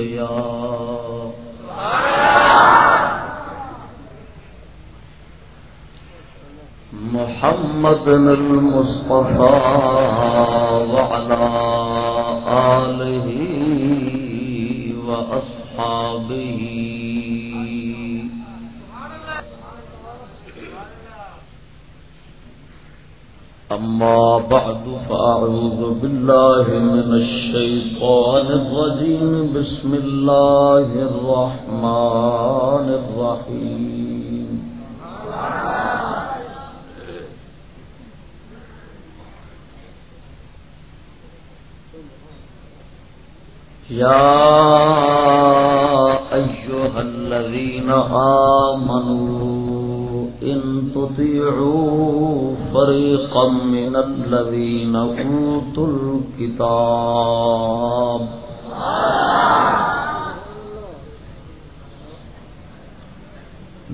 گیا محمد المصطفى وعلى آله وأصحابه أما بعد، فأعوذ بالله من الشيطان الرجيم. بسم الله الرحمن الرحيم. يا أيها الذين آمنوا إن تطيعوا فريقا من الذين أوتوا الكتاب.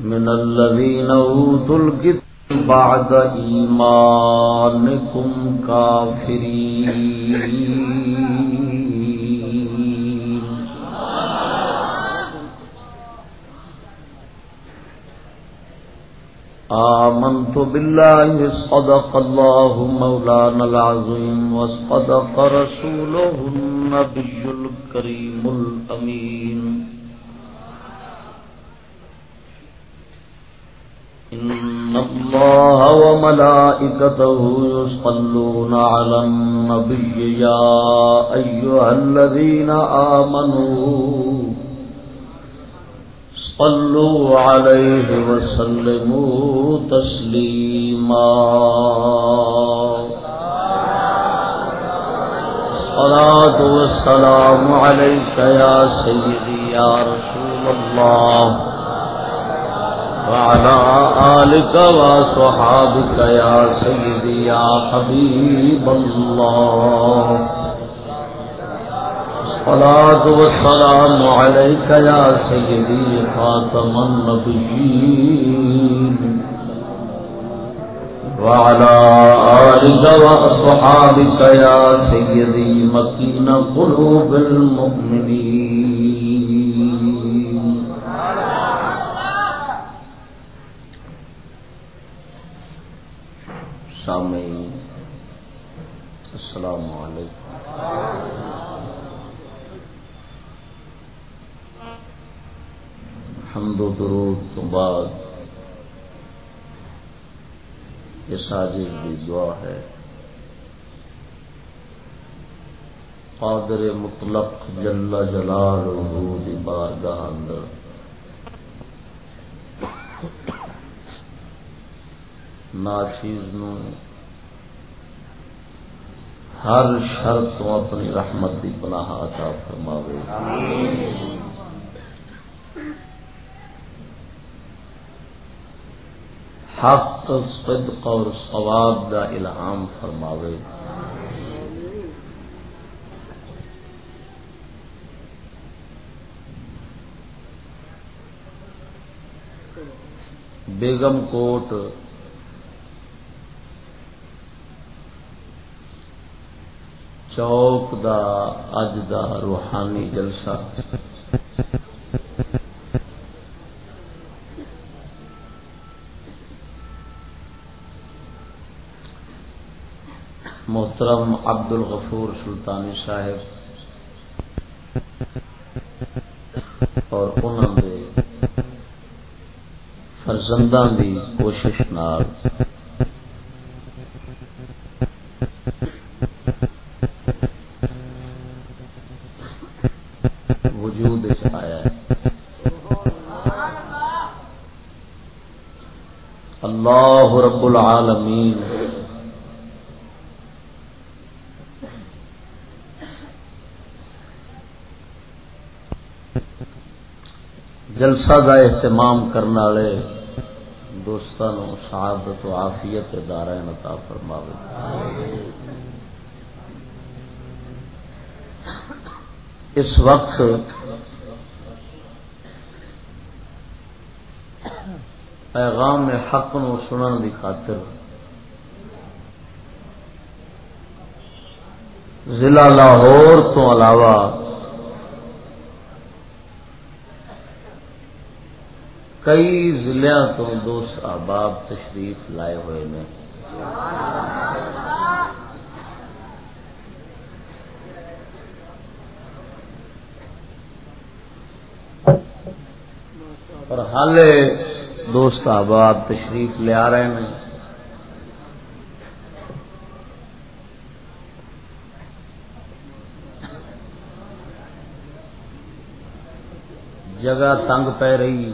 من الذين أوتوا الكتاب بعد إيمانكم كافرين. آمنت بالله صدق الله مولانا العظيم وصدق رسوله النبي الكريم الأمين إن الله وملائكته يصلون على النبي يا أيها الذين آمنوا صلوا عليه وسلموا تسليما الصلاة والسلام عليك يا سيدي يا رسول الله. وعلى آلك وصحابك يا سيدي يا حبيب الله. الصلاة والسلام عليك يا سيدي خاتم النبيين. وعلى آلك وأصحابك يا سيدي مكين قلوب المؤمنين. سامعين السلام عليكم حمد و درود تو بعد یہ ساجد بھی دعا ہے۔ قادر مطلق جل جلال دی بارگاہ اندر۔ ناچیز نو ہر شرط اپنی رحمت دی پناہ عطا فرماوے۔ آمین۔ حق صدق اور ثواب دا الہام فرماوے۔ بیگم کوٹ۔ چوک دا اج دا روحانی جلسہ۔ محترم عبد الغفور سلطانی صاحب اور انہوں نے فرزندہ دی کوشش نال وجود آیا ہے۔ اللہ رب العالمین جلسہ کا اہتمام کرنے والے دوستوں شہادت و آفیت دار عطا فرماوے۔ اس وقت پیغام حق نو سنن دی خاطر ضلع لاہور تو علاوہ کئی ضلع تو دوست احباب تشریف لائے ہوئے ہیں۔ اور حال دوست احباب تشریف لے آ رہے ہیں۔ جگہ تنگ پہ رہی۔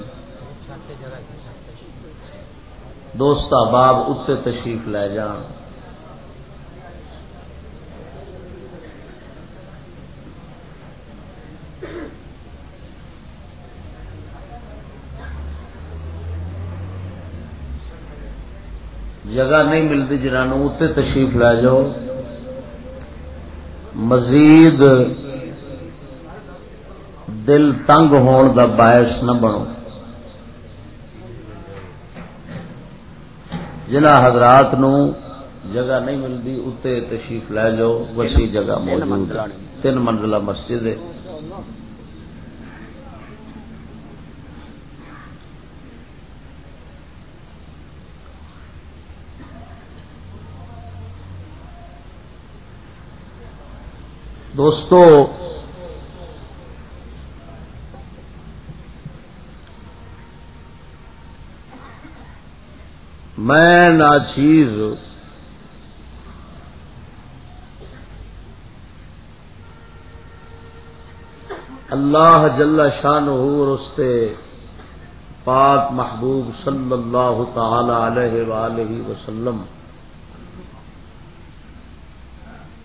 دوست احباب اتنے تشریف لے جان۔ جگہ نہیں ملتی جنہوں اتنے تشریف لے جاؤ۔ مزید دل تنگ ہون دا باعث نہ بنو۔ جنہ حضرات نو جگہ نہیں ملتی اتنے تشریف لے جاؤ وسیع جگہ موجود تین منزلہ مسجد ہے۔ دوستو میں ناچیز اللہ جل شان رستے پاک محبوب صلی اللہ تعالی علیہ وآلہ وسلم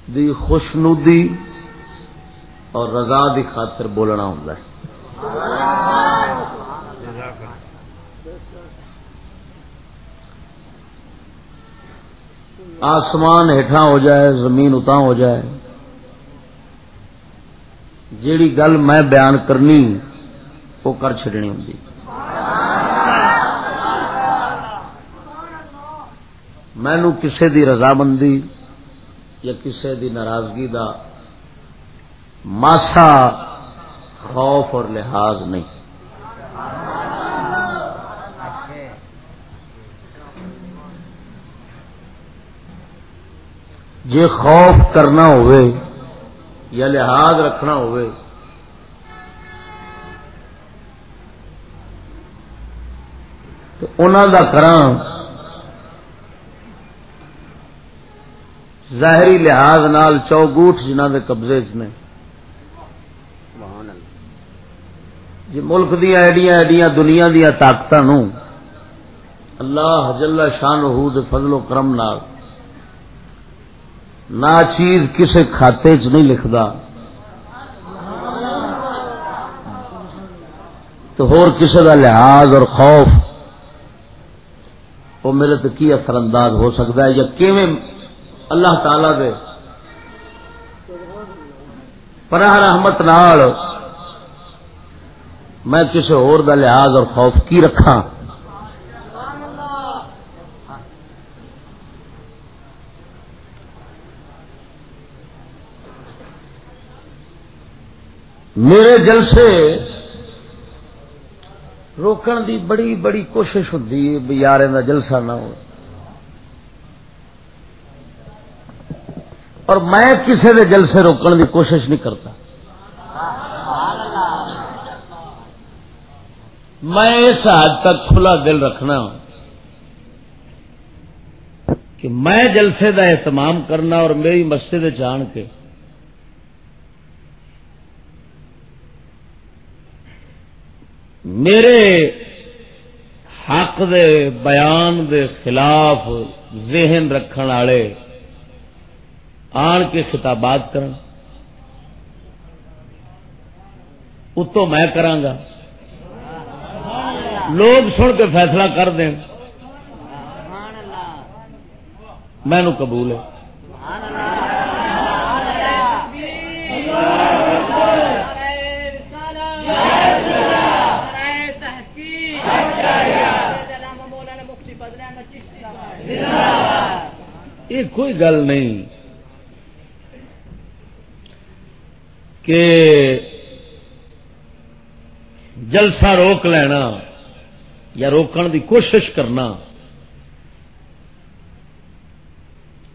دی خوشنودی اور رضا دی خاطر بولنا ہوں آسمان ہٹا ہو جائے، زمین اتنا ہو جائے۔ جیڑی گل میں بیان کرنی، وہ کر چڈنی ہوں مینو کسے دی رضامندی یا کسے دی ناراضگی دا ماسا خوف اور لحاظ نہیں۔ جی خوف کرنا ہوئے یا لحاظ رکھنا ہوئے، تو انہوں کا کرا ظاہری لحاظ نال چوگوٹ جنہ کے قبضے چ نے۔ جی ملک دیا ایڈیاں ایڈیاں دنیا دیا طاقت اللہ جل شان ہو فضل و کرم نال نہ چیز کسی کھاتے چ نہیں لکھتا تو ہور کسی کا لحاظ اور خوف وہ میرے تو کی اثر انداز ہو سکتا ہے یا کیویں اللہ تعالی دے پراہ رحمت نال میں کسی اور دا لحاظ اور خوف کی رکھا میرے جلسے روکن دی بڑی بڑی کوشش ہوتی ہے بھی یار جلسہ نہ ہو۔ اور میں کسی دے جلسے روکن دی کوشش نہیں کرتا۔ میں اس حد تک کھلا دل رکھنا کہ میں جلسے دا اہتمام کرنا اور میری مسجد جان کے میرے حق دے بیان دے خلاف ذہن رکھن والے آن کے خطابات کر اتو میں کرانگا لوگ سن کے فیصلہ کر دیں۔ میں قبول ہے۔ یہ کوئی گل نہیں کہ جلسہ روک لینا یا روکن دی کوشش کرنا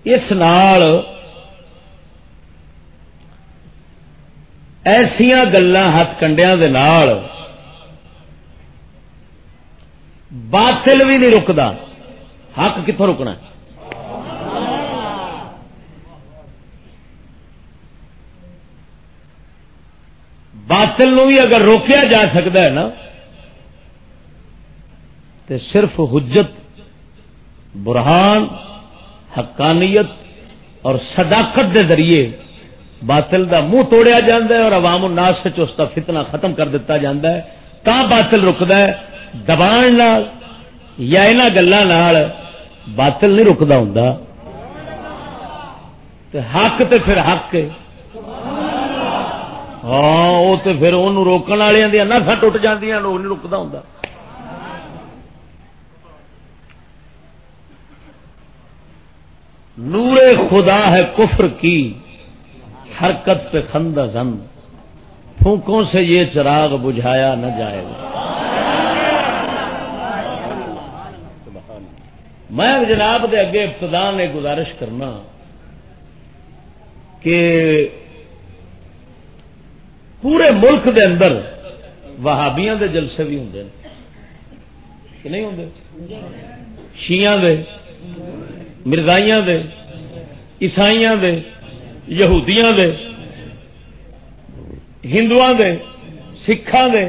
اس نال ایسیا گلا ہاتھ کنڈیا باطل بھی نہیں رکتا حق کتوں رکنا باطل نو بھی اگر روکیا جا سکتا ہے نا تو صرف حجت، برہان، حقانیت اور صداقت دے ذریعے باطل دا منہ توڑیا ہے اور عوام الناس اس کا فتنہ ختم کر دیتا ہے، تا باطل رکتا ہے، دبان یا ان گلوں باطل نہیں رکتا ہوں حق تے پھر حق ہاں وہ تو پھر وہ روکن والوں دیا نسا ٹوٹ جی نہیں رکتا ہوں نور خدا ہے کفر کی حرکت پہ خندہ زن پھونکوں سے یہ چراغ بجھایا نہ جائے گا میں جناب دے اگے ابتدا نے گزارش کرنا کہ پورے ملک دے اندر وہابیاں دے جلسے بھی ہوں کہ نہیں ہوں شیاں دے، مرزائیاں دے، عیسائیاں دے، یہودیاں دے ہندو دے سکھان دے۔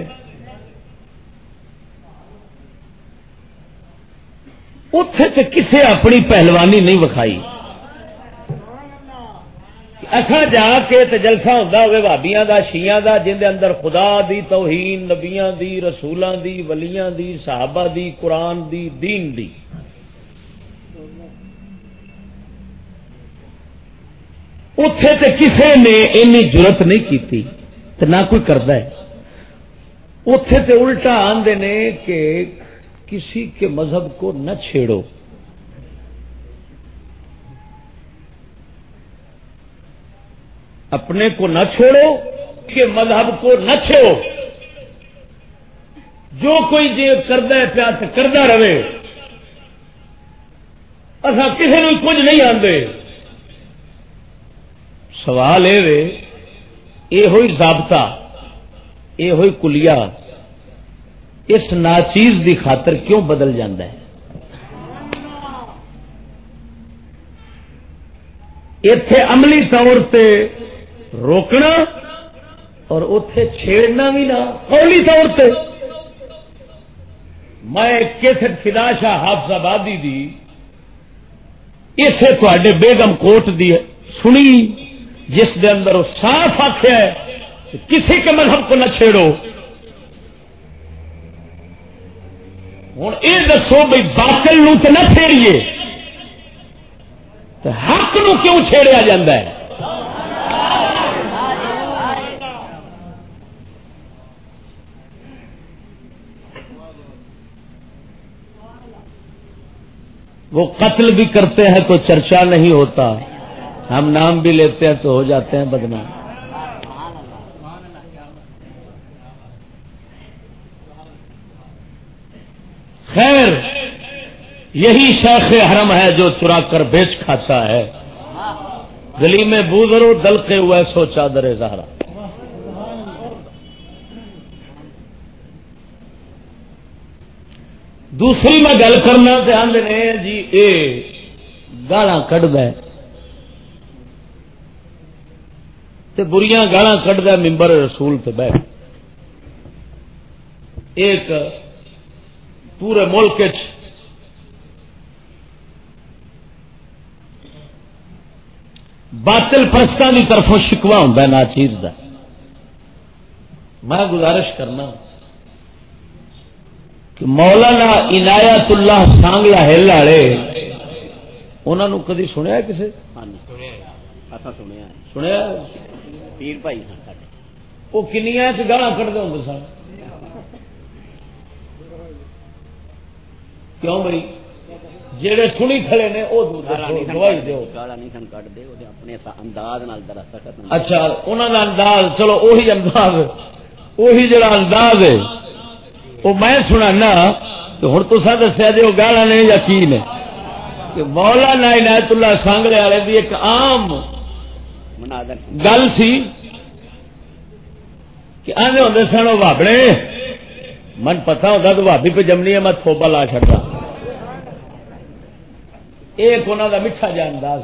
اتے تو کسے اپنی پہلوانی نہیں وکھائی۔ اصا جا کے تو جلسہ ہوں ہوئے بھابیا کا شیاں کا جن دے اندر خدا دی توہین، نبیاں دی رسولوں دی، ولیاں دی، صحابہ دی، قرآن دی، دین دی۔ اتے تو کسی نے این ضرورت نہیں کی نہ کوئی کرتا ہے۔ اتے تو الٹا آدھے نے کہ کسی کے مذہب کو نہ چھیڑو۔ اپنے کو نہ چھوڑو کہ مذہب کو نہ چھوڑو۔ جو کوئی جی کرتا ہے، پیار سے کرتا رہے۔ اصا کسی نے کچھ نہیں آتے سوال یہ ہوئی ضابطہ یہ ہوئی کلیا اس ناچیز دی خاطر کیوں بدل جاندہ ہے؟ اتے عملی طور پہ روکنا اور اتے چھیڑنا بھی نہ۔ قولی طور پہ میں کیسٹ فدا شاہ حافظ آبادی دی، اسے تے بیگم کوٹ دی سنی، جس دے اندر وہ صاف آخیا ہے کسی کے مذہب کو نہ چھیڑو۔ ہوں یہ دسو بھائی باطل نو تو نہ چھیڑیے۔ حق نو کیوں چھیڑیا جا وہ قتل بھی کرتے ہیں تو چرچا نہیں ہوتا ہم نام بھی لیتے ہیں تو ہو جاتے ہیں بدنام خیر، یہی شیخ حرم ہے جو چرا کر بیچ کھاتا ہے گلی میں بوزرو دل کے ہوئے سو چادر زہرا دوسری میں گل کرنا دھیان دینے جی اے گالا کٹ دے تے بریاں گالا کٹ ممبر رسول تے بہ ایک پورے ملک باطل پرستان کی طرفوں شکوا ہوں نا چیز کا میں گزارش کرنا کہ مولانا عنایت اللہ سانگلا ہل والے انہوں کدی سنیا کسی سنیا پیر بھائی وہ کنیا گالا کٹتے ہوں سن۔ کیوں بھائی؟ جہے سنی کھڑے نے وہ اچھا انہوں کا انداز چلو انداز اہی جڑا انداز ہے۔ وہ میں سنا ہوں تو دسیا جی وہ گالا نے یا کی نے؟ کہ مولانا عنایت اللہ سانگڑے والے کی ایک عام گل سی کہ آدھے ہوں سن وہ بابڑے من پتا ہوتا تو بھابی پہ جمنی ہے، میں تھوبا لا چڑا ایک انہوں کا میٹھا جا انداز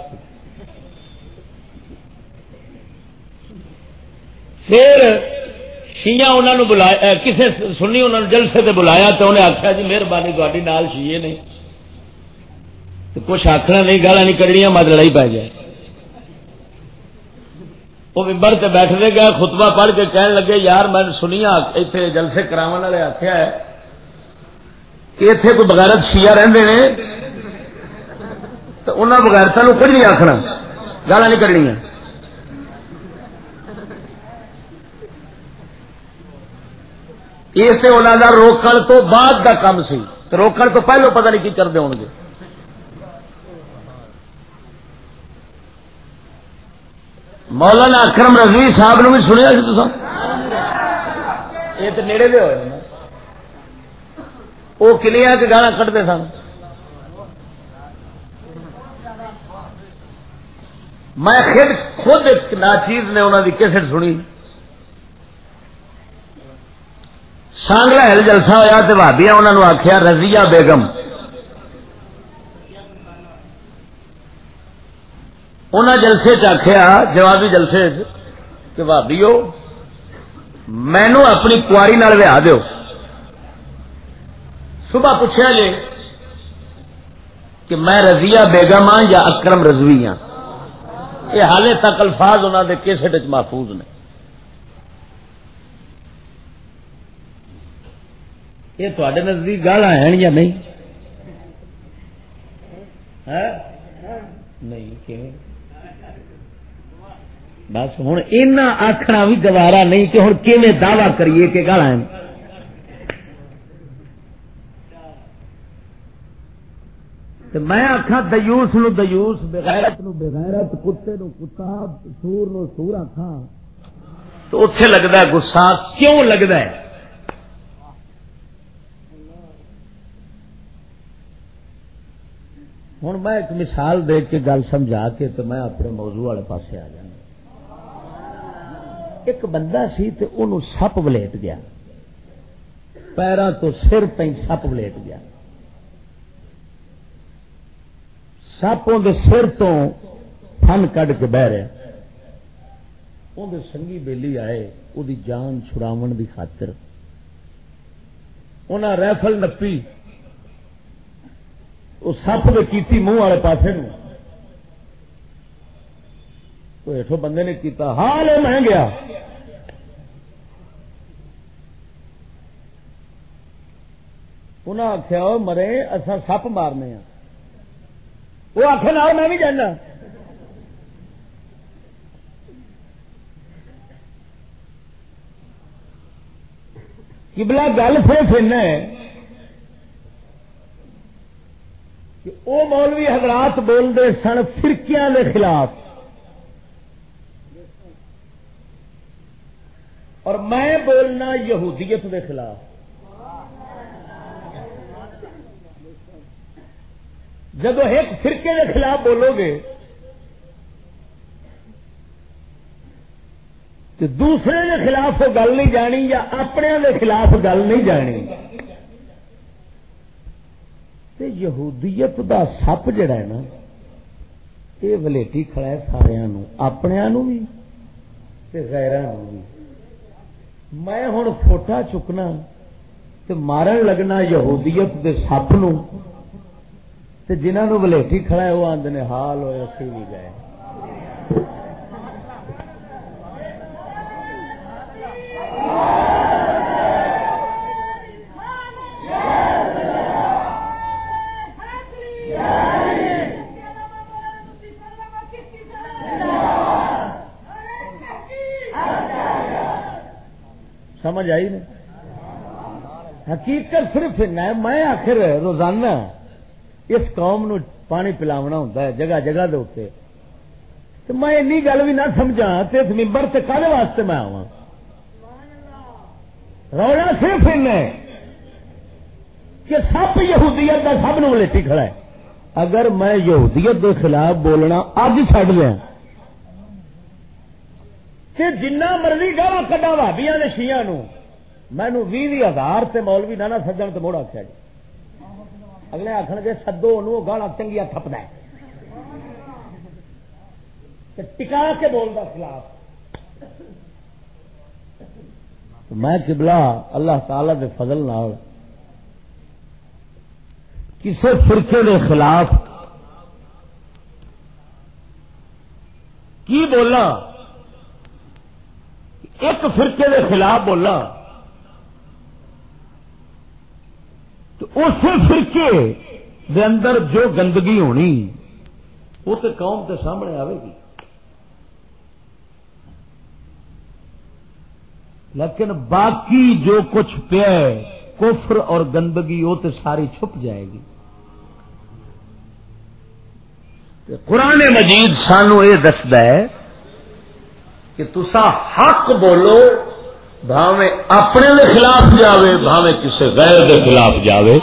پھر شیعہ انہوں نے بلایا کسی سنی انہوں نے جلسے سے بلایا تو انہیں آخیا جی مہربانی تاری نال شیے نے تو کچھ آخنا نہیں گالا نہیں کرنی مت لڑائی پی جائے۔ وہ ممبر سے بیٹھنے گیا خطبہ پڑھ کے کہنے لگے، یار میں سنیا اتنے جلسے کرا والے آخیا ہے، کہ اتنے کوئی بغیرت شیعہ رہتے ہیں تو انہوں بغیرتا کچھ نہیں آخنا گالا نہیں کرنی یہ انہوں کا روکن تو بعد کا کام سی۔ روکن تو پہلو پتہ نہیں کی کرتے ہو گے مولانا اکرم رضوی صاحب نے بھی سنیا سی تو یہ تو نیڑے دے ہوئے وہ کلیا کے گانا کٹتے سن۔ میں خود خود ایک ناچیز نے انہوں کی کیسٹ سنی۔ سانگلا ہل جلسہ ہوا تو بھابیا انہوں نے آخیا رضیا بیگم۔ انہیں جلسے چکھیا جوابی جلسے کہ بھابی مینو اپنی کاری ویا دو صبح پوچھا جی کہ میں رضیا بیگم ہاں یا اکرم رضوی ہاں یہ حالے تک الفاظ انہوں نے کیسٹ محفوظ نے۔ یہ تے نزدیک گالا ہیں یا نہیں؟ ہاں؟ نہیں بس ہوں اینا آخنا بھی گوارا نہیں کہ ہوں کیون دعوی کریے کہ گالا میں آخا دئیوس نو دئیوس بغیرت نو بغیرت، کتے نو کتا، سور نو سور آخا تو اتے لگتا ہے، گسا کیوں لگتا ہے؟ ہوں میں ایک مثال دے کے گل سمجھا کے تو میں اپنے موضوع والے پاسے آ جانا۔ ایک بندہ سی تے انہوں سپ ولیٹ گیا۔ پیروں تو سر پہ سپ ولیٹ گیا۔ سپ اندر سر تو فن کڈ کے بہ رہا اندر سنگھی بیلی آئے وہ جان چھڑاو دی خاطر۔ انہیں ریفل نپی۔ وہ سپ کیتی منہ والے پاس تو ایٹو بندے نے کیتا۔ حال میں گیا۔ انہیں آخیا مرے اصا سپ مارنے ہاں۔ وہ آخر نہ میں بھی جانا۔ کبلا گل صرف ہے۔ کہ او مولوی حضرات بولتے سن فرقیاں کے خلاف۔ اور میں بولنا یہودیت کے خلاف۔ جب ایک فرقے کے خلاف بولو گے، تو دوسرے کے خلاف وہ گل نہیں جانی یا اپنے کے خلاف گل نہیں جانی۔ یہودیت دا سپ جڑا ہے نا یہ ولیٹی کھڑا ہے سارے اپنیا بھی غیر بھی۔ میں ہوں فوٹا چکنا تے مارن لگنا یہودیت دے سپ جنہوں ولیٹی کھڑا ہے، وہ آدھے حال ہوئے، اسی بھی گئے۔ حقیقت صرف میں آخر روزانہ اس قوم نو پانی پلاونا ہوتا ہے، جگہ جگہ دے تو میں اینی گل بھی نہ سمجھا تو ممبر سے کالے واسطے میں آوا رونا صرف ان کہ سب یہودیت کا سب نو لٹی کھڑا ہے۔ اگر میں یہودیت کے خلاف بولنا اج چڈ لیا۔ کہ جنہ مرضی گاہ کڈا بھابیا نے شیا مینو بھی ہزار سے مولوی نہ سجن تو موڑ آخیا جی۔ اگلے آخر گے، سدو ان گالا چنگیا تھپد ٹکا کے بولتا خلاف۔ میں قبلہ اللہ تعالی کے فضل نال کسی فرقے کے خلاف کی بولا ایک فرقے کے خلاف بولا تو اس فرقے دے اندر جو گندگی ہونی، وہ تو قوم کے سامنے آئے گی۔ لیکن باقی جو کچھ پیا کفر اور گندگی، وہ تو ساری چھپ جائے گی۔ قرآن مجید سانو یہ دسد ہے کہ تسا حق بولو بھاوے اپنے دے خلاف جاوے بھاوے کسی غیر دے خلاف جاوے۔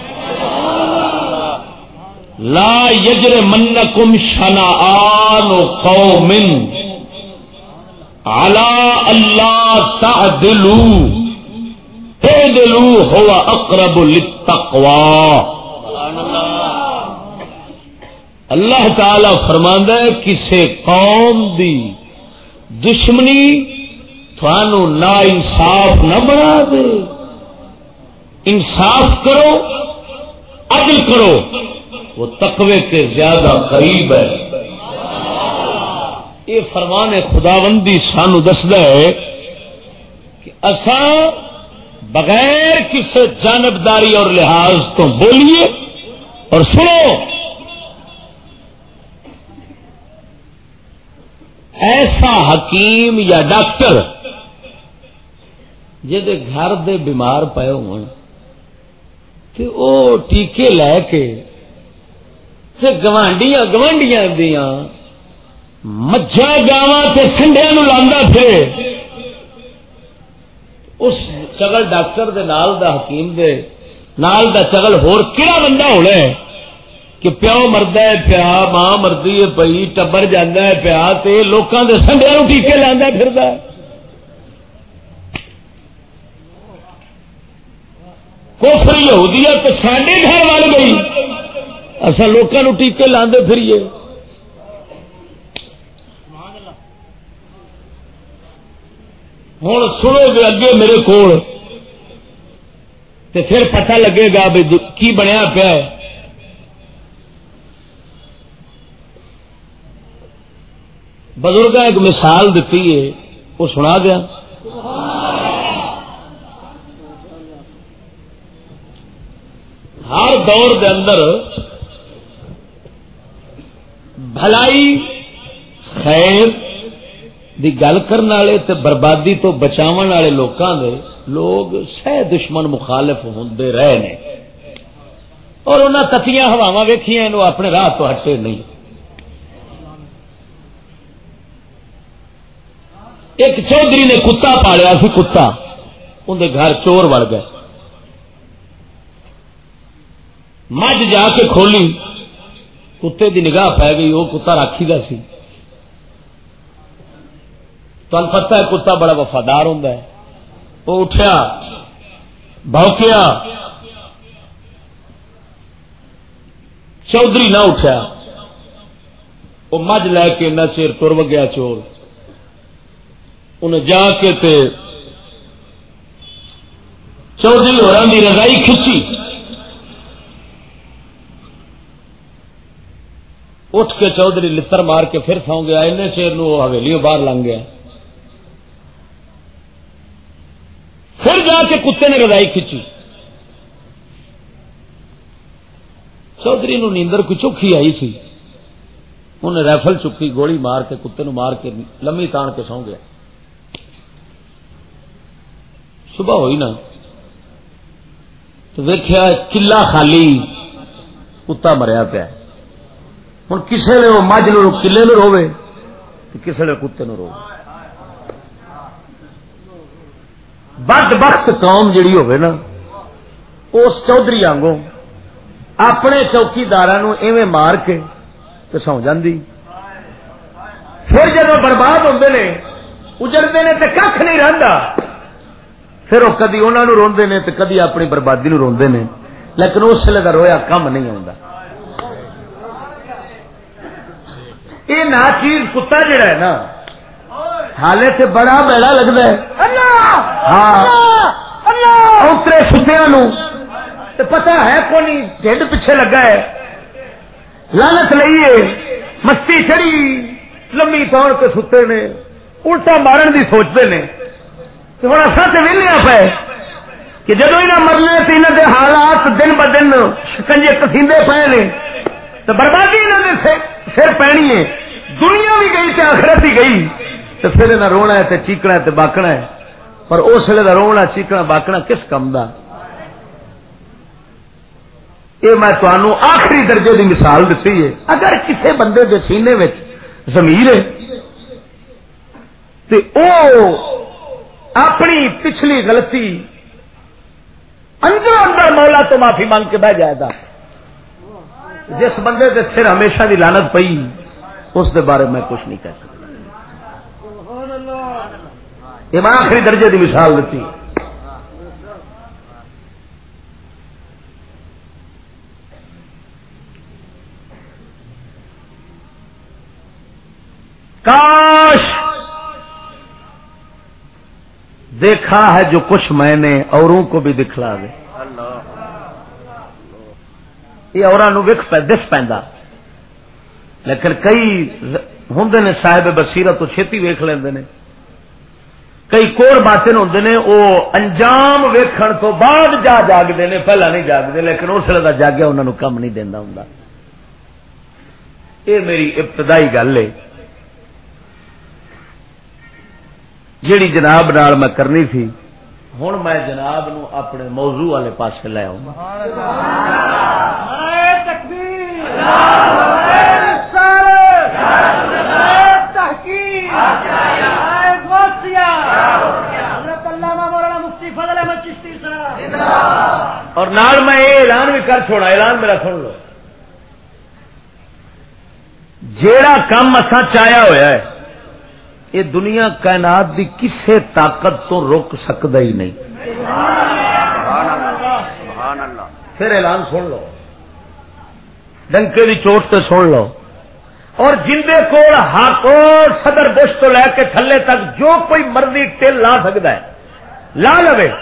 لا یجر من کم شنا قوم الا اللہ تعدلو دلو ہوا اقرب للتقوا اللہ تعالی فرماندہ ہے، کسے قوم دی دشمنی تھانو نا انصاف نہ بنا دے۔ انصاف کرو، عدل کرو۔ وہ تقوی کے زیادہ قریب ہے۔ یہ فرمان خداوندی سانو دسد ہے کہ اصا بغیر کسی جانبداری اور لحاظ تو بولیے اور سنو۔ ایسا حکیم یا ڈاکٹر گھر دے بیمار پے ہو ٹیکے لے کے گوانڈیاں گوانڈیاں دیا مجھا گاوا سنڈیا لا پھر اس چگل ڈاکٹر دے نال دا حکیم دے نال دا چگل ہور کہڑا بندہ ہونا ہے کہ پیو مرد ہے، پیا ماں مردی ہے پی ٹبر جانا ہے، پیا لوگوں کے سنڈیا ٹیکے لانا پھر کوفر یہودیت سڈے گھر وال گئی۔ اصا لوگوں ٹیکے لاندے پھریے۔ ہوں سنو گے اگے میرے کو پھر پتہ لگے گا بھی کی بنیا پیا بزرگ ایک مثال دیتی ہے وہ سنا دیا۔ ہر دور دے اندر بھلائی، خیر دی گل کرنے والے تے بربادی تو بچاو والے لوگوں دے لوگ سہ دشمن مخالف ہوں رہے نے۔ اور انہیں تتیاں ہوا ویخیا اپنے راہ تو ہٹے نہیں۔ ایک چودھری نے کتا پالیا سی، کتا۔ اندر گھر چور وڑ گئے۔ مجھ جا کے کھولی، کتے دی نگاہ پی گئی، وہ کتا راکھی دا سی۔ تمہیں پتا ہے کتا بڑا وفادار ہوں وہ اٹھیا بوکیا چودھری نہ اٹھیا۔ وہ مجھ لے کے نہ چیر تر گیا چور۔ انہیں جا کے تے چودھری ہو رضائی کھچی۔ اٹھ کے چودھری لتر مار کے پھر سو گیا این شیر نو حویلی باہر لنگ گیا۔ پھر جا کے کتے نے رضائی کھچی۔ چودھری نو نیندر کو چوکھی آئی سی۔ انہیں ریفل چکی گولی مار کے، کتے نو مار کے، لمی تان کے سو گیا۔ صبح ہوئی نا۔ تو ویخیا کلا خالی، کتا مریا پیا۔ ہوں کسی نے وہ مجھ نو کلے نو روے کسی نے کتے نو رو بد بخت قوم جیڑی ہوگی نا، اس چودھری آنگوں اپنے چوکیدار ایویں مار کے تو سو جی پھر جب برباد ہوتے ہیں اجڑتے ہیں تو کھ نہیں رہتا پھر وہ کدی انہوں روندے نے تو کدی اپنی بربادی نو روندے نے، لیکن اس لیے کا رویا کم نہیں آتا یہ نا چیز کتا جڑا ہے نا حالے سے بڑا بیڑا لگتا ہے۔ ہاں۔ اترے ستیا پتا ہے کون ڈیڈ پیچھے لگا ہے۔ لالت لئیے مستی چڑی لمبی توڑ کے ستے نے۔ الٹا مارن دی سوچتے ہیں ہوں اصل تو ویلیا پے کہ جب یہاں مرنے تو یہاں کے حالات دن ب دن شکنجے کسیندے پے نے۔ تو بربادی یہاں کے سر پینی ہے۔ دنیا بھی گئی تو آخرت ہی گئی۔ تو پھر یہاں رونا ہے تو چیکنا ہے تو باقنا ہے۔ پر اس ویلے کا رونا، چیکنا باقنا کس کام کا یہ میں تمہوں آخری درجے کی مثال دیتی ہے۔ اگر کسی بندے کے سینے میں زمیر ہے تو او اپنی پچھلی غلطی اندر اندر مولا تو معافی مانگ کے بہ جائے گا۔ جس بندے کے سر ہمیشہ کی لانت پئی، اس دے بارے میں کچھ نہیں کہہ سکتا۔ یہ میں آخری درجے کی مثال دیتی۔ کاش دیکھا ہے جو کچھ میں نے، اوروں کو بھی دکھلا دے۔ یہ اور دس پہ لیکن کئی ہوں نے صاحب بسیرت تو چھتی ویخ لیندے نے۔ کئی کور باطن ہوں نے وہ انجام ویکھن تو بعد جا جاگتے ہیں پہلا نہیں جاگتے لیکن اس وقت جاگیا انہوں کم نہیں دینا ہوں یہ میری ابتدائی گل ہے جیڑی جناب نال میں کرنی تھی ہوں میں جناب نو اپنے موضوع والے پاس لے آؤں اور نال میں یہ اعلان بھی کر چھوڑا اعلان میرا سن لو جیڑا کام اسا چایا ہوا ہے یہ دنیا کائنات دی کسے طاقت تو روک سکتا ہی نہیں۔ پھر اعلان سن لو۔ ڈنکے کی چوٹ سے سن لو۔ اور جندے کول ہاکو صدر بش تو لے کے تھلے تک جو کوئی مرضی ٹل لا سکتا ہے، لا لو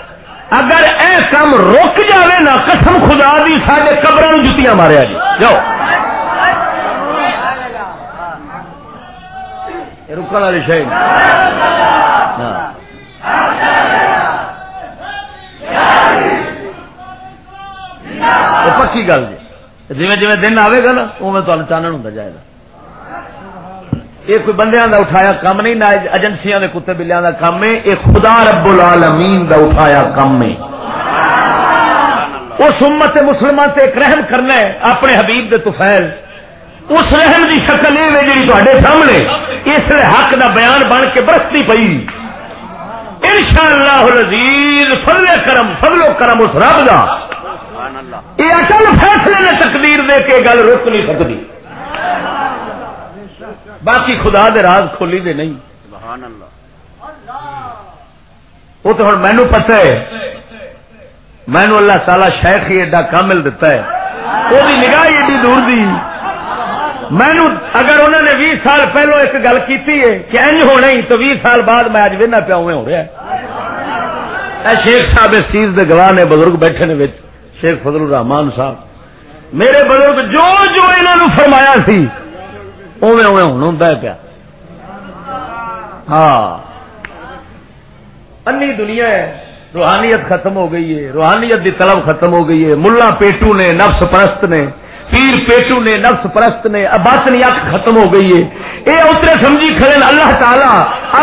اگر اے کام رک جاوے نا، قسم خدا دی سارے قبر جتیاں ماریا جی جاؤ۔ رکن والی شاید پکی گل جی. جی جی دن آئے گا نا اوے تمہیں چانن ہوں جائے گا. یہ کوئی بندیاں دا اٹھایا کام نہیں نہ ایجنسیاں دے کتے بلیاں دا کام ہے یہ خدا رب العالمین دا اٹھایا کام ہے. اس امت مسلمان تے ایک رحم کرنا ہے اپنے حبیب دے توفیل. اس رحم دی شکل یہ جی تے سامنے اس لیے حق دا بیان بن کے برستی پئی۔ ان شاء اللہ فضل کرم، فضل و کرم اس رب دا۔ یہ اٹل فیصلے نے تقدیر دے کے گل روک نہیں سکتی۔ باقی خدا دے راز کھولی دے نہیں۔ وہ تو ہوں مینو پتا ہے۔ مینو اللہ تعالی شیخ ہی ایڈا کامل دتا ہے۔ وہ نگاہ ایڈی دور دی۔ مینو اگر انہوں نے بھی سال پہلو ایک گل کی کہ انج ہونا ہی تو بھی سال بعد میں اج وہنا پیا ہو رہا ہے۔ شیخ صاحب اس چیز کے گواہ نے بزرگ بیٹھے نے شیخ فضل الرحمان صاحب۔ میرے بزرگ جو جو انہوں نے فرمایا سی اوے اوے ہوں ہوں پیا۔ ہاں۔ انی دنیا ہے، روحانیت ختم ہو گئی ہے، روحانیت دی طلب ختم ہو گئی ہے، ملا پیٹو نے، نفس پرست نے پیر پیٹو نے نفس پرست نے باطنی اک ختم ہو گئی ہے۔ یہ اترے سمجھی کھڑے اللہ تعالی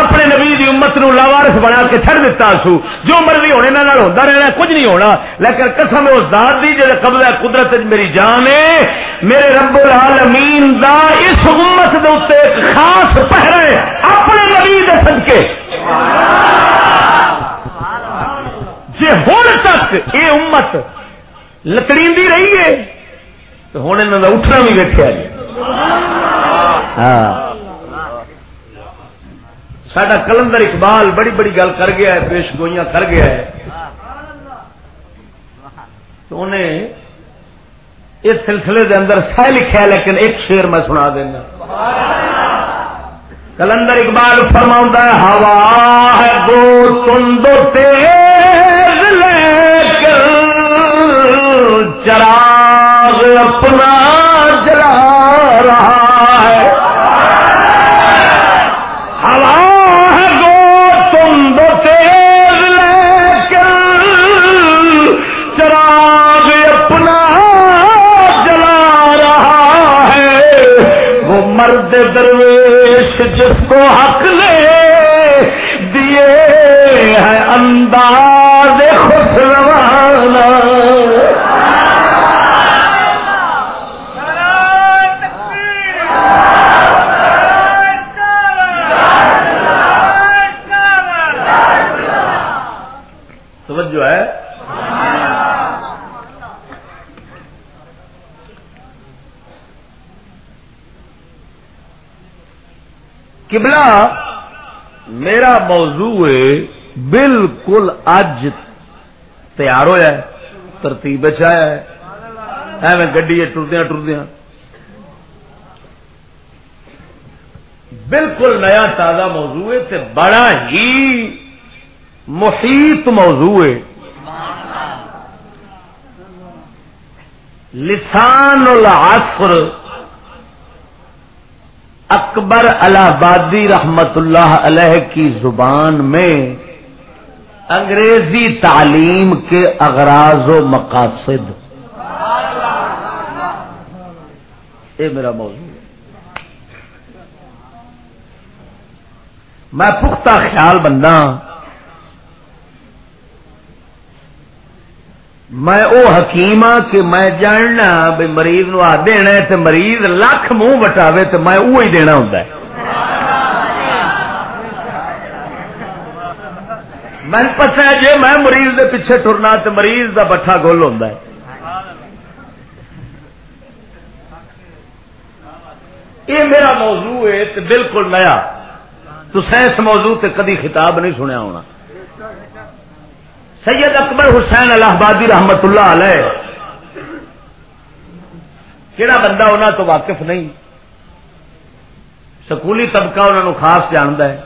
اپنے نبی دی امت نو لاوارس بنا کے چھڑ دیتا سو۔ جو مرضی ہونے نال ہوتا رہنا کچھ نہیں ہونا۔ لیکن قسم وہ ذات دی جڑا قبضہ قدرت میری جان ہے میرے رب العالمین دا اس امت دے اوتے ایک خاص پہرے اپنے نبی دے صدقے۔ جی ہوں تک یہ امت لکڑی رہی ہے ہوں یہاں کا اٹھنا بھی ویکیا جی۔ ہاں۔ سڈا کلندر اقبال بڑی بڑی گل کر گیا ہے پیش گوئیاں کر گیا ہے۔ تو انہیں اس سلسلے دے اندر سہ لکھا لیکن ایک شیر میں سنا دینا۔ کلندر اقبال فرما ہوا ہے دو تم دو تیز لے کر چراغ اپنا جلا رہا ہے۔ ہوا ہے گو تم دو تیز لے کر چراغ اپنا جلا رہا ہے۔ وہ مرد درویش جس کو حق لے دیے ہے انداز قبلہ میرا موضوع بالکل اج تیار ہوا ترتیب آیا ہے۔ ایویں گڈی ٹردیا ٹردیا بالکل نیا تازہ موضوع ہے تے بڑا ہی محیط موضوع ہے۔ لسان العصر اکبر الہبادی رحمت اللہ علیہ کی زبان میں انگریزی تعلیم کے اغراض و مقاصد۔ یہ میرا موضوع ہے۔ میں پختہ خیال بننا میں او حکیم ہاں کہ میں جاننا بھی مریض نو آ دینا ہے تے مریض لکھ منہ وٹاوے تو میں وہی دینا ہوں میں پتا ہے جی میں مریض دے پیچھے ٹرنا تو مریض دا بٹھا گول ہوتا ہے۔ یہ میرا موضوع ہے بالکل نیا۔ تو اس موضوع تے کدی خطاب نہیں سنیا ہونا۔ سید اکبر حسین الہ آبادی رحمت اللہ علیہ۔ کہڑا بندہ انہوں تو واقف نہیں۔ سکولی طبقہ انہوں خاص جانتا ہے۔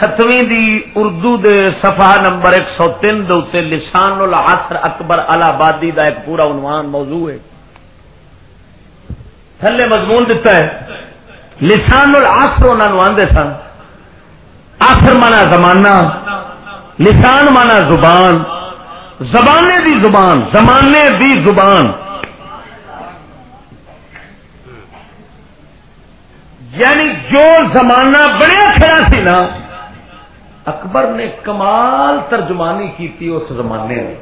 ستویں دی اردو دے صفحہ نمبر ایک سو تین دے لسان العصر اکبر الہ آبادی دا ایک پورا عنوان موضوع ہے۔ تھلے مضمون دیتا ہے۔ لسان العصر انہوں آدھے سن۔ آخر مانا زمانہ۔ لسان مانا زبان، زبانے دی زبان، زمانے دی زبان۔ یعنی جو زمانہ بڑے کھڑا سی نا، اکبر نے کمال ترجمانی کی اس زمانے میں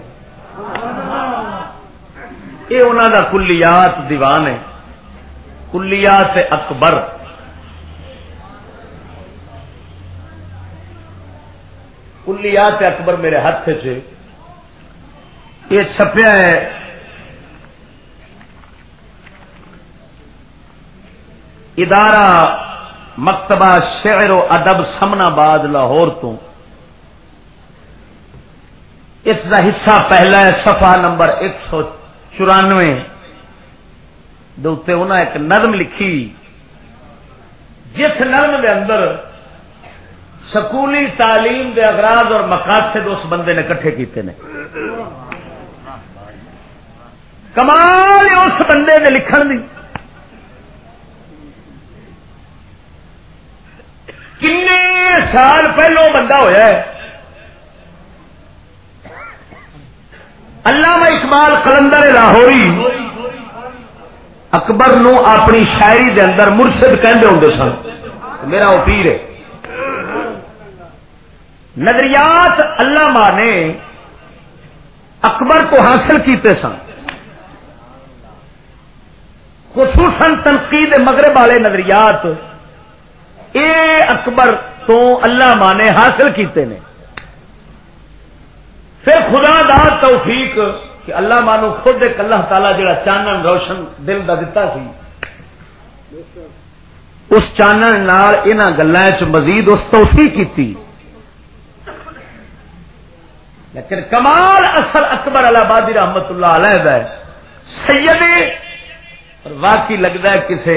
یہ انہوں کا کلیات دیوان ہے۔ کلیات اکبر۔ کلیات اکبر میرے ہاتھ سے یہ چھپیا ہے۔ ادارہ مکتبہ شعر و ادب سمنا باد لاہور تو۔ اس کا حصہ پہلا ہے سفا نمبر ایک سو چورانوے۔ انہیں ایک نرم لکھی۔ جس نرم کے اندر سکولی تعلیم دے اغراض اور مقاصد اس بندے نے کٹھے کیتے ہیں کمال اس بندے نے لکھن دی۔ کن سال پہلو بندہ ہوا ہے۔ علامہ اقبال کلندر لاہوری اکبر نو اپنی شاعری دے اندر مرشد کہندے ہوں سن۔ میرا وہ پیر ہے۔ نظریات اللہ ماں نے اکبر کو حاصل کیتے سن۔ خصوصاً تنقید مغرب والے نظریات، اے اکبر تو اللہ ماں نے حاصل کیتے نے۔ پھر خدا دا توفیق کہ اللہ مانو خود ایک اللہ تعالی جڑا چانن روشن دل کا دتا سی۔ اس چانن ان گلوں مزید اس توسیع کی لیکن کمال اصل اکبر آبادی رحمت اللہ علیہ سید اور واقعی لگتا ہے کسے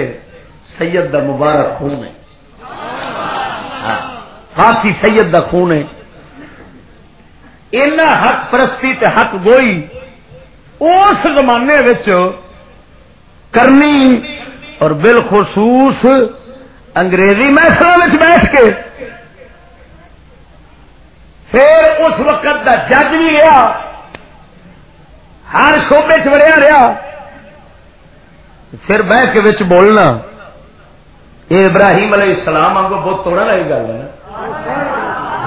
سید دا مبارک خون ہے۔ ہاں، واقعی سید دا خون ہے۔ اینا حق پرستی تے حق گوئی اس زمانے کرنی اور بالخصوص انگریزی محسل بیٹھ کے پھر اس وقت دا جج بھی رہا۔ ہر شوبے چڑیا رہا۔ پھر بہ کے بولنا۔ یہ ابراہیم علیہ السلام آگے بت توڑا والی گل ہے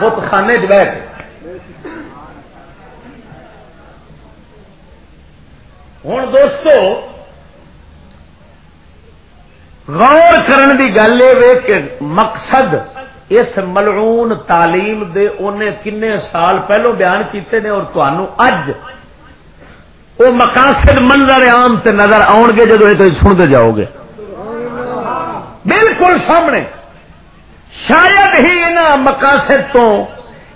بت خانے چ بہ کے ہوں دوستو، غور کرن دی گل یہ کہ مقصد اس ملعون تعلیم دے انہیں کنے سال پہلو بیان کیتے نے اور تنوع اج وہ مقاصد منظر عام تے نظر آن گے جدو یہ سنتے جاؤ گے۔ بالکل سامنے۔ شاید ہی ان مقاصد تو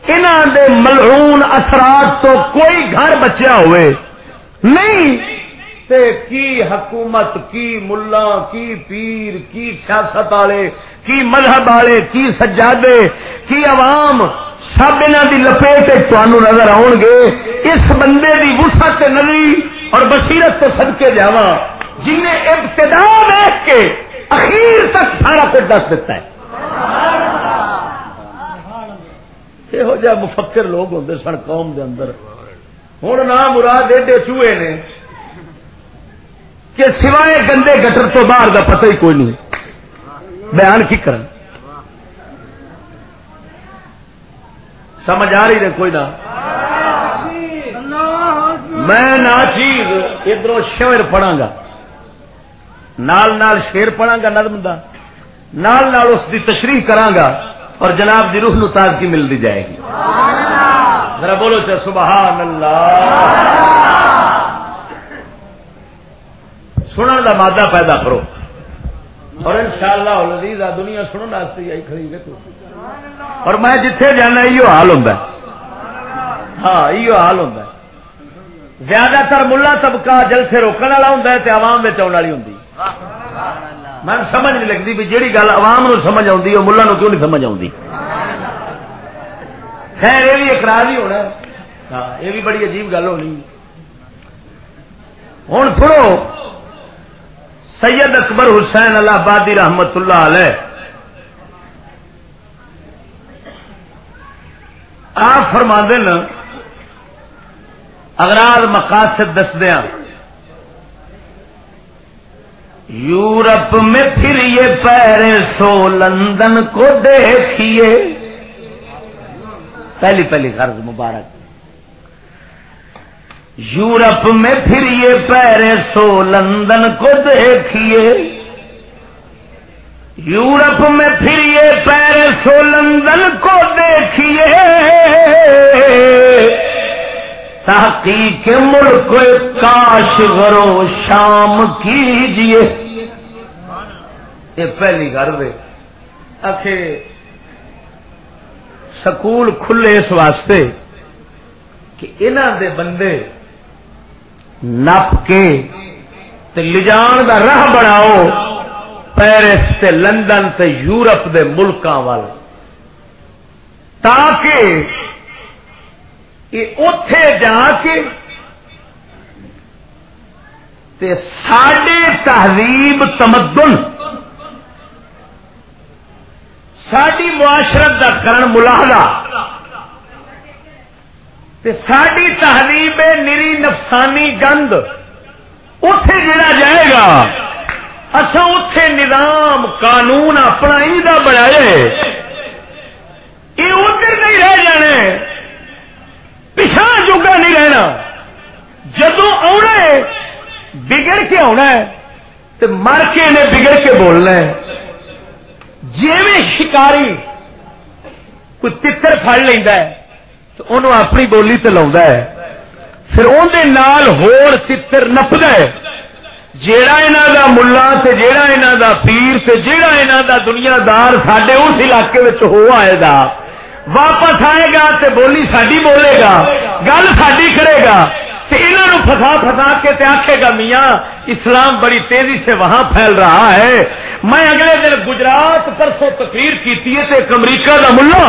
انہوں دے ملعون اثرات تو کوئی گھر بچیا ہوئے۔ نہیں تے کی حکومت، کی ملا، کی پیر، کی سیاست والے کی مذہب والے کی سجادے، کی عوام، سب انہوں کی لپیٹ تمہوں نظر آؤ گے۔ اس بندے کی وسعت نظری اور بصیرت تو سد کے جا جنہیں ابتدا دیکھ کے اخیر تک سارا کچھ دس دیتا ہے۔ یہو جہ مفکر لوگ ہوں سن قوم دے اندر۔ ہوں نہ مراد ایڈے چوہے نے۔ کہ سوائے گندے گٹر تو باہر کا پتہ ہی کوئی نہیں بیان کی کر سمجھ آ رہی نے کوئی نہ؟ میں نہ چیز ادھر شیر پڑھا گا۔ نال نال شیر پڑھا گا نظم دا۔ نال نال اس کی تشریح کرا گا اور جناب دی روح نو تازگی مل دی جائے گی۔ ذرا بولو چا سبحان اللہ۔ سنن کا مادہ پیدا کرو۔ اور ان شاء اللہ دنیا سننے آئی کھڑی ہے اور میں جتھے جانا یہ حال ہوں ہاں یہ حال ہوں زیادہ تر ملا طبقہ جلسے روکنے والا ہوں تو عوام میں آنے والی ہوں میں سمجھ نہیں لگتی بھی جہی گل عوام نو سمجھ آتی وہ ملا نو کیوں نہیں سمجھ آتی خیر، یہ بھی اقرار ہی ہونا۔ ہاں یہ بھی بڑی عجیب گل ہونی۔ ہوں سنو سید اکبر حسین اللہ آبادی رحمت اللہ علیہ۔ آپ فرما دین اگرال مقاصد دسدیا یورپ میں پھر یہ پیرے سو لندن کو دیکھیے۔ پہلی پہلی غرض مبارک۔ یورپ میں پھر یہ پیرے سو لندن کو دیکھیے۔ یورپ میں پھر یہ پیرے سو لندن کو دیکھیے۔ تحقیق ملک کاش غرو شام کیجیے۔ یہ پہلی گھر دے آخے سکول کھلے اس واسطے کہ انہوں دے بندے نپ کے لجان دا راہ بناؤ، پیرس تے لندن تے یورپ دے ملکاں وال۔ تاکہ اتے جا کے تے ساڈے تہذیب تمدن ساری معاشرت کا کرن ملاحدہ ساری تحریب نری نفسانی گند اتے جڑا جائے گا اچھا اتے نظام قانون اپنا ہی بنایا یہ ادھر نہیں رہ جانے پچھا جگہ نہیں رہنا۔ جدو آنا بگڑ کے آنا تو مر کے انہیں بگڑ کے بولنا جی میں شکاری کوئی تر فڑ لینا تو انہوں اپنی بولی تو لا پھر اندر ہور تر نپد جیڑا یہاں دا ملا تے جیڑا یہاں دا پیر تے جیڑا یہاں دا دنیا دار سڈے اس علاقے ہو آئے گا۔ واپس آئے گا تے بولی ساری بولے گا۔ گل ساری کرے گا۔ انہوں فسا فسا کے تے آخے گا میاں، اسلام بڑی تیزی سے وہاں پھیل رہا ہے۔ میں اگلے دن گجرات پرسوں تقریر کی ایک امریکہ کا ملا،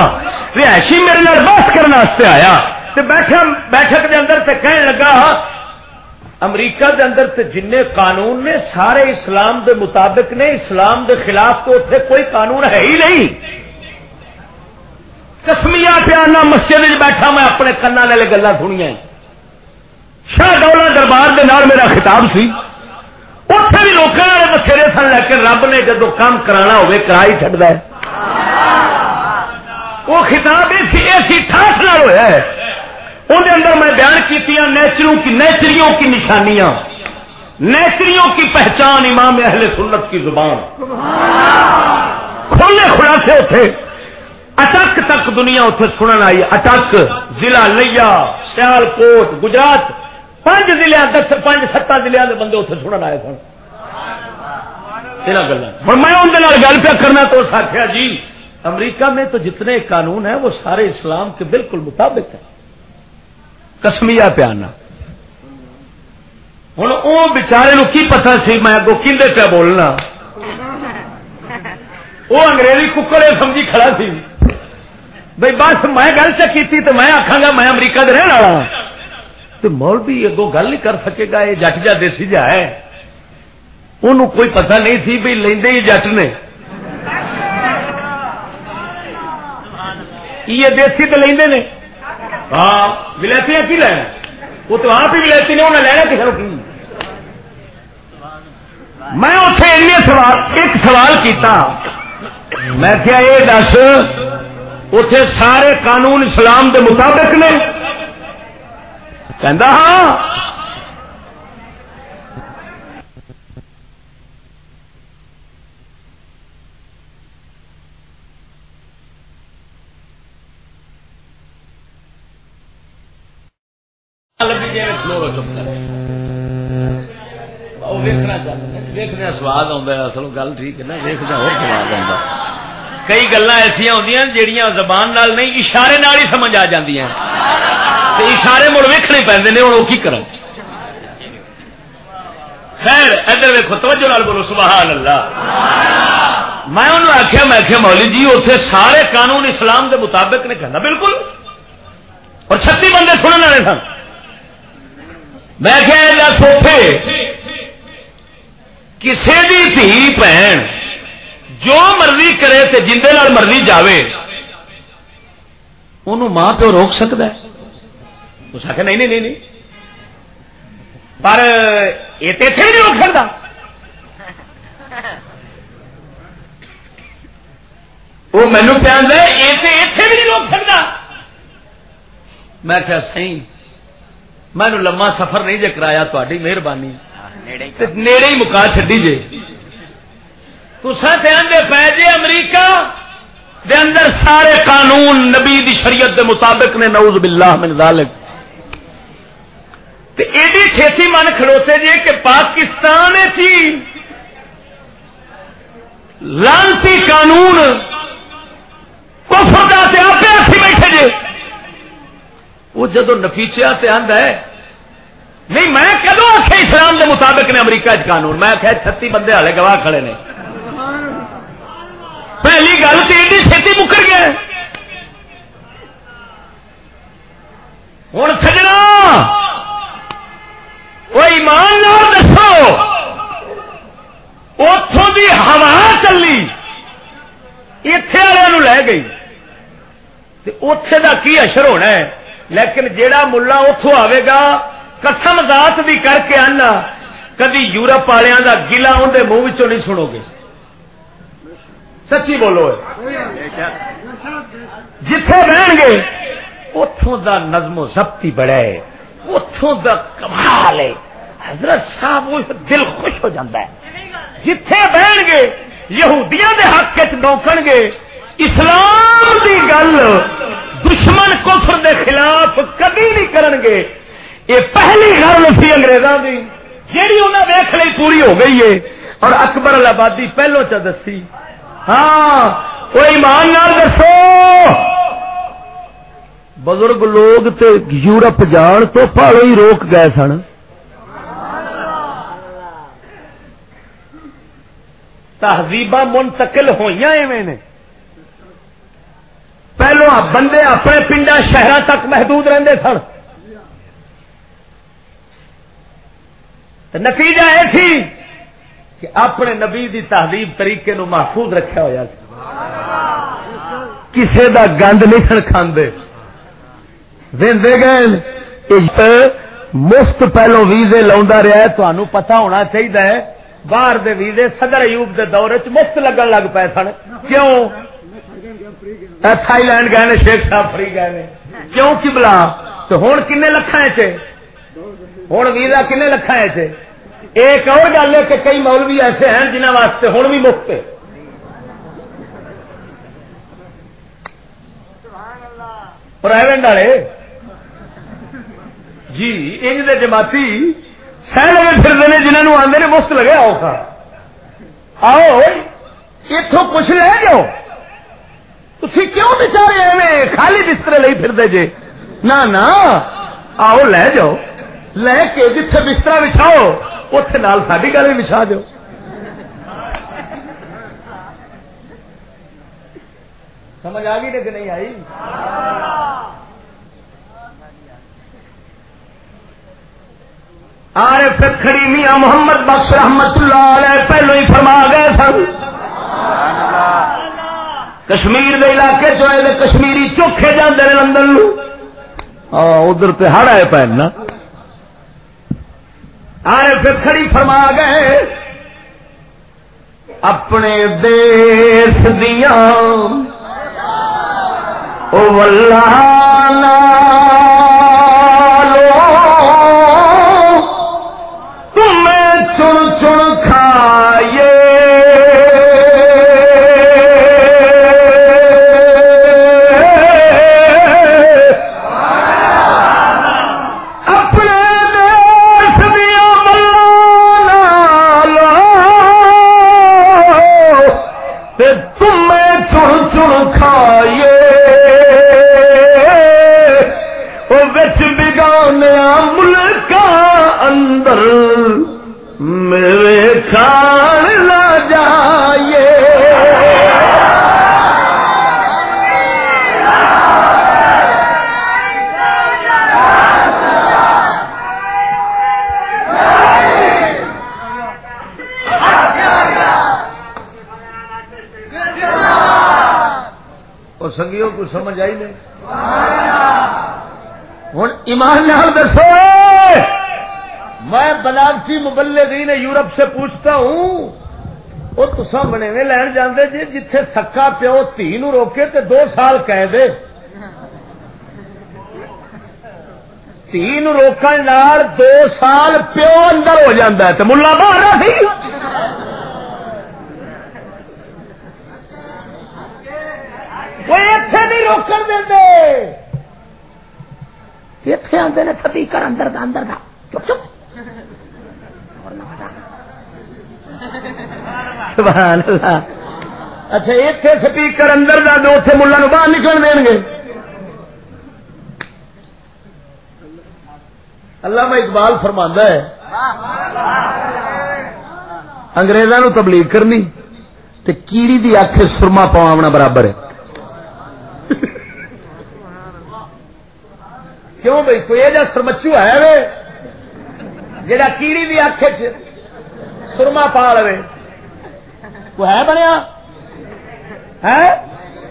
رہائشی میرے بحث کرنے آیا۔ بیٹھک کے اندر تے کہنے لگا، امریکہ دے اندر تے جن قانون نے، سارے اسلام دے مطابق نے، اسلام دے خلاف تو اتنے کوئی قانون ہے ہی نہیں۔ کسمیا پیانا، مسجد بیٹھا، میں اپنے کنا والے گلا سنیا شاہ ڈولا دربار دے نال میرا خطاب سی۔ اتے بھی لوگوں والے بسرے سن لے کے رب نے جدو کام کرا ہوئے کرا ہی چڑھتا ہے۔ وہ خطاب ایسی ٹھاس نہ ہوا ہے۔ اندر اندر میں بیان کی نیچروں کی نیچریوں کی نشانیاں، نیچریوں کی پہچان امام اہل سنت کی زبان۔ کھولے کھڑا سے اٹھے اٹک تک دنیا اتنے سنن آئی۔ اٹک، ضلع لیا سیال کوٹ گجرات۔ پانچ ضلع دس پانچ ستا ضلع کے بندے اتنے سنن آئے سن۔ میں اندر گل پہ کرنا تو اس آخیا جی۔ امریکہ میں تو جتنے قانون ہیں وہ سارے اسلام کے بالکل مطابق ہیں۔ کسمیا پیانا ہوں وہ بچارے کی پتا سی؟ میں اگو کھے پیا بولنا۔ وہ انگریزی ککڑے سمجھی کھڑا سی۔ بھائی بس میں گل چکی تو میں آخا گا میں امریکہ دے رہن والا تو مول بھی اگو گل نہیں کر سکے گا، یہ جٹ جا دیسی جا ہے۔ انہوں کوئی پتہ نہیں تھی بھی لیندے ہی جٹ نے۔ یہ دیسی تو لیندے نے۔ ہاں ولائتی کی لینا وہ تو آپ ہی ولائتی نے انہیں لینا کسی کی؟ میں اتنے سوال، ایک سوال کیتا۔ میں کیا یہ دس اتے سارے قانون اسلام دے مطابق نے۔ ہاں۔ سواد اصل گل ٹھیک ہے نا ویکنا اور سواد آتا کئی گلا ایسا ہوں جہیا زبان نال نہیں، اشارے نال ہی سمجھ آ جی اشارے مڑ ویکنے پہ ہوں وہ کی کر خیر، ادھر ویکو توجہ لال بولو سبحان اللہ میں انہوں نے آخیا میں آخیا مولی جی اتنے سارے قانون اسلام کے مطابق نے کہنا، بالکل۔ اور چھتی بندے سننے والے سن۔ میں کیا سوفے کسی بھی دھی بھن جو مرضی کرے تو جندے مرضی جاوے انہوں ماں پیو روک سکتا ہے؟ اس آخر نہیں نہیں نہیں پر یہ تو اتنے نہیں روک سکتا وہ مینو پہ یہ اتنے بھی نہیں روک سکتا میں کیا صحیح میں لما سفر نہیں جے کرایا تاری مہربانی۔ نیڑے ہی مکا چڈی جے۔ دے پی جے امریکہ دے اندر سارے قانون نبی دی شریعت دے مطابق نے، نعوذ باللہ من ذالک۔ ایڈی چھتی من کھڑوتے جے کہ پاکستان تھی۔ لانتی قانون کفر کا آپ بیٹھے جے۔ وہ جدو نفیچیا آد ہے، نہیں، میں کدو آخیا اسلام کے مطابق نے امریکہ قانون؟ میں آخیا چھتی بندے والے گواہ کھڑے نے۔ پہلی گل تو ایڈی چھتی مکر گیا ہوں سجنا۔ وہ ایمان دسو۔ اتوں کی ہوا چلی۔ اتے والوں لے گئی۔ اتے کا کی اشر ہونا ہے۔ لیکن جیڑا ملا اتو آئے گا، قسم ذات بھی کر کے آنا۔ کدی یورپ والوں کا گلا اندر منہ نہیں سنو گے۔ سچی بولو جتھے بہن گے اتوں دا نظم و ضبطی بڑا ہے اتوں دا کمال ہے حضرت صاحب، وہ دل خوش ہو جاتا ہے۔ جتھے بہن گے، یہودیاں دے حق چوکن گے۔ اسلام دی گل دشمن کفر دے خلاف کبھی نہیں کرن گے۔ یہ پہلی گل سی انگریزاں دی، جیڑی انہیں ویخ لی پوری ہو گئی ہے اور اکبر آبادی پہلو چ دسی۔ ہاں وہ ایمان نال دسو۔ بزرگ لوگ تے یورپ جان تو پہلو ہی روک گئے سن۔ تہذیب منتقل ہوئی نے۔ پہلو بندے اپنے پنڈا شہر تک محدود رہتے سن۔ نتیجہ یہ تھی کہ اپنے نبی دی تہذیب طریقے نو محفوظ رکھا ہوا کسی دا گند نہیں سن کھانے گئے مفت پہلو ویزے لا رہا ہے پتا ہونا چاہیے باہر دے ویزے صدر ایوب دے دور چ مفت لگن لگ پے سن۔ کیوں؟ تھائی لینڈ گئے شیخ صاحب فری گئے کیوں؟ کی بلا تو ہوں کن لکھان ہوں ویزا کن لکھان چ ایک اور گل ہے کہ کئی مولوی ایسے ہیں جنہوں واسطے ہوں بھی مفت پرائیویٹ والے۔ جی انج دے جماعتی سہ لگے پھرتے ہیں جنہوں آدھے مفت لگے آؤ آؤ اتوں کچھ لے جاؤ تھی کیوں بچارے ایویں خالی بستر لے پھر جے؟ نہ آؤ لے جاؤ لے کے جتھے بستر بچھاؤ۔ اتے نال ساری گل بچھا دو سمجھ آ گئی کہ نہیں آئی؟ آر کھڑی میاں محمد بخش رحمت اللہ علیہ پہلو ہی فرما گئے سن۔ کشمیر دے علاقے چوئے کشمیری چوکھے جانے لندن ادھر پہ ہڑ آئے پہ نا۔ آر پھر کھڑی فرما گئے۔ اپنے دیس دیا او اللہ نیا ملک اندر میرے کھان لا جائے۔ سنگیوں کو سمجھ آئی نہیں؟ ایمان نال دسو۔ میں بناوٹی مبلغین یورپ سے پوچھتا ہوں، وہ تسا بنے لین جاندے جی جتھے سکا پیو تھی نو روکے تے دو سال کہہ دے۔ تھی نو روکن دو سال پیو اندر ہو جاتا ہے۔ ملا باہر سی۔ کوئی اتے نہیں روکن دے۔ اتے آتے نے سبھی کر اندر دا اندر دا۔ چپ چپ۔ اچھا اتنے سپیکر اندر دا دو اتنے ملا نو باہر نکل دیں گے۔ اللہ میں اقبال فرما ہے انگریزوں تبلیغ کرنی تے کیڑی دی اکھ سرما پواونا برابر ہے۔ کیوں بھائی؟ کوئی یہ سرمچو ہے وے؟ جا کیڑی بھی اکھ سرما پا لے کو ہے بنیا؟ ہے؟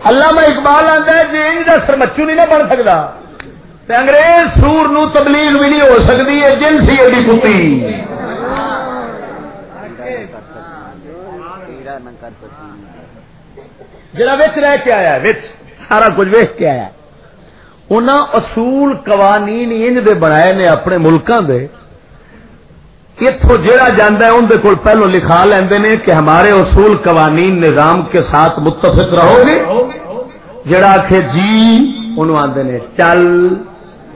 علامہ اقبال آتا ہے جی ان کا سرمچو نہیں نہ بن سکتا انگریز سور نو تبلیغ بھی نہیں ہو سکتی ہے جن سی ایڈی کتی۔ جڑا وچ لے کے آیا وچ سارا کچھ ویچ کے آیا انہاں اصول قوانین انج دے بنائے نے اپنے ملکاں دے۔ اتوں جہاں جانا ہے اندر کول پہلو لکھا لیندے نے کہ ہمارے اصول قوانین نظام کے ساتھ متفق رہو گے جڑا آخ جی انہوں آدھے نے چل،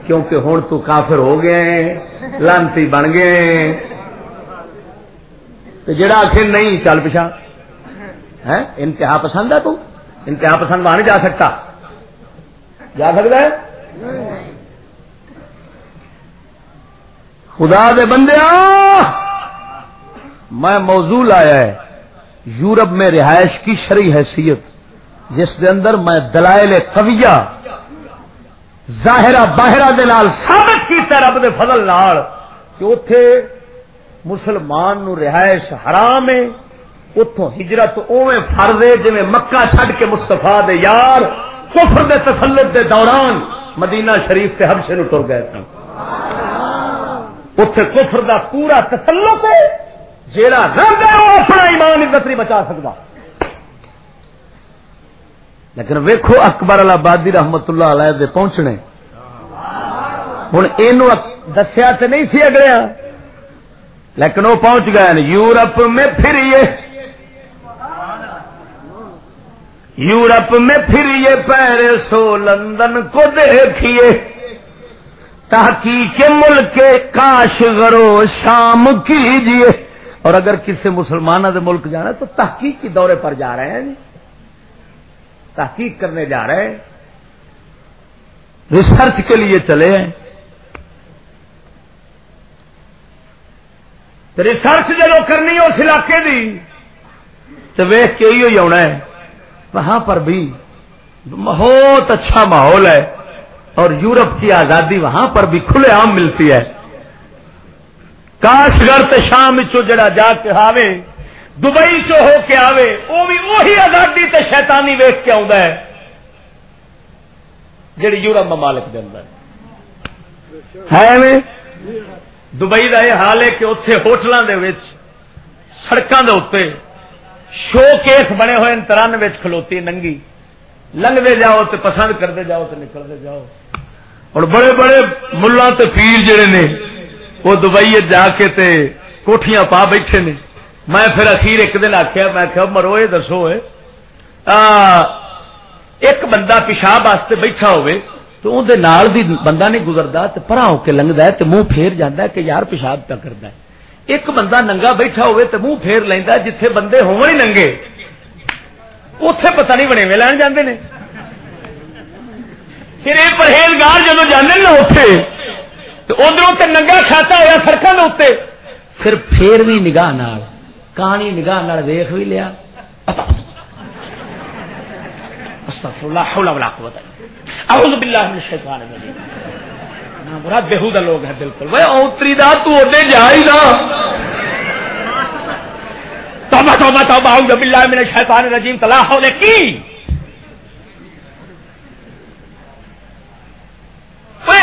کیونکہ ہوں تو کافر ہو گئے لانتی بن گئے جڑا آخ نہیں، چل پچھا ہے انتہا پسند ہے تو۔ انتہا پسند وہاں نہیں جا سکتا۔ جا سکتا ہے؟ خدا دے بندے میں موضوع آیا ہے یورپ میں رہائش کی شرعی حیثیت، جس دے اندر میں دلائل قویہ، ظاہرہ باہرہ دے نال ثابت کیتا رب دے فضل نال کہ اتے مسلمان نو رہائش حرام ہے اتوں ہجرت اوے فرضے جی مکہ چھڈ کے مستفا دے یار کفر دے تسلط دے دوران مدینہ شریف سے حبشے نو ٹر گئے سن۔ اتے کفر دا پورا تسلط ہے، جیڑا رب ہے وہ اپنا ایمان عزت نہیں بچا سکتا۔ لیکن ویکو اکبر آبادی رحمت اللہ علیہ دے پہنچنے۔ ہوں یہ دسیا تو نہیں سی اگلے۔ لیکن وہ پہنچ گئے یورپ میں پھر یہ یورپ میں پھر یہ پیرس ہو لندن کو دیکھیے تحقیق ملک کاش غرو شام کیجیے۔ اور اگر کسی مسلمانوں کے ملک جانا تو تحقیق کے دورے پر جا رہے ہیں جی۔ تحقیق کرنے جا رہے ہیں۔ ریسرچ کے لیے چلے ہیں۔ ریسرچ جب کرنی اس علاقے کی تو ویخ کے ہی آنا ہے۔ وہاں پر بھی بہت اچھا ماحول ہے اور یورپ کی آزادی وہاں پر بھی کھلے عام ملتی ہے۔ کاش گھر شام چو جڑا جا کے آوے، دبئی چو ہو کے آوے وہ بھی وہی آزادی تے شیطانی ویخ کے آ جڑی یورپ ممالک دے اندر۔ ہے دبئی کا یہ حال ہے کہ اتے ہوٹلوں کے سڑکوں کے اتنے شو کیس بنے ہوئے ترن کھلوتی ننگی۔ لنگتے جاؤ تو پسند کرتے جاؤ تو نکلتے جاؤ۔ اور بڑے بڑے ملا پیر جڑے نے، وہ دبئی جا کے تے کوٹیاں پا بیٹھے نے۔ میں پھر اخیر ایک دن آخیا میں کہ مرو یہ دسو ایک بندہ پیشاب واسطے بیٹھا ہوئے، تو اندر نال بندہ نہیں گزرتا تو پرا ہو کے لنگتا ہے تو منہ پھیر جانا کہ یار پیشاب پیا کرتا ہے۔ ایک بندہ ننگا بیٹھا ہوئے تو منہ پھیر لینا جتھے بندے ہو ننگے اتے پتہ نہیں بنے لین جاندے نے پھر یہ پرہیزگار جب جانے نا اتے تو ادھر تے ننگا کھاتا ہوا سڑکوں کے اتنے پھر پھر بھی نگاہ نال کہانی نگاہ نال ویخ بھی لیا استغفر اللہ حول ولا قوت اعوذ باللہ من الشیطان الرجیم نا برا بےحودہ لوگ ہیں، بالکل۔ وہ اوتری دا، تو اوتے جا ہی نا توبہ توبہ توبہ۔ اعوذ باللہ من الشیطان الرجیم۔ تلا حول کی؟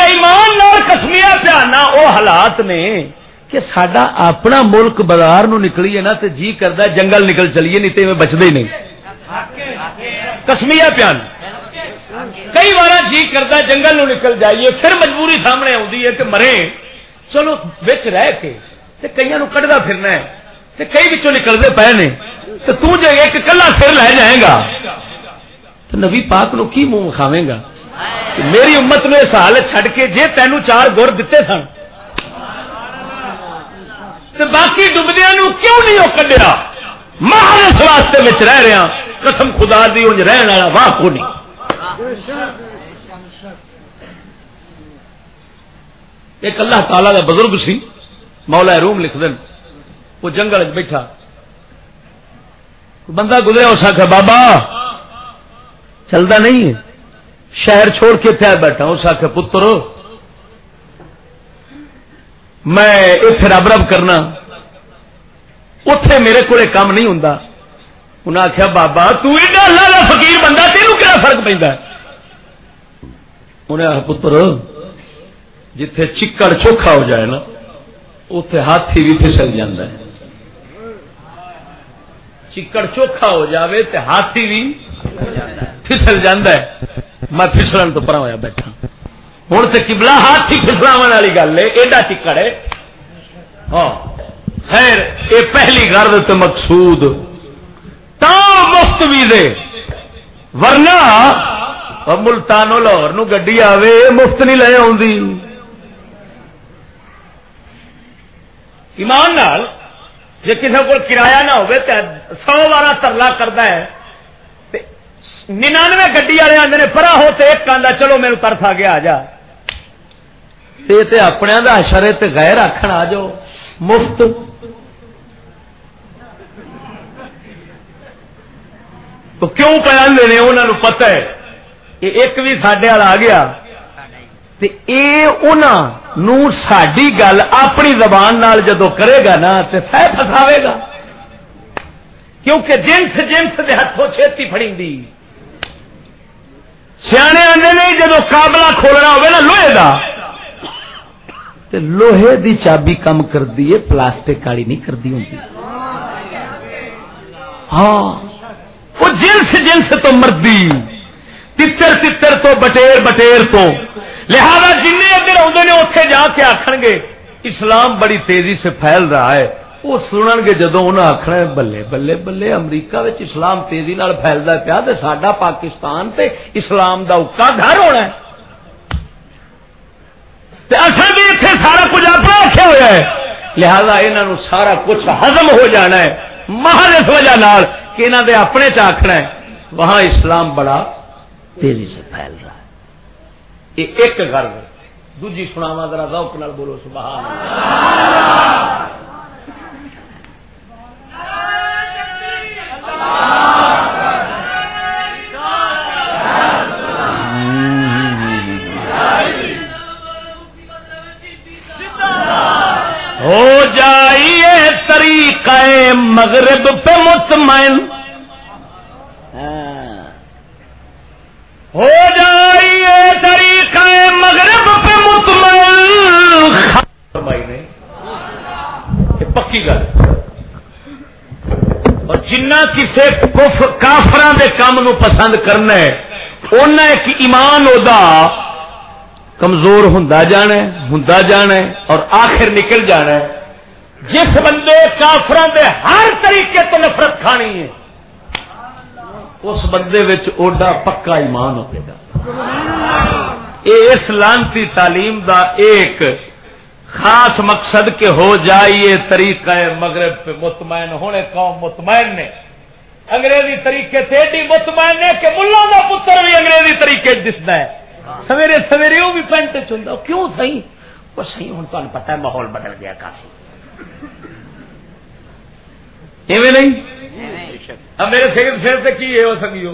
ایمان نال کسمیا پیانا وہ حالات نے کہ سڈا اپنا ملک بازار نو نکلیے نا تو جی کرتا جنگل نکل چلیے، نہیں تو بچتے ہی نہیں۔ کسمیا پیان۔ کئی بار جی کرتا جنگل نو نکل جائیے، پھر مجبوری سامنے آتی ہے کہ مرے۔ چلو بچ رہ کے کئی کٹتا پھرنا ہے۔ تے کئی بچوں نکلتے پے نے۔ تو تجھے ایک کلا پھر لے جائے گا۔ تو نبی پاک نو کی منہ کھاوے گا؟ میری امت نے اس حال چھڈ کے جے تینوں چار گر دیتے سن۔ تو باقی ڈبدیا کیوں نہیں وہ کڈیا؟ مہار اس واسطے رہ رہا ہاں۔ قسم خدا دی، انج رہن والا واہ کو نہیں۔ ایک اللہ تعالی کا بزرگ سی، مولا روم لکھ دین۔ وہ جنگل بیٹھا۔ بندہ گزرا اس آخر بابا چلتا نہیں ہے شہر چھوڑ کے پیا بیٹھا۔ اس آخر پتر، میں اتنے رب رب کرنا۔ اتے میرے کو کام نہیں ہوں انہیں آخیا بابا تلا فکیر بندہ، تینوں کیا فرق پہ انہیں آخ پتر، جتھے چکڑ چوکھا ہو جائے نا اتے ہاتھی بھی پھسل جا چکڑ چوکھا ہو جاوے تے ہاتھی بھی پھسل جاندہ ہے۔ میں پھسلن تو پرا ہوا بیٹھا۔ ہوں تو کبلا ہاتھی پھسلاو والی گل ہے، ایڈا چکڑ ہے۔ ہاں خیر یہ پہلی گرد تو مقصود تا مفت بھی دے۔ ورنہ ملتانو لاہور نو گڈی آوے، مفت نہیں لے آ ایمان نال جی کسی کو کرایہ نہ ہو سو بارہ ترلا کرتا ہے ننانوے گڈی والے آدھے پرا ہو تو ایک آدھا چلو میرے ترس آ گیا آ جا اپنے شرے غیر آخر آ جاؤ، مفت۔ تو کیوں پہ آدھے نے انہوں پتہ ہے ایک بھی سڈے آ گیا ساری گل اپنی زبان نال جدو کرے گا نا تو سہ فساوے گا۔ کیونکہ جنس جنس کے ہاتھوں چھتی فڑی دی۔ سیانے آنے نہیں جدو کابلا کھولنا ہوا لوہے کا لوہے دی چابی کم کر ہے پلاسٹک والی نہیں کرتی ہوں ہاں۔ وہ جنس جنس تو مردی تر تر تو بٹیر بٹیر تو۔ لہذا جن ادھر آدھے نے اتے جا کے آخ گے، اسلام بڑی تیزی سے پھیل رہا ہے۔ وہ سنن گے جدو انہیں آخنا بلے بلے بلے، امریکہ اسلام تیزی نال پھیلتا پیا تو سڈا پاکستان تے اسلام دا اکا گھر ہونا ہے۔ اصل بھی اتنے سارا کچھ اپنا آخیا ہوا ہے۔ لہذا انہوں سارا کچھ ہزم ہو جانا ہے۔ محل اس وجہ کہ انہوں نے اپنے چ ہے، وہاں اسلام بڑا تیزی سے پھیل رہا ہے۔ یہ ایک گھر دوجی سناوا ذرا ذوق نال بولو، سبحان ہو جائیے طریقہ مغرب پہ مطمئن۔ ہو جائیے طریقہ مغرب پہ مطمئن۔ یہ پکی گل اور جنہ کسی کافر دے کام نو پسند کرنا ہے۔ ان ایک ایمان ادا کمزور ہوں جانا ہوں جانا اور آخر نکل جانا ہے۔ جس بندے کافران دے ہر طریقے تو نفرت کھانی ہے، اس بندے اوڈا پکا ایمان ہوئے گا یہ اس لانتی تعلیم دا ایک خاص مقصد کے ہو جائیے طریقہ مغرب پہ مطمئن۔ ہونے قوم مطمئن نے۔ انگریزی طریقے سے ایڈی مطمئن ہے کہ ملا کا پتر بھی انگریزی طریقے دستا ہے۔ سویرے سویرے وہ بھی پینٹ چلتا کیوں سی وہ سی ہوں تمہیں پتا ہے ماحول بدل گیا کافی۔ ایویں نہیں؟ اب میرے سر سر سے کی ہے وہ سنگیو؟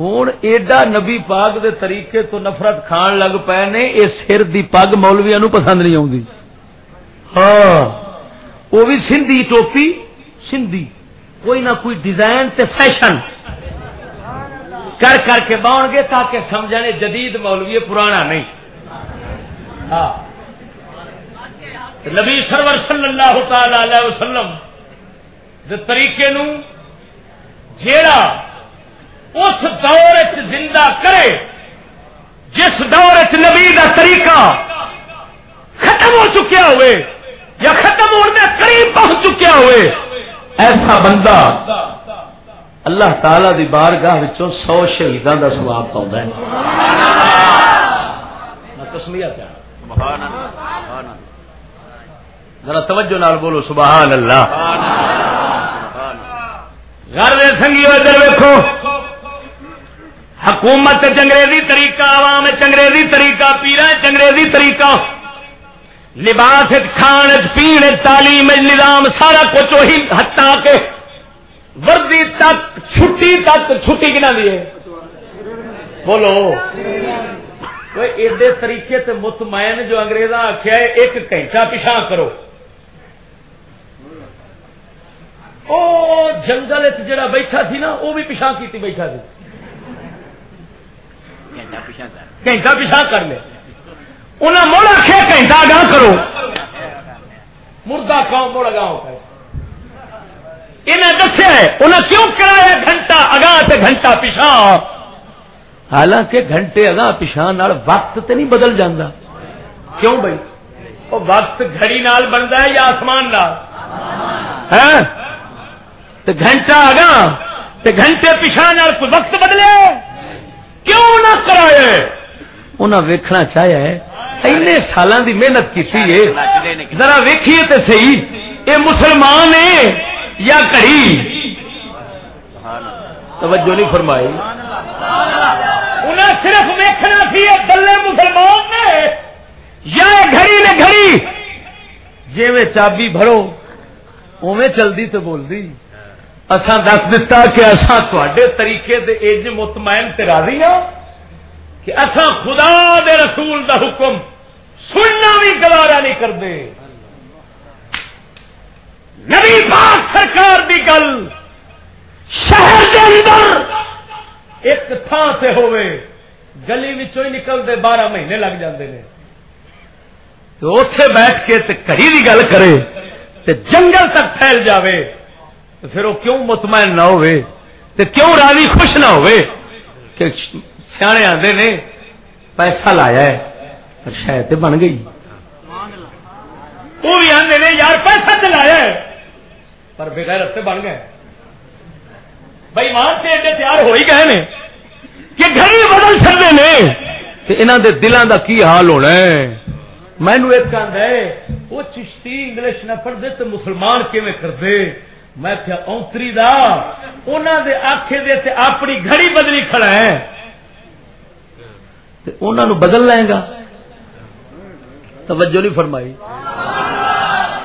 ہوں ایڈا نبی پاک دے طریقے تو نفرت کھان لگ پے نے یہ سر دی پگ مولویا نو پسند نہیں آتی ہاں وہ بھی سندھی ٹوپی سندھی۔ کوئی نہ کوئی ڈیزائن تے فیشن۔ کر کر کے باؤ گے تاکہ سمجھنے جدید مولوی پرانا نہیں۔ ہاں۔ نبی سرور صلی اللہ تعالی علیہ وسلم دے طریقے نو جیڑا اس دور زندہ کرے، جس دور نبی دا طریقہ ختم ہو چکیا ہوئے یا ختم ہونے قریب پہنچ چکیا ہوئے، ایسا بندہ اللہ تعالی دی بارگاہ سو شہیدان کا سواب پاؤں ہے۔ کسمیا کیا ذرا توجہ نال بولو سبحان اللہ گھر سنگیو ادھر ویکو حکومت چنگریزی طریقہ، عوام چنگریزی طریقہ پیرا چنگریزی طریقہ۔ لباس کھان پیڑ تعلیم نظام، سارا کچھ وہی ہٹا کے وردی تک، چھٹی تک، چھٹی کنا دی بولو۔ ایڈے طریقے سے مطمئن جو انگریزا آخیا ایک گھنٹہ پیچھا کرو۔ او جنگل جڑا بیٹھا سی نا وہ بھی پیشہ کی بیٹھا سی۔ گھنٹہ پیشہ کر۔ لے۔ انہیں مڑ آخیا گھنٹہ گاہ کرو۔ مردہ کاؤں مڑ گاؤں کر انہیں دسیا انہیں کیوں کرایا گھنٹہ اگاں سے گھنٹہ پچھا حالانکہ گھنٹے اگاں پچھا وقت تے نہیں بدل جانا کیوں بھائی؟ وہ وقت گھڑی نال بنتا ہے یا آسمان نال؟ ہاں؟ گھنٹہ اگاں گھنٹے پچھا کوئی وقت بدلے۔ کیوں نہ کرائے انہیں ویکھنا چاہیا ہے، اینے سال دی محنت کی ذرا ویکھیے تے صحیح یہ مسلمان ہے یا کڑی توجہ نہیں فرمائی۔ انہیں صرف ویکنا سی دلے مسلمان نے۔ یا گھڑی نے گھڑی۔ جی میں چابی بھرو اوے چلتی تو بول دی اساں دس دتا کہ اساں تے طریقے دے ایج مطمئن تے راضی ہاں کہ اساں خدا دے رسول دا حکم سننا بھی گوارا نہیں کرتے نبی پاک سرکار دی گل شہر کے اندر ایک تھان سے ہوئے گلی ہی نکلتے بارہ مہینے لگ جاندے نے۔ تو اتے بیٹھ کے تے کڑی کی گل کرے، تے جنگل تک پھیل جاوے۔ تو پھر وہ کیوں مطمئن نہ ہوئے؟ تے کیوں راضی خوش نہ ہوئے؟ کہ سیانے آتے نے پیسہ لایا ہے شاید بن گئی۔ وہ بھی آتے نے، یار پیسہ چلایا ہے، پر بغیر رستے بن گئے۔ بھائی مان سے ایڈے تیار ہو ہی گئے نے کہ گھر بدل چلے نے۔ انہوں دے دلان دا کی حال ہونا ہے؟ مینو ایک کہہ ہے، وہ چشتی انگلش نہ پڑھتے تو مسلمان کیون کرتے میں کیا اونتری دا انہوں دے آخے دے تے اپنی گھڑی بدلی کھڑا ہے. انہوں بدل لیں گا؟ توجہ نہیں فرمائی۔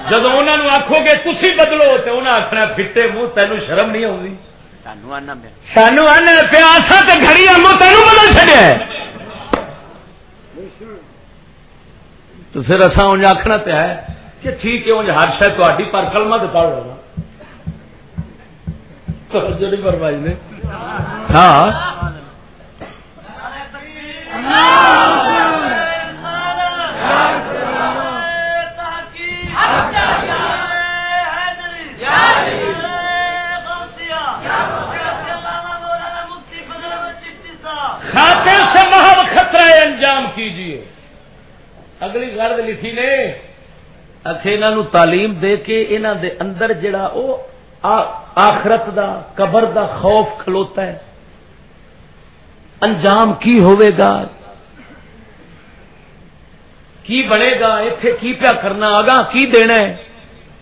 جب انہوں آخو گے تھی بدلو تو انہیں آخنا فٹے منہ تینوں شرم نہیں آؤں سانو آنا پیا گھڑی آمو تینوں بدل چڑیا تو پھر اصا انج آخنا پیا کہ ٹھیک ہے انج ہر شاید تاری پر کلمہ تو پڑھ لینا نہیں فرمائی نے۔ ہاں۔ کیجیے اگلی گرد لکھی نے۔ انہوں تعلیم دے کے انہوں دے اندر جڑا او آخرت دا، قبر دا خوف کھلوتا ہے۔ انجام کی ہوئے گا؟ کی بنے گا؟ اتے کی پیا کرنا؟ آگاہ کی دینا ہے؟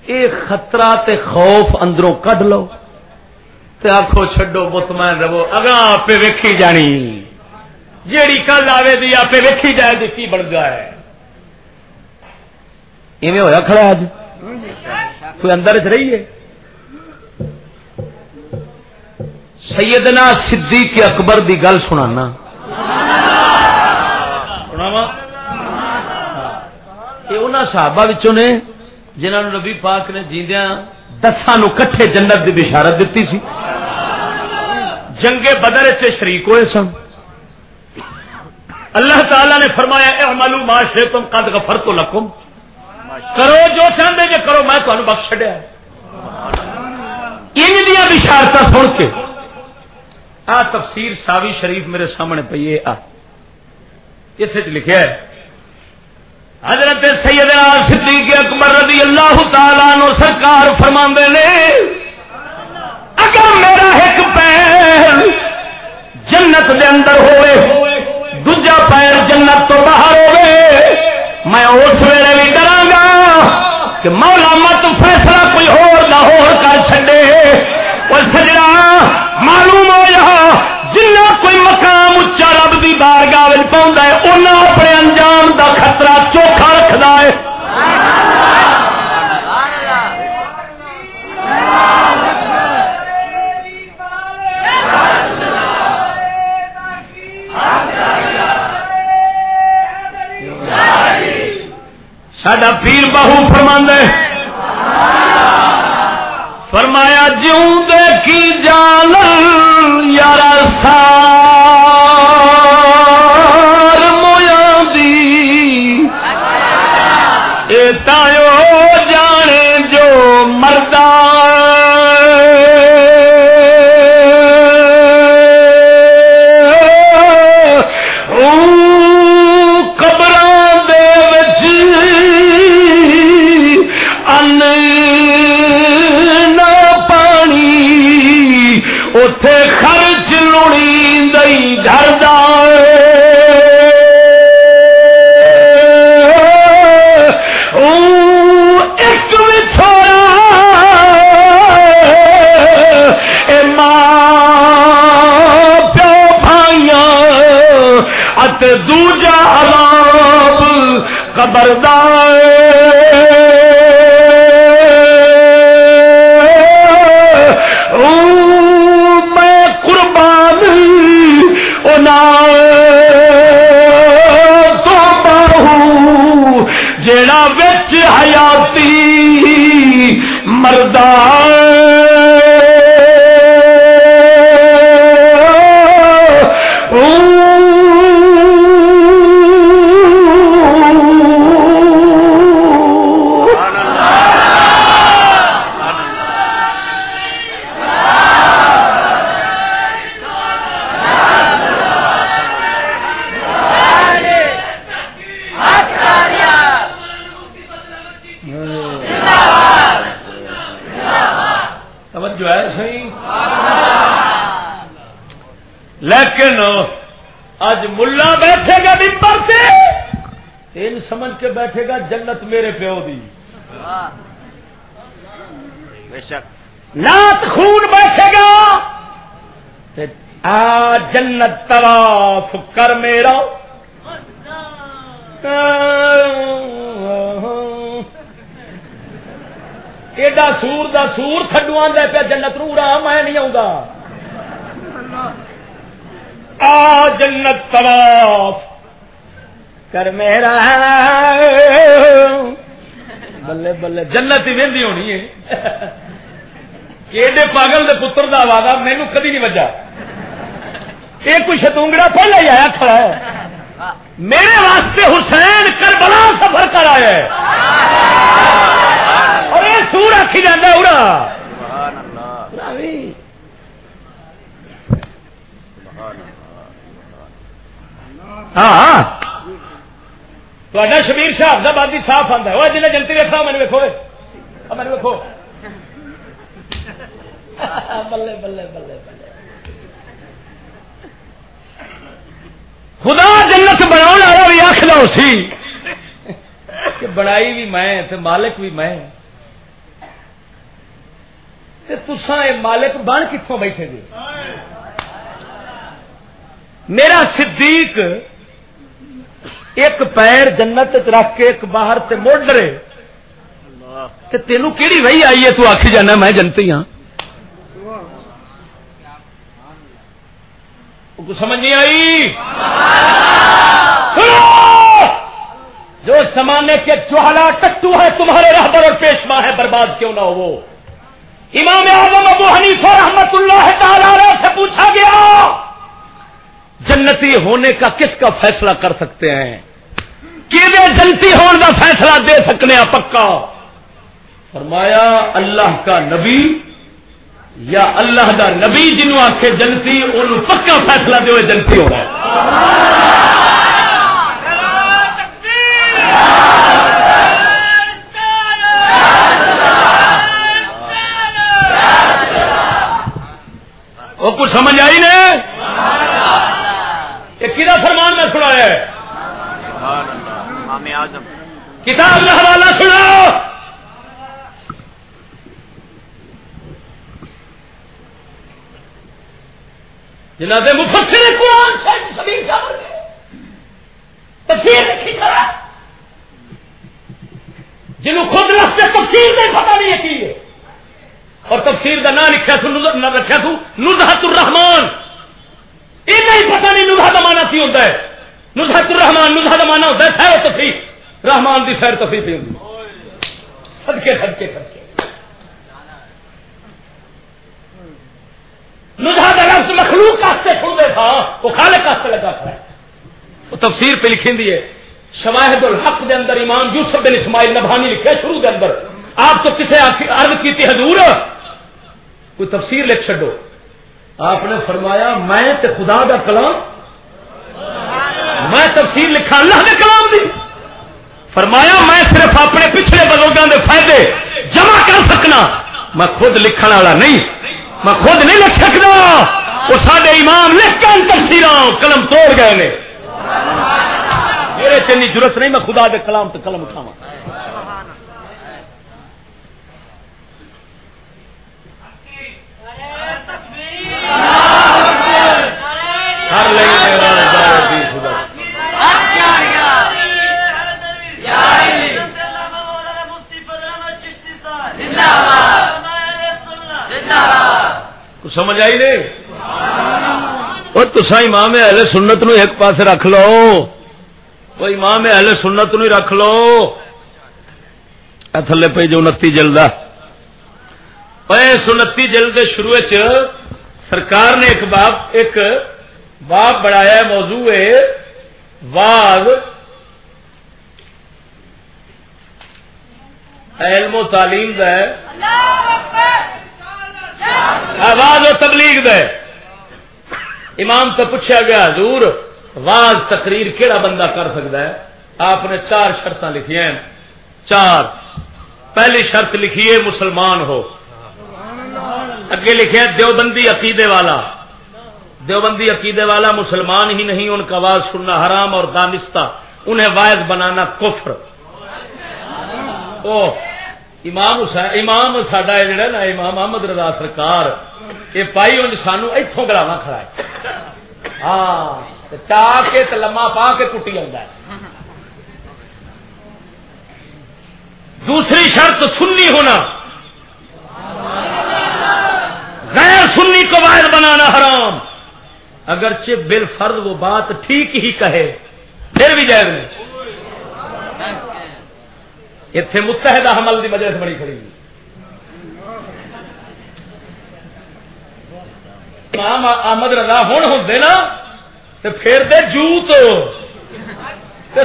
اے خطرہ تے خوف اندروں کڈ لو۔ تے آخو چڈو مطمئن رہو۔ اگاں آپ ویکھی جانی۔ جیڑی کل آئے دی آپ ویکھی جائے گی کی بن گیا ہے؟ ایویں ہوا کھڑا اج کوئی اندر چ رہی ہے؟ سیدنا صدیق اکبر دی گل سنانا۔ یہ صحابہ نے جنہوں نے نبی پاک نے جیندیا دساں کٹھے جنت دی بشارت دیتی سی۔ جنگے بدر سے شریک ہوئے سن۔ اللہ تعالی نے فرمایا اعملوا ما شئتم قد غفرت لكم کرو جو چاہتے جی کرو میں تمہیں بخش چڈیا ان دیا بشارت سن کے آ تفسیر ساوی شریف میرے سامنے پی ہے اس لکھا ہے، حضرت سیدنا صدیق اکبر رضی اللہ تعالی نو سرکار فرما نے، اگر میرا ایک پیر جنت دے اندر ہوئے دجا پیر جنت تو باہر ہوئے، میں اس ویلے بھی ڈرا گا کہ مولا مت فیصلہ کوئی نہ کر چڈے اور سجنا خطرہ چوکھا رکھتا ہے۔ سڈا پیر بہو فرما فرمایا جیوں دے کی جان یار سار اے دوجا خبردار میں قربان تو بہو جڑا بچ حیاتی مردار بیٹھے گا ممبر سے ان سمجھ کے بیٹھے گا جنت میرے پیو دی۔ بے شک۔ نات خون بیٹھے گا۔ آ جنت طواف کر میرا۔ ایڈا سور دا سور تھڈو آدھا پیا جنت رو رہا میں نہیں آؤں گا جنت طواف۔ کر میرا بلے بلے، جنت ہی وی ہونی ہے۔ ایڈے پاگل دے پتر دا آواز مینو کدی نہیں بجا یہ کچھ شتونگڑا پہلے ہی آیا کھڑا ہے۔ میرے واسطے حسین کر بلا سفر کر آیا ہے۔ اور یہ سور آخی جانا اڑا۔ ہاں, ہاں۔ شبیر شاہ آبادی صاف آتا ہے۔ وہ جنہیں جنتی رکھا میں ویکو میں ویکو بلے بلے بلے بلے۔ خدا جنت بنا والا بھی آخر اسی کہ بنائی بھی میں تے مالک بھی میں۔ تسا مالک بن کتوں بیٹھے جی میرا صدیق ایک پیر جنت رکھ کے ایک باہر تے موڑ ڈرے تینوں کہڑی وہی آئی ہے؟ تو آخی جانا میں جنتی ہاں۔ سمجھ نہیں آئی؟ جو زمانے کے چوہلا ٹٹو ہے تمہارے رہبر اور پیشوا ہے برباد کیوں نہ ہو وہ امام اعظم ابو حنیفہ رحمت اللہ تعالی سے پوچھا گیا، جنتی ہونے کا کس کا فیصلہ کر سکتے ہیں؟ کہ جنتی ہونے کا فیصلہ دے سکنے ہاں پکا؟ فرمایا، اللہ کا نبی یا اللہ دا نبی جنوں آ کے جنتی ان پکا فیصلہ دے ہوئے جنتی ہو رہا ہے۔ وہ کچھ سمجھ آئی نہیں یہ کدا فرمان میں سنا ہے؟ امام اعظم۔ کتاب کا حوالہ سنا جنہ کے مفسر قرآن تفسیر لکھی کرا جنہوں خود رکھتے تفسیر نہیں پتا نہیں ہے اور تفسیر کا نام لکھا تھا رکھا تھا نظہت الرحمان یہ نہیں پتا نہیں نظہ دمانا کی ہوتا ہے۔ نظہت الرحمان نظہ دمانا ہوتا ہے سیر تفریح۔ رحمان کی سیر تفریح پہ ہوتی سدکے سدکے سدکے نظہ کا لفظ مخلوق کاستے چھوڑ تھا، وہ خالے کاستے لگا تھا۔ وہ تفسیر پہ لکھی دی ہے شواہد الحق دے اندر امام یوسف بن اسماعیل نبھانی لکھے شروع کے اندر۔ آپ تو کسے عرض کی تھی حضور، کوئی تفسیر لکھ چڈو آپ نے فرمایا، میں تے خدا دا کلام میں تفسیر لکھا اللہ نے کلام دی۔ فرمایا میں صرف اپنے پچھلے بزرگوں دے فائدے جمع کر سکنا۔ میں خود لکھن والا نہیں۔ میں خود نہیں لکھ سکتا وہ سارے امام لکھ کر تفسیر قلم توڑ گئے نے۔ میرے چنی ضرورت نہیں، میں خدا دے کلام تو قلم اٹھاوا سمجھ آئی نہیں؟ اور تسا امام اہل سنت نو ایک پاس رکھ لو۔ وہ امام اہل سنت نو رکھ لو۔ تھلے پہ جو انتی جلد سنتی جلد شروع سرکار نے ایک باب ایک باب بڑھایا موضوع ہے واض علم و تعلیم دا ہے۔ آواز و تبلیغ دا ہے امام تو پوچھا گیا، حضور واز تقریر کہڑا بندہ کر سکتا ہے؟ آپ نے چار شرط لکھی ہیں۔ چار۔ پہلی شرط لکھیے مسلمان ہو۔ اگے لکھے دیوبندی عقیدے والا۔ دیوبندی عقیدے والا مسلمان ہی نہیں، ان کا آواز سننا حرام اور دانستہ۔ انہیں واعظ بنانا کفر۔ او امام امام ساڈا جڑا نا، امام احمد رضا سرکار یہ پائی ان سانو اتوں گلاوا کھڑا ہے۔ ہاں چاہ کے لما پا کے کٹی آ دوسری شرط سنی ہونا۔ غیر سنی کو واحد بنانا حرام۔ اگرچہ بل فرد وہ بات ٹھیک ہی کہے، پھر بھی جائز نہیں۔ اتنے متحدہ حمل کی وجہ سے بڑی کھڑی۔ امام احمد رضا ہوں ہوں نا تو پھر دے جوت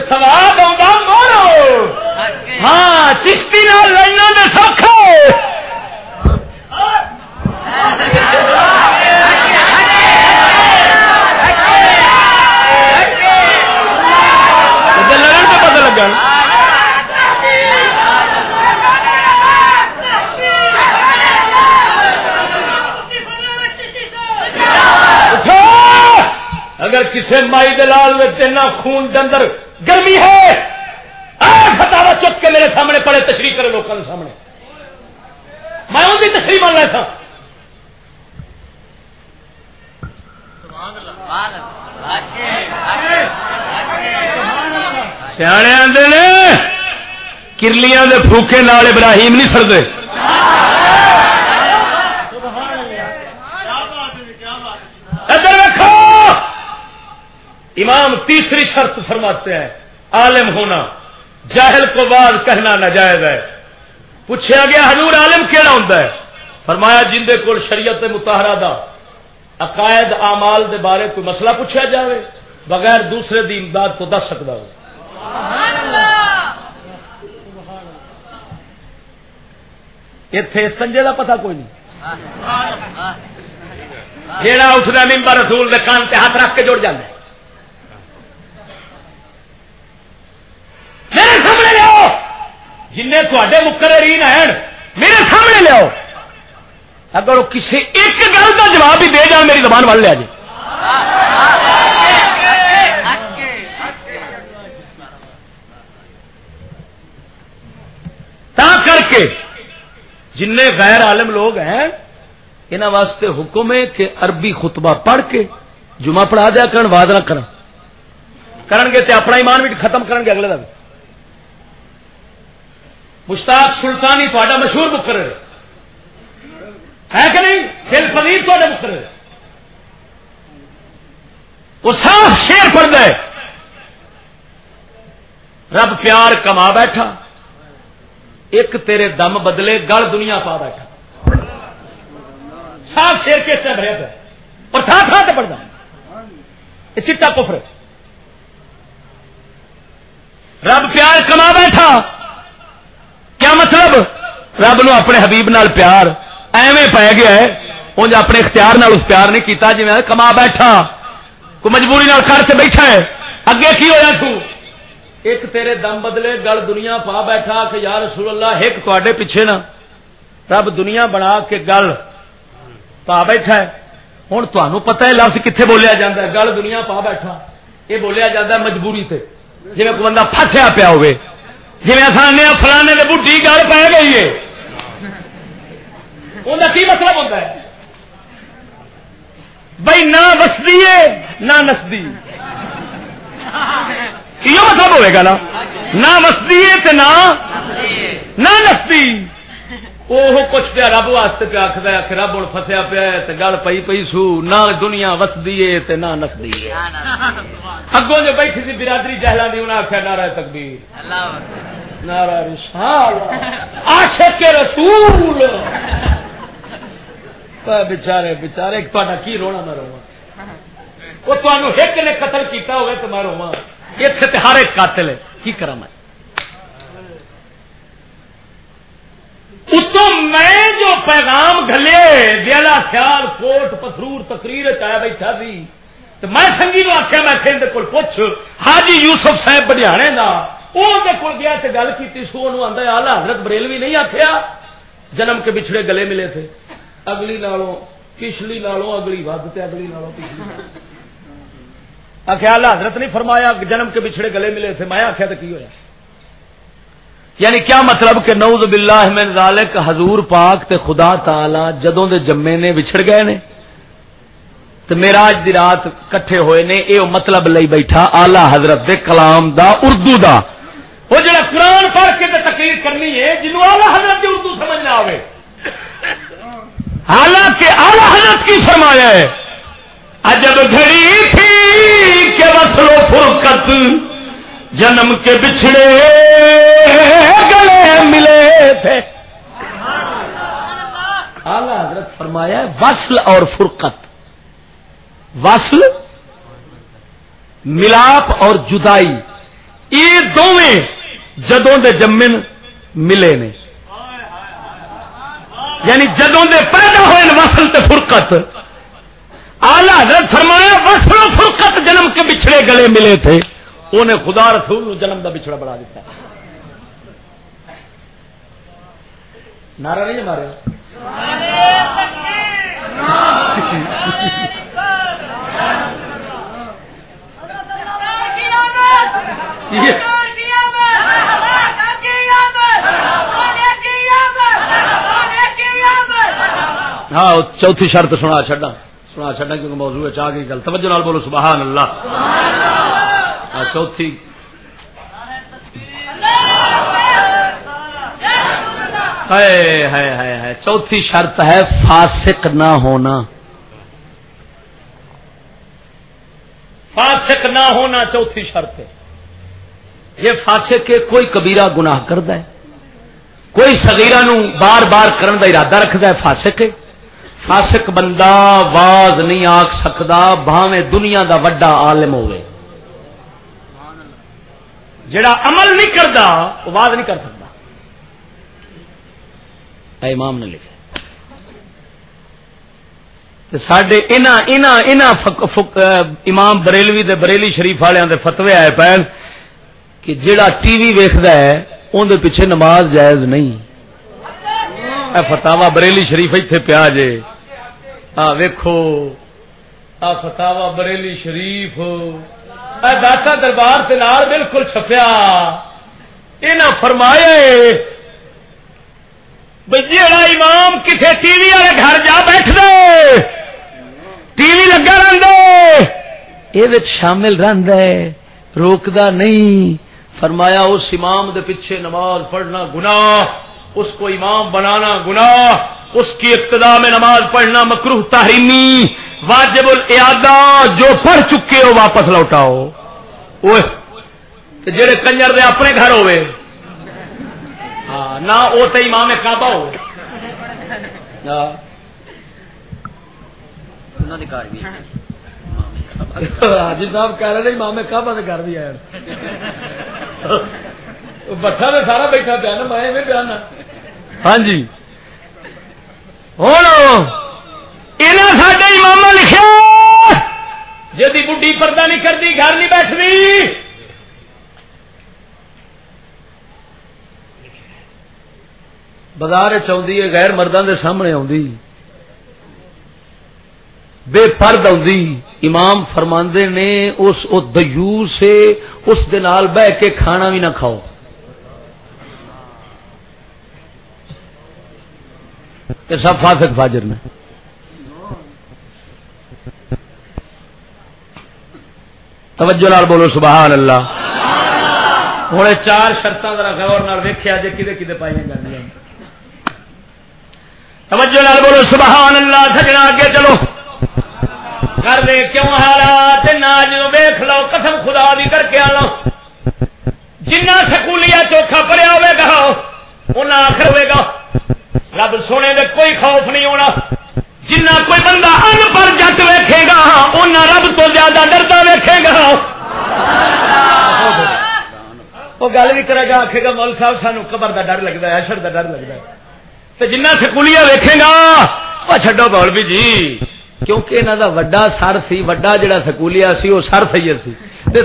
سواد آؤں مارو ہاں چشتی لینا نے سوکھا۔ اگر کسی مائی دلال میں تینا خون دندر گرمی ہے فتوا چک کے میرے سامنے پڑے تشریح کرے لوگوں کے سامنے۔ میں ان کی تشریح مان رہا تھا۔ سیانے آدھے نے، کرلیاں دے پھوکے نال ابراہیم نہیں سردے امام تیسری شرط فرماتے ہیں، عالم ہونا۔ جاہل کو بعد کہنا ناجائز ہے۔ پوچھا گیا، حضور عالم کہڑا ہوتا ہے؟ فرمایا جن کو شریعت متحرہ دا، عقائد، اعمال دے بارے کوئی مسئلہ پوچھا جائے بغیر دوسرے دی امداد کو دس سکتا ہو۔ اتے سنجے کا پتا کوئی نہیں۔ جیڑا اٹھتا ممبر رسول دے کان تے ہاتھ رکھ کے جڑ جانا میرے سامنے لیاؤ جن تے مقررین ہیں، میرے سامنے لیاؤ اگر وہ کسی ایک گل کا جواب بھی دے جان، میری زبان وال لیا جی تا کر کے جن غیر عالم لوگ ہیں انہوں واسطے حکم ہے کہ عربی خطبہ پڑھ کے جمعہ پڑھا دیا کرن واد کرن۔ کرن گے تے اپنا ایمان بھی ختم کرن گے اگلے دن۔ مشتاق سلطانی تا مشہور مقرر ہے۔ کہ نہیں؟ دل پنیر تو مقرر وہ صاف شیر پڑ گئے رب پیار کما بیٹھا۔ ایک تیرے دم بدلے گل دنیا پا بیٹھا۔ صاف شیر کے سے بھرے اور تھا تھا کے پڑھنا یہ چٹا کفر رب پیار کما بیٹھا۔ کیا مطلب؟ رب نو اپنے حبیب نال پیار، ایویں پی گیا ہے انج اپنے اختیار نال اس پیار نہیں کیتا جی میں کما بیٹھا۔ کو مجبوری نال کر سے بیٹھا ہے۔ اگے کی ہوا تو؟ ایک تیرے دم بدلے گل دنیا پا بیٹھا کہ یا رسول اللہ، ایک تے پیچھے نا۔ رب دنیا بنا کے گل پا بیٹھا ہے۔ ہوں تمہیں پتا ہے لفظ کتنے بولیا جا گل دنیا پا بیٹھا۔ یہ بولیا جا مجبوری سے جی کوئی بندہ پھسیا پیا ہوئے۔ جی آسانے فلانے کے بڈی گل پی گئی ہے انہیں کی مطلب ہوتا ہے؟ بھائی نہ وسدی ہے نہ نسدی۔ یہ مطلب ہوئے گا نا؟ نہ وسدی ہے نہ نسدی۔ وہ کچھ پیا رب واسطے پیا آخر رب ہوں فسیا پیا گل پی پی سو نہ دنیا وسدی نہ نسدی ہے۔ اگوں جو بیٹھی برادری جہلا دی انہیں آخیا نارا تکبیر۔ نارا رسال عاشق رسول۔ بچارے تا کی رونا میں رواں؟ وہ تمہیں ایک نے قتل کیتا ہوئے تو میں رواں۔ اتنے ہر ایک قاتل ہے۔ کی کرا میں؟ اتوں میں جو پیغام گلے دیا خیال کوٹ پتھرور تقریر چایا بیٹھا سی، تو میں سنگی نو آخیا میں کھیل کو پوچھ، حاجی یوسف صاحب بڑھانے کا وہ گیا تو گل کی سو آدھا آلہ حضرت بریلوی نہیں آخیا جنم کے بچھڑے گلے ملے تھے۔ اگلی نالوں، پچھلی نالوں، اگلی ود اگلی نالوں پچھلی آخیا آلہ حضرت نہیں فرمایا، جنم کے بچھڑے گلے ملے تھے، میں آخیا تو کی ہوا یعنی کیا مطلب کہ نوز باللہ من ذالک حضور پاک تے خدا تعالی جدوں دے جمے نے وچھڑ گئے نے؟ تے میراج دی رات کٹھے ہوئے نے اے مطلب لئی بیٹھا اعلی حضرت دے کلام دا، اردو دا۔ وہ جڑا قرآن پڑھ کے تے تقریر کرنی ہے جنوں اعلی حضرت دی اردو سمجھ نہ آوے۔ حالانکہ اعلی حضرت کی فرمایا ہے، عجب گھڑی تھی کہ وصل و فرقت جنم کے بچھڑے گلے ملے تھے۔ اعلی حضرت فرمایا وصل اور فرقت۔ وصل، ملاپ اور جدائی۔ یہ دونیں جدوں دے جمن ملے نے۔ یعنی جدوں دے پیدا ہوئے وصل تے فرقت۔ آلہ حضرت فرمایا، وصل و فرقت جنم کے بچھڑے گلے ملے تھے۔ انہیں خدا رسول جنم دا بچھڑا بڑھا دیتا نعرہ نہیں مارے ہاں چوتھی شرط سنا چڈا سنا چڈا کیونکہ موضوع چاہ گئی گل۔ توجہ نال بولو، سبحان اللہ۔ چوتھی چوتھی شرط ہے فاسق نہ ہونا۔ فاسق نہ ہونا چوتھی شرط ہے۔ یہ فاسق کے کوئی کبیرہ گناہ کرتا ہے، کوئی سگیرا نو بار بار کرن دا ارادہ رکھتا ہے فاسق ہے۔ فاسق بندہ واز نہیں آخ سکتا بھاوے دنیا دا وڈا عالم ہوئے جڑا عمل نہیں کرتا وہ واز نہیں کر سکتا۔ امام نے لکھا سڈے امام بریلوی دے بریلی شریف والوں دے فتوے آئے پہن کہ جڑا ٹی وی ویکد ہے اندر پیچھے نماز جائز نہیں۔ فتاوا بریلی شریف اتنے پیا جے۔ آ ویکھو۔ آ فتاوا بریلی شریف داتا دربار کے نال بالکل چھپیا۔ یہ فرمایا جڑا امام کسی ٹی وی والے گھر جا بیٹھ دے ٹی وی لگا رہے یہ شامل رہد روکدا نہیں۔ فرمایا اس امام دے پیچھے نماز پڑھنا گناہ، اس کو امام بنانا گناہ، اس کی ابتدا میں نماز پڑھنا مکروح تحریمی۔ واجب الادا جو پڑھ چکے ہو واپس لوٹاؤ۔ جڑے کنجر دے اپنے گھر ہوئے ہاں نہ وہ تو امام کعبہ ہو۔ صاحب کہہ رہے مامے کعبہ کے گھر بھی آئے بٹھا سارا بیٹھا پیا نا میں پیا ہاں۔ جی۔ ہوں سڈے امام لکھا جی بڈی پردہ نہیں کرتی گھر نہیں بیٹھتی بازار چاہیے غیر مردوں کے سامنے آئی بے پرد امام فرماندے نے اس دیو سے اس دال بہ کے کھانا بھی نہ کھاؤ۔ سب فاسق فاجر نے۔ توجہ لال بولو، سبحان اللہ۔ ہوں چار شرط ذرا غور ویخیا جی کدے کدے پائی جی توجہ لال بولو، سبحان اللہ، سجنا اگے چلو۔ کر دے کیوں حالات نہ ویخ لو، قسم خدا بھی کر کے آ لو جنا سکولیا چوکھا پڑیا ہوئے گا ان آخر ہوئے گا۔ رب سونے دے کوئی خوف نہیں ہونا۔ جنا کوئی بندہ ان پر جٹ ویکھے گا ان رب تو زیادہ ڈرتا ویکھے گا۔ وہ گل بھی کرے گا آخے گا مول صاحب، سانو قبر دا ڈر لگتا ہے اشر دا ڈر لگتا ہے۔ تو جنہ سکولیا ویکھے گا، وہ چڈو بول جی کیونکہ انہوں کا وڈا سر سی، وڈا جڑا سکولیا سی، وہ سر سید سی۔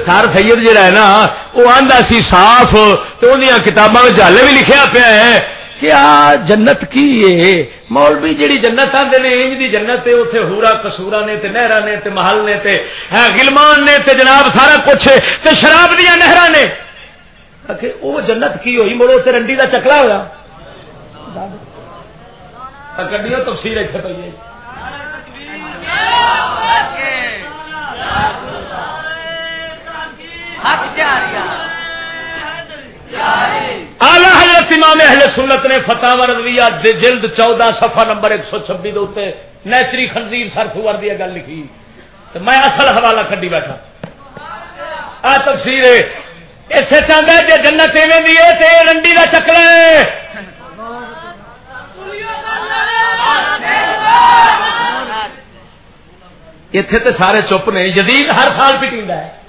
سر سید جڑا ہے نا، وہ آندا سی صاف تو ان کتاباں ہلے بھی لکھیا پیا ہے۔ کہ آ جنت کی ہے مولوی جیڑی جنت آدھے نے، انج دی جنت ہے اتنے ہورا کسورا نے تے نہرا نے تے، محل نے تے گلمان نے تے، جناب سارا کچھ تے، شراب دیا نہرا نے۔ وہ جنت کی ہوئی مڑو تے رنڈی دا چکلا ہوا کڈیو تفصیل اتنے پی حضرت امام اہل سنت نے فتح رضویہ جلد چودہ صفحہ نمبر ایک سو چھبی دے نیچری خنزیر سر فور دی گل لکھی۔ تو میں اصل حوالہ کھڈی بیٹھا۔ آ تفسیر اسے چاہتا ہے جی جنت ایویں دی ہے رنڈی کا چکر ہے۔ اتے تو سارے چپ نے۔ جدید ہر سال پٹیندا ہے۔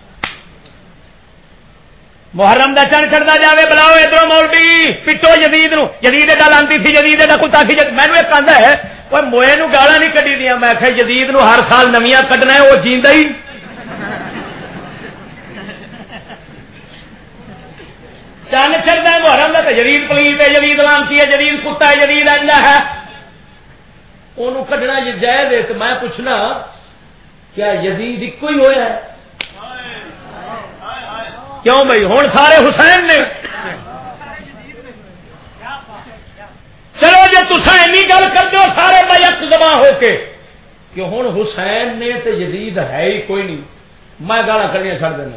محرم دا چن چڑھتا جائے بلاؤ ادھر مولڈی پٹو جدید نو جدید گل آتی تھی جدید کا کتا سی مینو ایک آدھا ہے وہ موئے نو گالا نہیں کٹی دیا میں آخر جدید نو ہر سال نمیا کڈنا ہے، وہ جیتا ہی چن چڑھتا ہے محرم کا جدید پلیت ہے جدید لانتی ہے جدید کتا ہے جدید آدھا ہے۔ وہ کڈنا جائز ہے، تو میں پوچھنا، کیا یزید ایک ہی ہوا ہے؟ کیوں بھائی؟ ہوں سارے حسین نے۔ چلو جی تصا این گل کر دو سارے بیک زباں ہو کے۔ کہ ہوں حسین نے تو یزید ہے ہی کوئی نہیں۔ میں گالا کرنی چڑھ دینا۔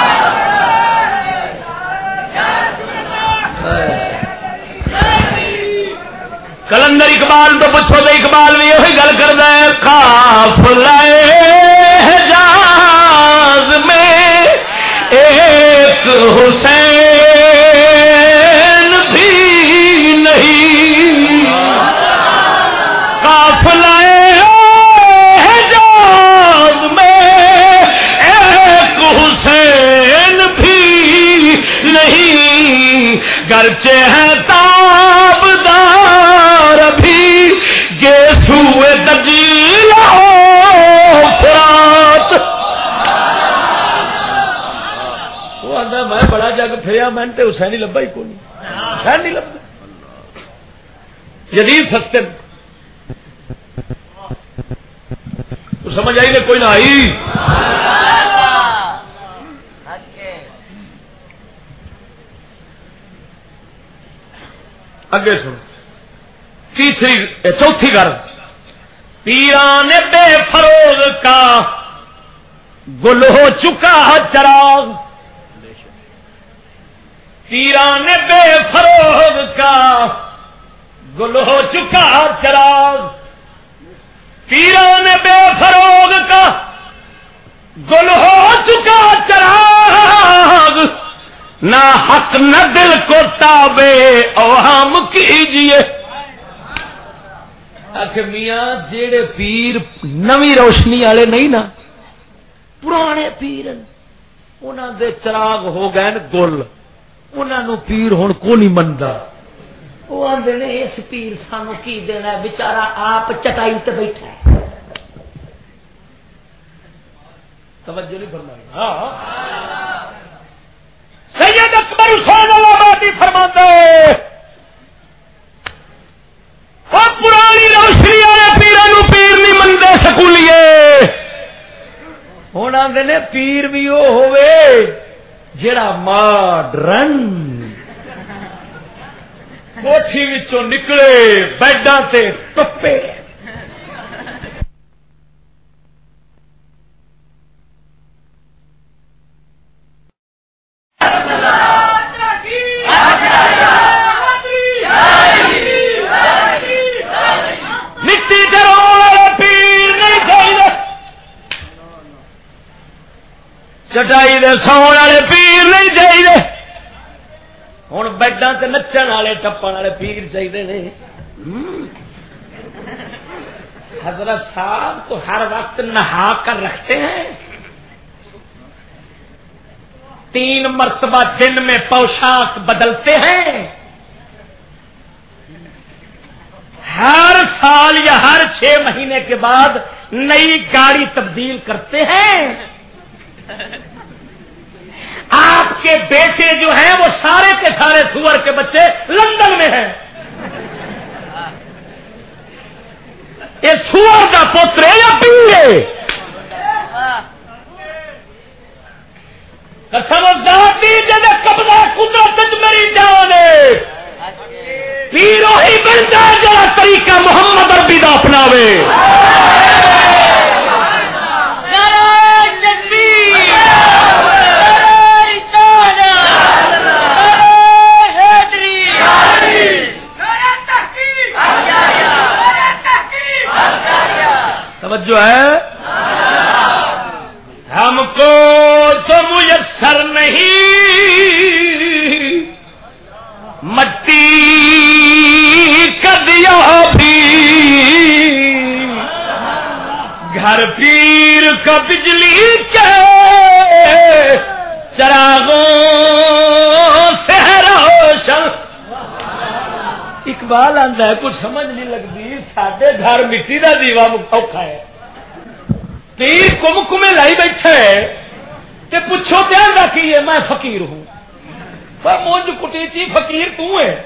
کلندر اقبال تو پوچھو تو اقبال بھی یہ گل کرتا ہے، کاف لائے حجاز میں ایک حسین پھریا، میں تو حسین ہی لبا ہی کون حسین نہیں لبا جدید سستے۔ سمجھ آئی نے کوئی نہ آئی۔ اگے سن تیسری چوتھی گھر۔ پیران بے فروغ کا گل ہو چکا چراغ۔ پیران بے فروغ کا گل ہو چکا چراغ۔ پیران بے فروغ کا گل ہو چکا چراغ۔ نہ حق نہ دل کو تابے اوہام کیجیے میاں، جیڑے پیر نوی روشنی والے نہیں نا؟ پرانے پیر انہوں دے چراغ ہو گئے گل۔ انہوں پیر ہوں کو نہیں منتا وہ آدھے نے اس پیر سانو کی دینا بچارا آپ چٹائی تے بیٹھا ہے۔ توجہ نہیں فرمائی۔ ہاں۔ سید اکبر حسین آبادی فرما پرانی روشنی والے پیروں پیر نہیں منتے سکولیے۔ ہوں آدھے پیر بھی وہ ہوئے جڑا ماڈرن کوٹھی وچوں نکلے بیڈا تے ٹپے۔ اللہ! چٹائی دے سو والے پیر نہیں چاہیے۔ ہوں بیڈا نچن والے، ٹپن والے پیر چاہیے حضرت صاحب تو ہر وقت نہا کر رکھتے ہیں۔ تین مرتبہ دن میں پوشاک بدلتے ہیں۔ ہر سال یا ہر چھ مہینے کے بعد نئی گاڑی تبدیل کرتے ہیں۔ آپ کے بیٹے جو ہیں وہ سارے کے سارے سور کے بچے لندن میں ہیں۔ یہ سور کا پوتر ہے یا پیڑے سمجھدار جب قبضہ قدرت میری جان پیر وہی بنتا جا طریقہ محمد اربی کا اپناوے۔ توجہ ہے، ہم کو تو میسر نہیں۔ مٹی کر دیا بھی۔ گھر پیر کا بجلی کے چراغوں سے روشن۔ اقبال آتا ہے، کچھ سمجھ نہیں لگتی سڈے گھر مٹی کا دیوا اوکھا ہے۔ تیر کم کمے لائی بیٹھا ہے، تے پوچھو دھیان رکھی ہے، میں فقیر ہوں۔ مونج کٹی تھی، فقیر تو ہے۔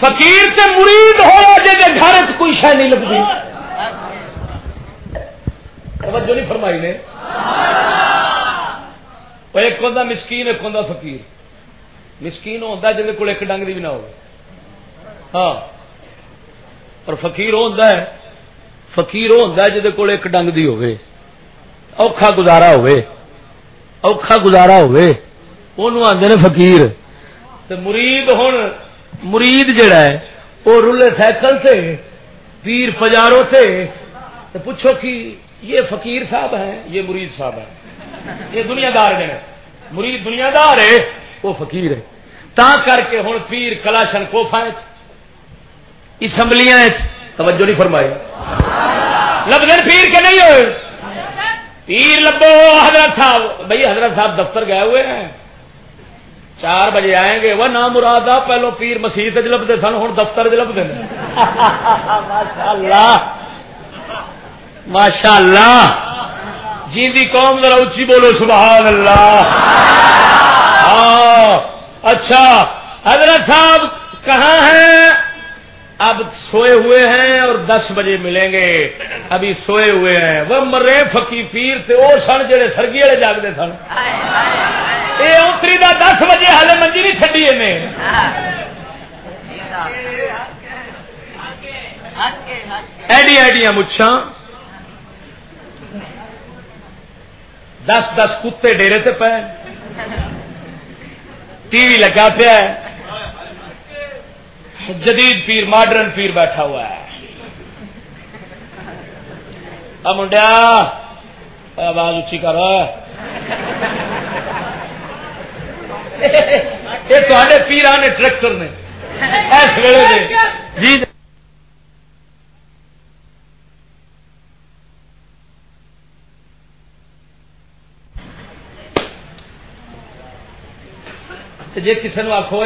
فقیر سے مرید ہو، جے جی گھر کوئی شہ نہیں لگتی توجہ نہیں فرمائی نے۔ ایک ہوں مسکین، ایک ہوں فقیر۔ مسکین ہوتا جی کو ایک ڈنگ بھی نہ ہو ہاں۔ اور فقیر ہوتا ہے فقیر ہوتا ہے جہد کول ایک ڈنگ دی ہوئے اوکھا گزارا ہوئے اوکھا گزارا ہوئے انہوں آدھے نے فقیر۔ تے مرید ہوں مرید جڑا ہے وہ رولے سائیکل سے پیر پجاروں سے تو پوچھو کہ یہ فقیر صاحب ہیں، یہ مرید صاحب ہیں۔ یہ دنیا دار جنے۔ مرید دنیا دار ہے وہ فقیر ہے۔ تا کر کے ہوں پیر کلاشن کوفا اسمبلیاں توجہ نہیں فرمائی۔ لفظ پیر کے نہیں ہوئے۔ پیر لبو حضرت صاحب بھائی حضرت صاحب دفتر گئے ہوئے ہیں۔ چار بجے آئیں گے۔ وہ نام مراد پہلو پیر مسیح لبتے سن ہوں دفتر چ لبتے ماشاء اللہ ماشاء اللہ جی قوم ذرا اچھی بولو سبحان اللہ ہاں اچھا۔ حضرت صاحب کہاں ہیں؟ اب سوئے ہوئے ہیں اور دس بجے ملیں گے۔ ابھی سوئے ہوئے ہیں۔ وہ مرے فکی پیر تھے وہ سن جڑے سرگی والے جاگتے سن۔ یہ اتری دا دس بجے ہال منجی نہیں چڈی ایڈی ایڈیاں مچھا دس دس کتے ڈیرے سے پے۔ ٹی وی لگا پیا جدید پیر ماڈرن پیر بیٹھا ہوا ہے۔ منڈیا آواز اچھی کر۔ یہ پیران نے ٹریکٹر نے۔ اس ویلے جی۔ جی کسی نے آخو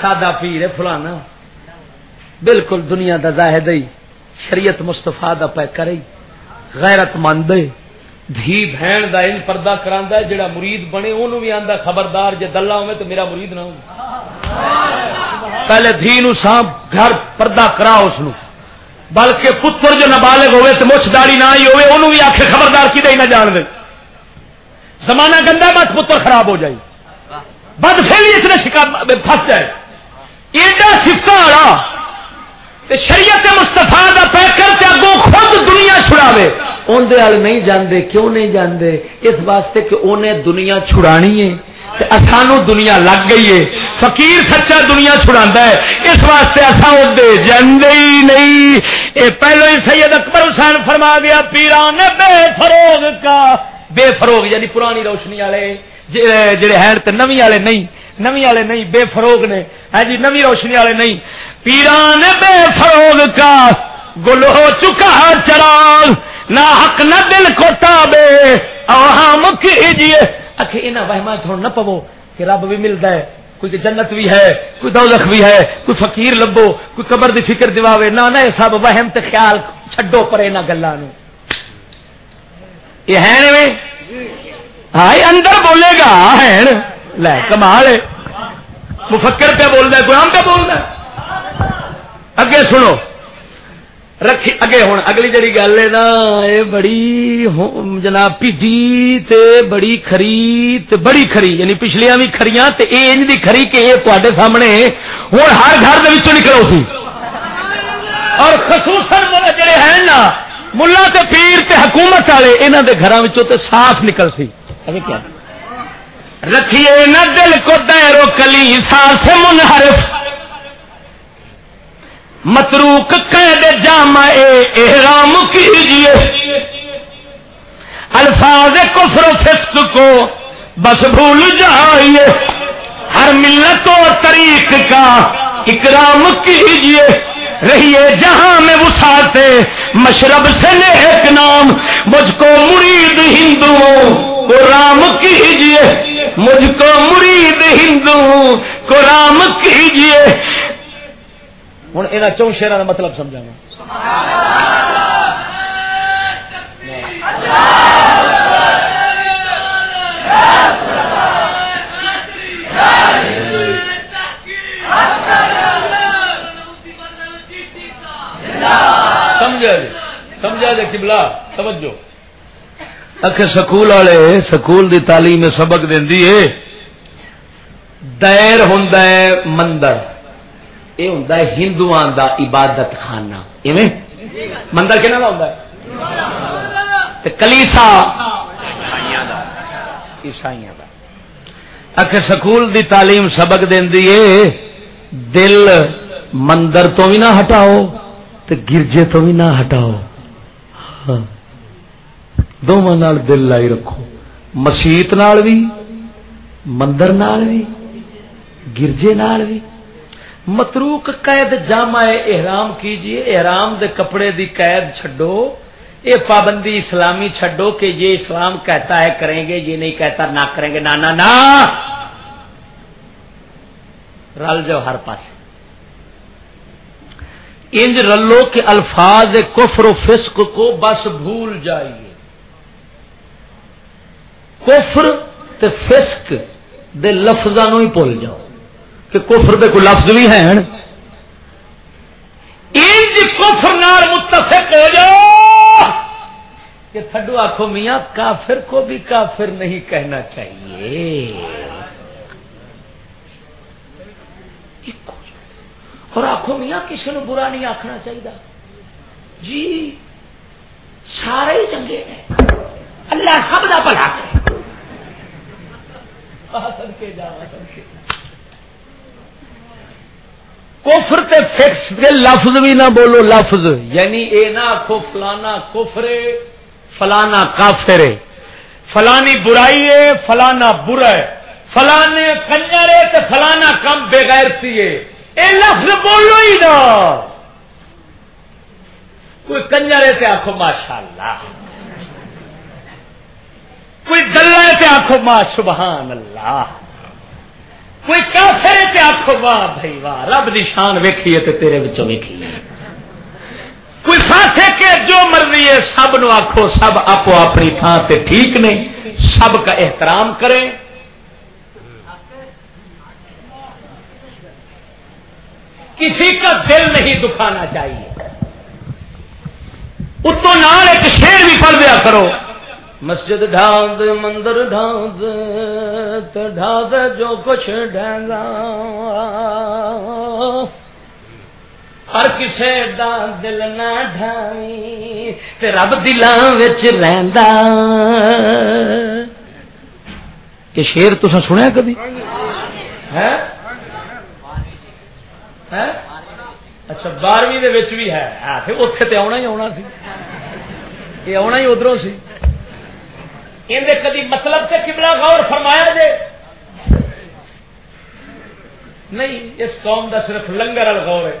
سادہ پیر ہے فلانا۔ بالکل دنیا دا زاہد شریعت مستفا دا پہ کرے۔ غیرت مند دھی بہن دا ان پردہ کرا جڑا مرید بنے، انہوں بھی آندا خبردار، جے دلہ ہوئے تو میرا مرید نہ ہو پہلے دھی نو سانپ گھر پردہ کرا اس نو۔ بلکہ پتر جو نابالغ ہوئے تو مچھ داڑی نہ ہی ہوئے، انہوں بھی آخر خبردار کی نہ جان دے۔ زمانہ گندا بس پتر خراب ہو جائے۔ بد پھر اس نے شکار پس جائے۔ ایڈا سفت والا شریعت مستفا کا پیکر تے اگوں خود دنیا چھڑاوے۔ اندر نہیں جاندے، کیوں نہیں جاندے؟ اس واسطے کہ انہیں دنیا چھڑانی ہے۔ سانو دنیا لگ گئی ہے۔ فقیر سچا دنیا چھڑا ہے۔ اس واسطے اصا ادے جاندے ہی نہیں۔ اے پہلو ہی سید اکبر حسین فرما گیا پیران بے فروغ کا، بے فروغ یعنی پرانی روشنی والے۔ جڑے ہیں نمی والے نہیں نمی والے نہیں، بے فروغ نے۔ ہے جی نمی روشنی والے نہیں۔ پیران بے فروغ کا گل ہو چکا چراغ نہ حق، نہ دل کو تابے ہم ہاں کیجیے اکھے انہاں وہما تھوڑا نہ پو کہ رب بھی ملتا ہے۔ کوئی جنت بھی ہے، کوئی دوزخ بھی ہے، کوئی فقیر لبو، کوئی قبر دی فکر دواوے۔ نہ نہ سب وہم تے خیال چھڈو پرے نہ گلاں نو یہ ہے ہاں اندر بولے گا ہے لے، کمال ہے۔ مفکر پہ بول رہا ہے پہ بول رہا ہے۔ اگے سنو۔ رکھی، اگے ہوں اگلی جی گل ہے نا یہ بڑی جناب پیڈی تے بڑی خری تے بڑی خری یعنی پچھلیا بھی خریاں تے اے انج دی خری کہ یہ تے سامنے ہوں ہر گھر دے نکلو سی۔ اور خصوصاً جڑے ہیں نا، ملا تے پیر تے حکومت والے انہوں دے گھر تے صاف نکل سی۔ کیا؟ رکھیے نہ دل کو دیرو کلی ساس منحرف۔ متروک قید جامع احرام کیجیے۔ الفاظ کفر و فسق کو بس بھول جائیے۔ ہر ملت و طریق کا اکرام کیجیے۔ رہیے جہاں میں وساتے مشرب سے نیک نام، مجھ کو مرید ہندوؤں۔ رام کیجیے مجھ کو مرید ہندو کو رام کیجیے ہوں یہاں چون شیروں کا مطلب سمجھا گا سمجھا جی سمجھا جی کبلا سمجھو اک سکول والے، سکول دی تعلیم سبق دینی ہے۔ دیر ہوں مندر۔ یہ ہوں ہندو دا عبادت خانہ۔ ایویں؟ مندر کہنا ہوں کلیسا۔ عیسائی کا سکول دی تعلیم سبق دینی دل مندر تو بھی نہ ہٹاؤ تو گرجے تو بھی نہ ہٹاؤ۔ ہاں۔ دونوں دل لائی رکھو مسیت بھی مندر بھی گرجے بھی متروک قید جامع احرام کیجیے احرام دے کپڑے دی قید چھڈو یہ پابندی اسلامی چھڈو کہ یہ اسلام کہتا ہے کریں گے یہ نہیں کہتا نہ کریں گے نانا نہ رل جاؤ ہر پاس انج رلو کے الفاظ کفر و فسق کو بس بھول جائیے کفر تے فسق دے لفظوں ہی بھول جاؤ کہ کفر دے کوئی لفظ بھی ہیں۔ انج کفر نال متفق ہو جاؤ کہ تھڈو آخو میاں، کافر کو بھی کافر نہیں کہنا چاہیے۔ اور آخو میاں، کسی نے برا نہیں آخنا چاہیے جی سارے ہی چنگے ہیں۔ اللہ سب کا بھلا کے جا کے۔ کفر تے فکس کے لفظ بھی نہ بولو، لفظ۔ یعنی اے نہ آخو فلانا کفرے، فلانا کافر فلانی برائی ہے فلانا برا ہے فلانے کنجر ہے تو فلانا کم بےغیرتی ہے اے۔ لفظ بولو ہی نا کوئی کنجر ہے تو آخو ماشاء اللہ کوئی گلا ہے آخو ماں سبحان اللہ، کوئی کافر پہ آخو واہ بھائی واہ، رب دی شان ویکھیے تے تیرے بچوں ویکھیے کوئی فاسے کے جو مرضی ہے، سب نو آخو سب آپ اپنی تھان تے ٹھیک نے، سب کا احترام کریں۔ کسی کا دل نہیں دکھانا چاہیے۔ اتو نال ایک شیر بھی پڑھ دیا کرو۔ مسجد ڈھاند مندر ڈھاند تو ڈھاند جو کچھ ڈھنگا ہر کسے دا دل نہ ڈھائی تے رب دلان وچ رہندا۔ کہ شیر تسا سنیا کبھی؟ ہے؟ اچھا بارہویں بھی ہے۔ اتنے تے آنا ہی آنا سی۔ یہ آنا ہی ادھروں سی۔ اندر کدی مطلب سے کبلا غور فرمایا جے؟ نہیں، اس قوم دا صرف لنگر وال غور ہے۔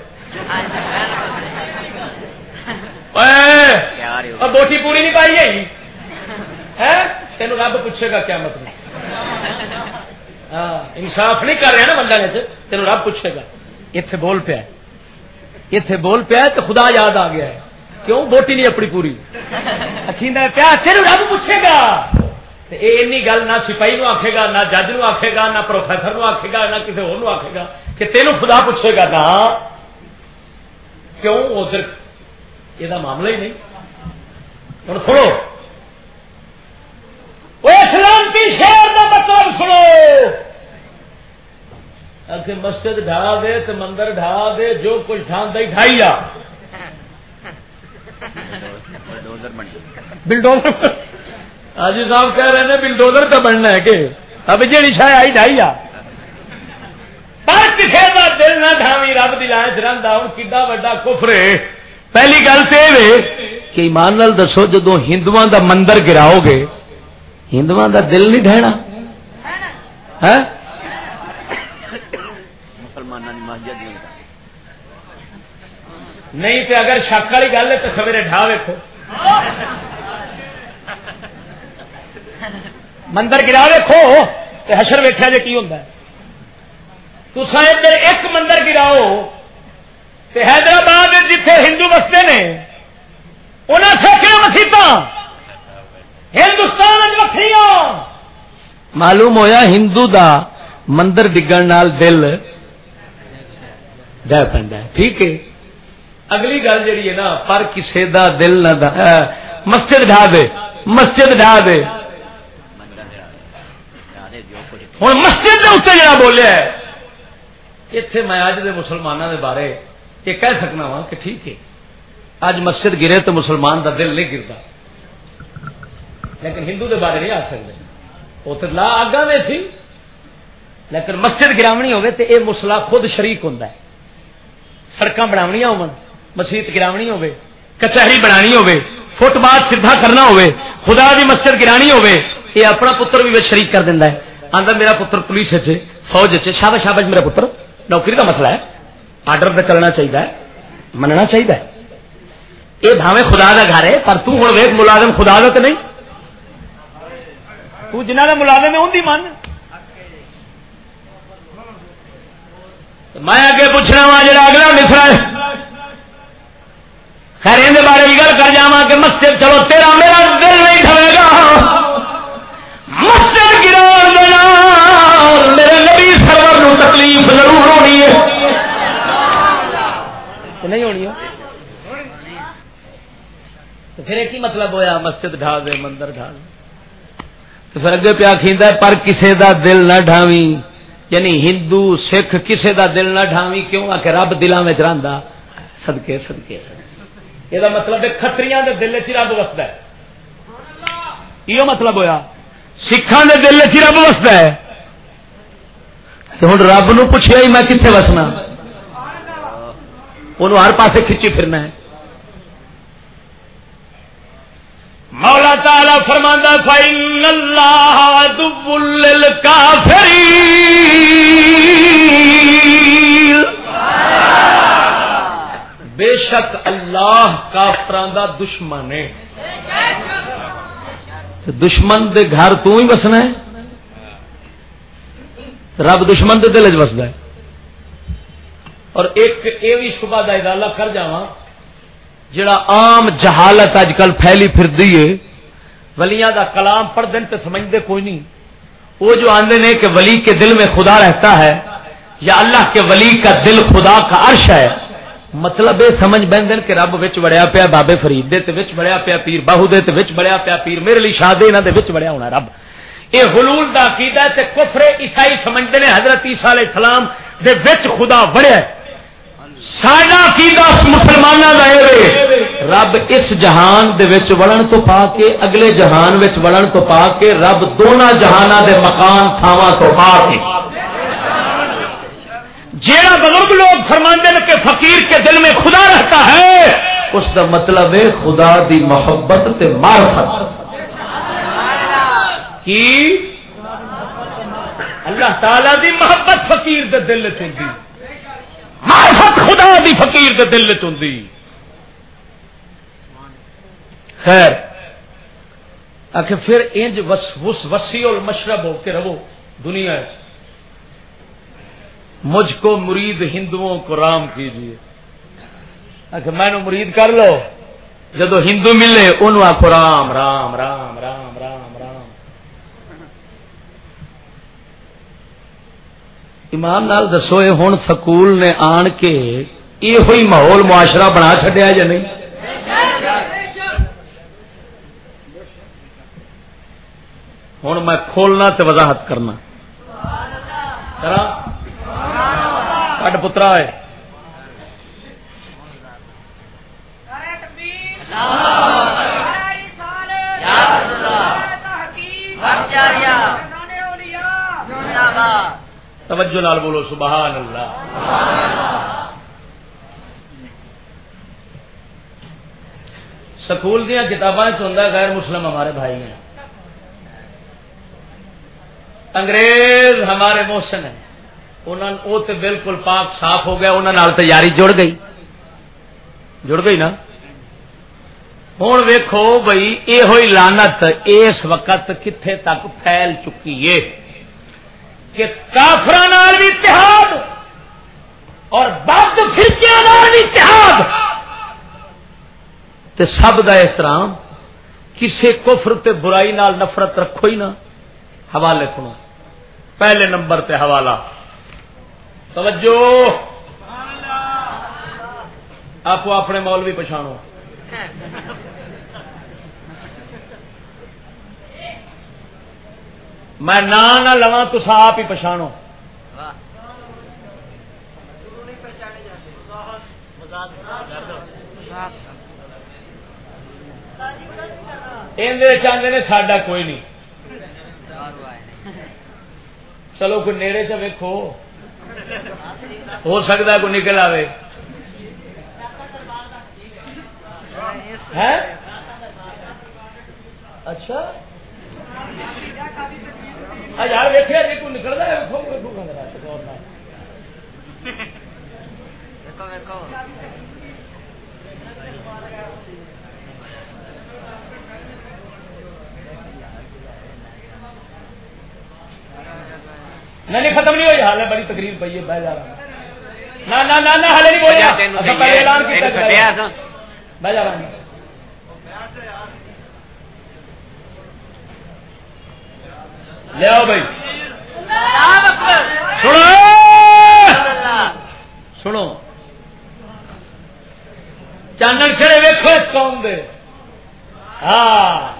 بوٹی پوری نہیں پائی ہے؟ تین رب پوچھے گا کیا مطلب ہاں انصاف نہیں کر رہا نا بندہ تین رب پوچھے گا۔ اتے بول پیا اتے بول پیا تو خدا یاد آ گیا ہے۔ کیوں بوٹی نہیں اپنی پوری؟ پیا رب پوچھے گا۔ این گل نہ سپاہی نو آخے گا، نہ جج نو آخے گا، نہ پروفیسر نو آخے گا، نہ کسی ہو آخے گا کہ تینوں خدا پوچھے گا نہ کیوں؟ ادھر یہ معاملہ ہی نہیں۔ ہوں سنو۔ اسلام کی شہر کا مطلب سنو۔ کہ مسجد ڈھا دے تو مندر ڈھا دے، جو کچھ ڈھان دے ڈھائی آ۔ بلڈوزر حاجی صاحب کہہ رہے ہیں بلڈوزر کا بننا ہے کہ؟ اب جی شاید آئی ڈھائی آ۔ پر کسی کا دل نہ ڈھاوی رب دلا چرندا ہوں کڈا وا کفر پہلی گل تو یہ کہ ایمان نال دسو جدو ہندو دا مندر گراؤ گے ہندو دا دل نہیں ڈہنا نہیں تو اگر شک والی گل ہے تو سویرے ڈھا ویکو مندر گرا ویکو تو حشر ویخیا جی کی ہوتا ہے۔ تسا ادھر ایک مندر گراؤ تو حیدرآباد جتھے ہندو بستے نے انہیں سوچے مسیت ہندوستان وکری معلوم ہویا ہندو دا مندر ڈگن دل ڈہ پہ ٹھیک ہے۔ اگلی گل جہی ہے نا پر کسی دا دل نہ مسجد ڈھا دے مسجد ڈھا دے۔ ہوں مسجد کے اتنے جڑا بولیا اتے میں اج دے مسلمانوں دے بارے یہ کہہ سکنا وا کہ ٹھیک ہے۔ اج مسجد گرے تو مسلمان دا دل نہیں گرتا لیکن ہندو دے بارے نہیں آ سکتے وہ تو لا آگا میں سی لیکن مسجد گراونی ہوگی تو یہ مسلا خود شریک ہوں سڑک بناونی ہو مسیت گراونی ہوگی کچہری بنانی ہوگی فٹ بات سیدھا کرنا ہوگی خدا دی مسجد گرانی ہوگی یہ اپنا پتر بھی شریک کر دینا ہے۔ آدھا میرا پتر پولیس فوج شابش شابش میرا پتر، نوکری کا مسئلہ ہے۔ آرڈر پہ چلنا چاہیے مننا چاہیے یہ بھاوے خدا کا گھر ہے، پر توں ویک ملازم خدا کا تو نہیں؟ تو جنہ کا ملازم ہے، ان کی من۔ میں اگے پوچھنا وا جا اگلا مصرا ہے۔ خیر یہ بارے بھی گل کر جا کہ مسجد چلو تیرا میرا دل نہیں ڈرے گا۔ مسجد گرا دینا میرے نبی سرور نو تکلیف ضرور ہونی ہے۔ نہیں ہونی تو پھر ایک ہی مطلب ہویا، مسجد ڈھا دے، مندر ڈھا دے تو پھر اگے پیا کھیندا پر کسے دا دل نہ ڈھاوی یعنی ہندو، سکھ کسے دا دل نہ ڈھاوی کیوں؟ آ کہ رب دلاں وچ رہندا۔ صدقے صدقے۔ یہ مطلب ہے کھتریاں دے دل وچ رب وسدا ہے یہ مطلب ہویا سکھان دے دل چ رب وستا ہے ہوں رب نو پوچھا ہی میں کتنے وسنا وہ ہر پاسے کھچی پھرنا ہے مولا تعالی فرماندہ فائن اللہ کافری بے شک اللہ کافران دا دشمن ہے۔ دشمن دے گھر تو ہی وسنا ہے۔ رب دشمن دے دل چ وسد ہے۔ اور ایک یہ بھی شبہ کا ادالہ کر جا جڑا عام جہالت اج کل پھیلی پھر دیے ولیاں دا کلام پڑھ دین تو سمجھتے کوئی نہیں۔ وہ جو آندے نے کہ ولی کے دل میں خدا رہتا ہے، یا اللہ کے ولی کا دل خدا کا عرش ہے۔ مطلب یہ سمجھ بہن کہ رب وچ پیا بابے فرید دے تے وچ بڑیا پیا پیر باہو دے تے وچ بڑیا پیا پیر میرے لیے شادی انہاں دے وچ ہونا رب۔ یہ حلول دا عقیدہ تے کفر عیسائی سمجھتے ہیں حضرت عیسیٰ علیہ السلام دے وچ خدا بڑیا ساڈا عقیدہ مسلماناں دا اے رب اس جہان دے وچ وڑن تو پا کے اگلے جہان وچ وڑن تو پا کے رب دونوں جہاناں دے مکان تھاواں تو پا کے۔ جیڑا بزرگ لوگ فرماندے کہ فقیر کے دل میں خدا رہتا ہے، اس کا مطلب ہے خدا دی محبت تے معرفت۔ کی؟ اللہ تعالی دی محبت فقیر دے دل چی محبت خدا دی فقیر دے دل چی خیر، آخر پھر انج وس وسیع المشرب ہو کے رہو، دنیا مجھ کو مرید ہندوؤں کو رام کیجیے۔ اچھا، میں نے مرید کر لو۔ جدو ہندو ملے ان آخو رام رام رام رام رام رام۔ ایمان نال دسو یہ ہوں سکول نے آن کے یہ ماحول معاشرہ بنا چڈیا یا نہیں؟ ہوں میں کھولنا تے وضاحت کرنا۔ کٹ پترا ہے۔ توجہ لال بولو، سبحان اللہ۔ سکول دیا کتابیں چاہتا غیر مسلم ہمارے بھائی ہیں۔ انگریز ہمارے موشن ہے وہ تو بالکل پاک صاف ہو گیا انہوں تیاری جڑ گئی۔ جڑ گئی نا؟ ہوں ویکو بھائی یہ ہوئی لانت اس وقت کتنے تک پھیل چکی ہے کہ کافر بھی اتحاد اور بد فرقیاں بھی اتحاد۔ تے سب کا احترام کسی کفر تے برائی نال نفرت رکھو ہی نا، حوالے سنو۔ پہلے نمبر تے حوالہ۔ توجہ آپ اپنے مول بھی پچھاڑو میں نہ لوا تو آپ ہی پچھاڑو چاہتے نے ساڈا کوئی نہیں۔ چلو کوئی نیڑے چ ویکو ہو سکتا ہے کوئی نکل آئے اچھا۔ یار ویکیا جی کوئی نکلتا ہے نہیں ختم نہیں ہوئی۔ حال ہے بڑی تقریر پی ہے بہ جا رہا ہال نہیں بولیا بہ جا رہا لیا بھائی۔ سنو۔ سنو۔ چانن کھڑے ویکو اس قوم دے۔ ہاں۔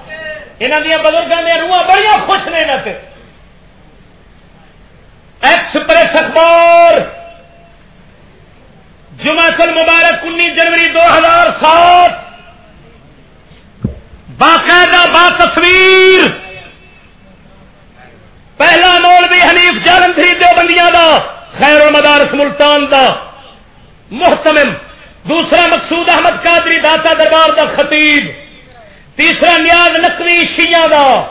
یہاں دیا بزرگوں دیا روح بڑی خوش نے یہاں ایکسپریس اخبار جمعہ مبارک انیس جنوری دو ہزار سات۔ باقاعدہ با تصویر۔ پہلا مولوی حنیف جالندری دو بندیاں دا، خیر المدارس ملتان دا۔ محتمم، دوسرا مقصود احمد قادری داتا دربار دا خطیب۔ تیسرا نیاز نقوی شیعہ دا۔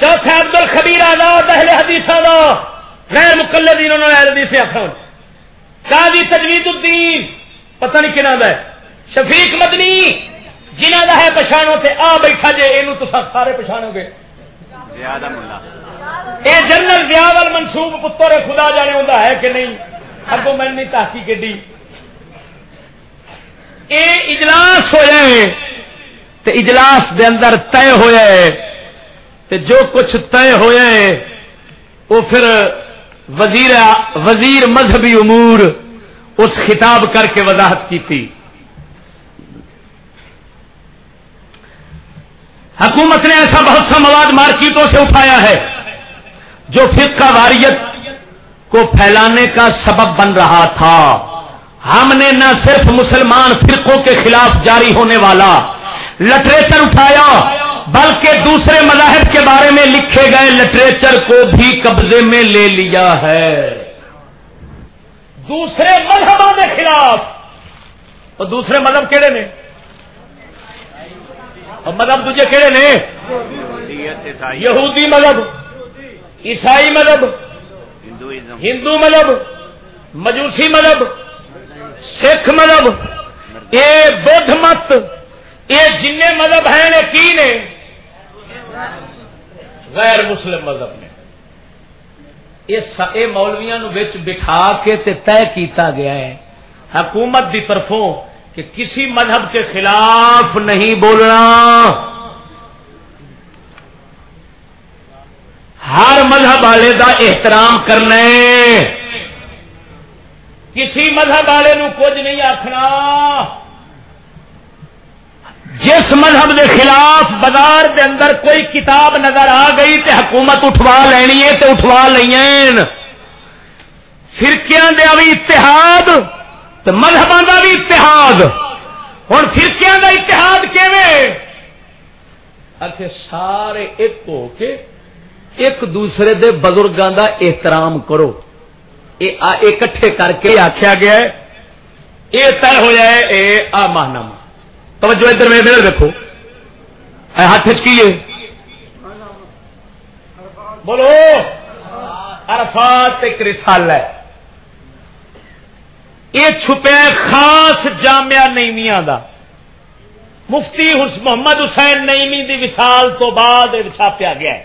چوتھا عبد الخبیر آزاد اہل حدیثہ دا۔ غیر مقلدین انہوں نے حدیث اخرون قاضی تجوید الدین پتہ نہیں دا ہے شفیق مدنی جنہ دا ہے پچھانو سے آ بیٹھا جے اینو تو سارے پچھانو گے اے جنرل زیادہ منصوب پتر خدا جانے ہوں ہے کہ نہیں؟ اگو میں نہیں تحقیق کی۔ اے اجلاس ہوئے تے اجلاس دے اندر طے ہوئے تے جو کچھ طے ہوئے وہ پھر وزیر وزیر مذہبی امور اس خطاب کر کے وضاحت کی تھی۔ حکومت نے ایسا بہت سا مواد مارکیٹوں سے اٹھایا ہے جو فرقہ واریت کو پھیلانے کا سبب بن رہا تھا۔ ہم نے نہ صرف مسلمان فرقوں کے خلاف جاری ہونے والا لٹریچر اٹھایا بلکہ دوسرے مذاہب کے بارے میں لکھے گئے لٹریچر کو بھی قبضے میں لے لیا ہے۔ دوسرے مذہبوں کے خلاف۔ اور دوسرے مذہب کہڑے نے؟ اور مذہب تجھے کہڑے نے؟ یہودی مذہب، عیسائی مذہب، ہندو مذہب، مجوسی مذہب، سکھ مذہب یہ بدھ مت یہ جن مذہب ہیں نے کی نے؟ غیر مسلم مذہب نے۔ یہ مولویا بٹھا کے تے طے کیتا گیا ہے۔ حکومت دی طرفوں کہ کسی مذہب کے خلاف نہیں بولنا۔ ہر مذہب والے دا احترام کرنا کسی مذہب والے نو کچھ نہیں آخنا جس مذہب دے خلاف بازار دے اندر کوئی کتاب نظر آ گئی تے حکومت اٹھوا لینی ہے تے اٹھوا لین فرقیاں دیا بھی اتحاد مذہب کا بھی اتحاد۔ ہوں فرقیاں کا اتحاد کیویں؟ سارے ایک ہو کے ایک دوسرے دے بزرگوں دا احترام کرو۔ اکٹھے کر کے آخیا گیا ہے۔ یہ طے ہو جائے اے آ ماہنامہ۔ توجہ ادھر میرے میرے دیکھو اے ہاتھ چکیے بولو۔ عرفات ایک رسال ہے۔ یہ چھپیا خاص جامعہ نیمیا دا۔ مفتی محمد حسین نیمی دی وسال تو بعد چھاپیا گیا ہے۔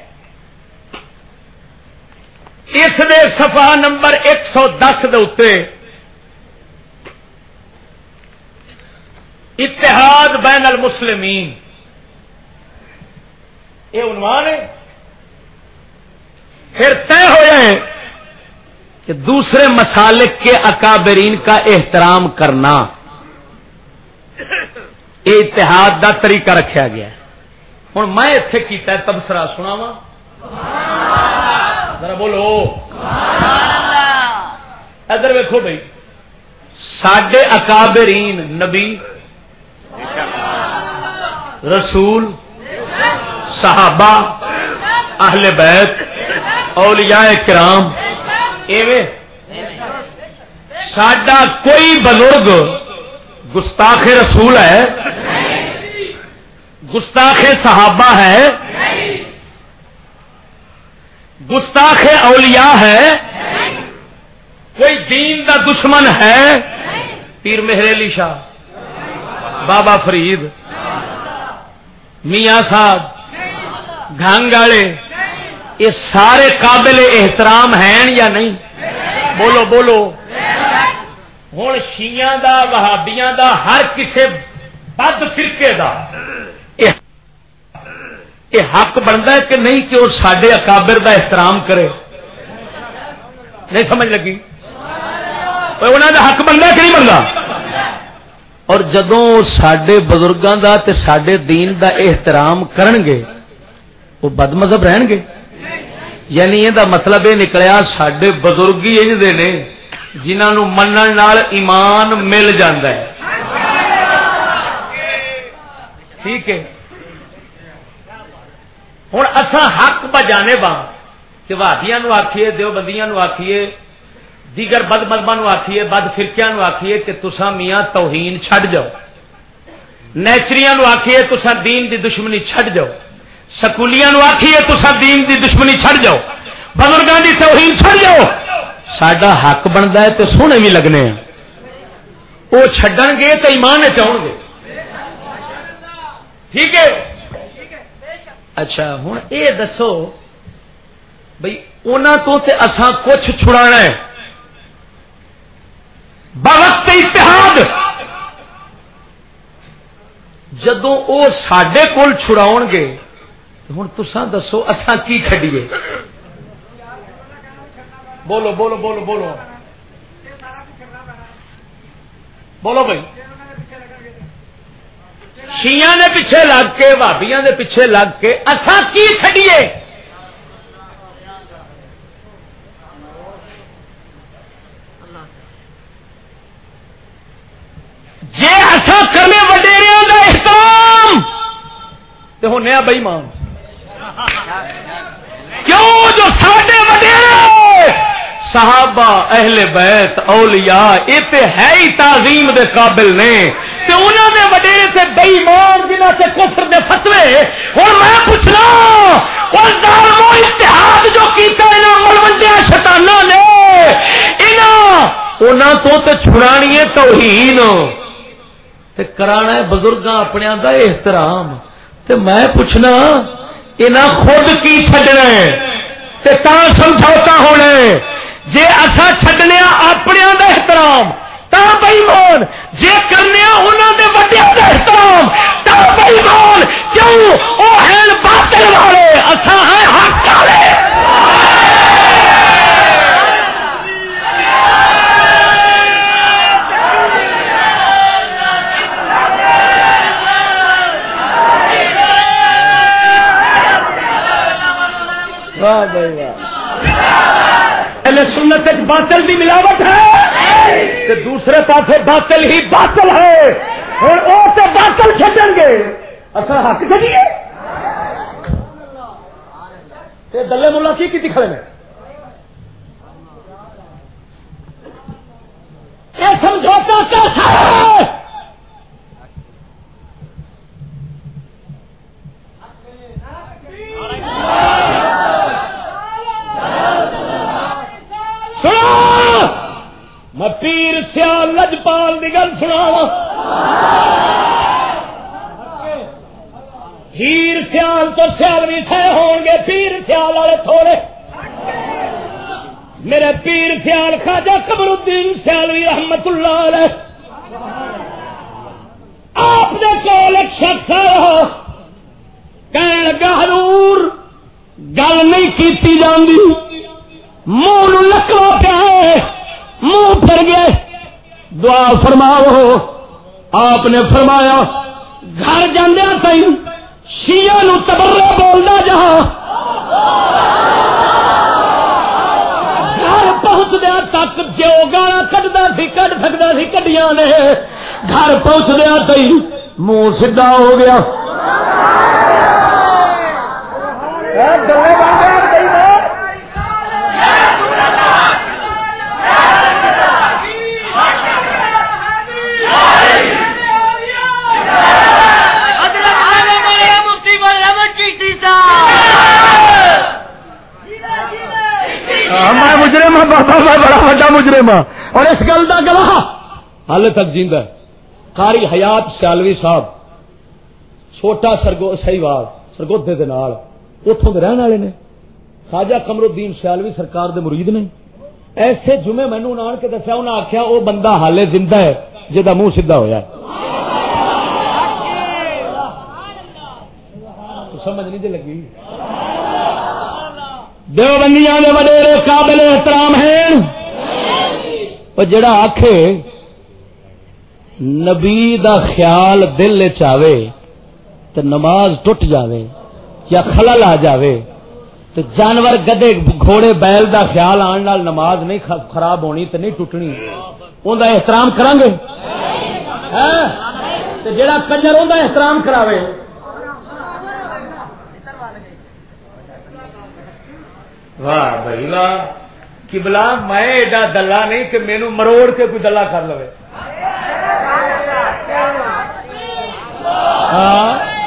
اس نے سفا نمبر ایک سو دس اتحاد بین المسلمین۔ یہ عنوان ہے۔ پھر طے ہو جائے کہ دوسرے مسالک کے اکابرین کا احترام کرنا۔ یہ اتحاد کا طریقہ رکھا گیا ہوں میں اتے کیا تبصرہ سنا وا ذرا بولو۔ ادھر ویکو بھائی۔ سڈے اکابرین نبی رسول، صحابہ، اہل بیت، اولیاء کرام سڈا کوئی بزرگ گستاخ رسول ہے، گستاخ صحابہ ہے، گستاخ اولیاء ہے، کوئی دین دا دشمن ہے، پیر مہر شاہ۔ بابا فرید، میاں صاحب گانگ والے، یہ سارے قابل احترام ہیں یا نہیں؟ بولو بولو۔ ہوں شیاں دا، وہابیاں دا، ہر کسے بد فرقے دا۔ یہ حق بنتا ہے کہ نہیں کہ وہ سڈے اکابر دا احترام کرے؟ نہیں سمجھ لگی؟ انہوں دا حق بنتا کہ نہیں بنتا؟ اور جدو سڈے بزرگوں کا سڈے دین دا احترام کرن گے وہ بد مذہب رہن گے یعنی یہ مطلب یہ نکلیا سڈے بزرگ ہی انجتے نے جنہوں من ایمان مل ہے۔ ٹھیک ہے۔ ہوں اصا حق بجانے با کہ وادیا آخیے دو بندیاں آخیے دیگر بد مدما آخیے بد فرقیا آخیے کہ تسا میاں توہین چھڈ جاؤ۔ نیچری آخیے تسا دین دی دشمنی چھڈ جاؤ۔ سکولیاں آخیے تو دین دی دشمنی چھڑ جاؤ۔ بزرگوں کی توہین چھڑ جاؤ۔ سڈا حق بنتا ہے تو سونے بھی لگنے ہیں۔ وہ چڈن گے تو ایمان چاہ گے۔ ٹھیک ہے؟ اچھا ہوں یہ دسو بھائی انہوں تو تے اساں کچھ چھڑا ہے۔ بہت اتحاد۔ جدو وہ سڈے کول چھڑاؤ گے ہوں تسان دسو اصا کی چڈیے بولو بولو بولو بولو۔ بولو بھائی۔ شیا نے پیچھے لگ کے بھابیا نے پیچھے لگ کے اصا کی چڈیے جی اصا کرنے وڈیروں کا احترام! تو ہونے بئی مان کیوں جو ساڈے وڈیرے؟ صحابہ اہل بیت، اولیاء یہ تے ہے ہی تعظیم دے قابل نے۔ تے انہوں نے وڈیرے سے بے ایمان جنہ سے کفر دے فتوے اور میں پوچھنا اور دارو اتحاد جو کیتا ملوڈیا شتانہ نے انہوں تو چھڑانی ہے توہین کرانا ہے بزرگ اپنے دا احترام۔ تے میں پوچھنا یہاں خود کی چڈنا ہے؟ تا سمجھوتا ہونا جی اصا چڈنے اپنے دا احترام، تا بئی مان جی کرنے انہوں نے وڈیا کا احترام، تا بئی مان کیوں؟ وہ ہیں باطل والے اصا ہیں حق والے۔ واہ بھائی واہ سنت باطل بھی ملاوٹ ہے۔ دوسرے پاس باطل ہی باطل ہے۔ اور وہ تو باطل چڈن گے۔ اصل حق چلیے دلے ملا کی کی کھڑے میں سمجھوتا کیسا ہے؟ میں پیر سیال لجپال کی گل سنا ہیر سیال تو سیال بھی تھے ہون گے، پیر سیال والے تھوڑے۔ میرے پیر سیال خاجا قبر الدین سیالوی رحمت اللہ علیہ۔ آپ نے کول ایک شخص آیا۔ کہنے لگا، حضور، گل نہیں کی جاندی۔ منہ لکڑا پیا منہ پھر گئے دعا فرماؤ، آپ نے فرمایا، گھر جانا سی شیا نو تبرا بولنا جہاں۔ گھر پہنچدیا تک جو گالا کٹتا سی کٹ سکتا سی، کڈیاں نے۔ گھر پہنچدیا سی منہ سیدا ہو گیا۔ میں مجرم ہوں بابا میں بڑا بڑا مجرم ہوں اور اس گل کا گواہ ہال تک جیند کاری حیات سیالوی صاحب، چھوٹا سرگو سی وار سرگودے کے نال اتوں کے رہن والے نے۔ خواجہ کمر الدین سیالوی سرکار دے مرید نے۔ ایسے جمعے مینو آن کے دسیا انہیں آخیا وہ بندہ حالے زندہ ہے جہاں منہ سیدا ہوا سمجھ نہیں جی لگی۔ دیوبندیاں دے وڈیرے قابل احترام ہیں۔ اور جڑا آخ نبی دا خیال دل چاہے تو نماز ٹوٹ جاوے یا خلل آ جاوے تو جانور گدے گھوڑے بیل دا خیال آن نال نماز نہیں خراب ہونی تو نہیں ٹوٹنی۔ ان دا احترام کریں گے ہاں؟ جڑا کنجر ان دا احترام کراوے۔ واہ بھائی واہ کبلا میں ایڈا دلہ نہیں کہ مینو مروڑ کے کوئی دلہ کر لو ہاں؟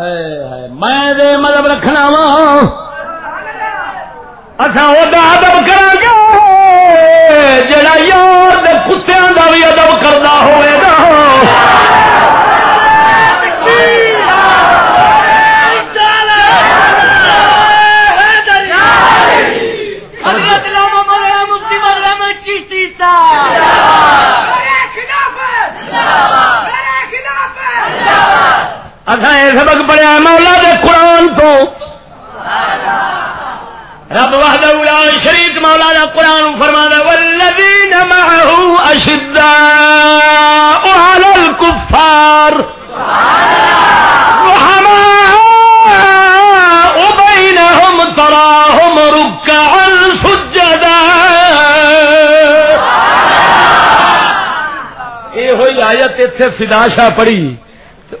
میں مطلب رکھنا وا۔ اچھا وہ ادب کرا گے جڑا یار کتوں کا بھی ادب کرنا ہوئے گا۔ اچھا یہ سبق پڑیا مولا دے قرآن تو۔ رب وحدہ لا شریک مولانا قرآن فرمانا والذین معه اشداء على الكفار۔ رحماء بينهم، تراهم ركعا سجدا۔ یہ ہوئی آیت اتنے فدا شاہ پڑی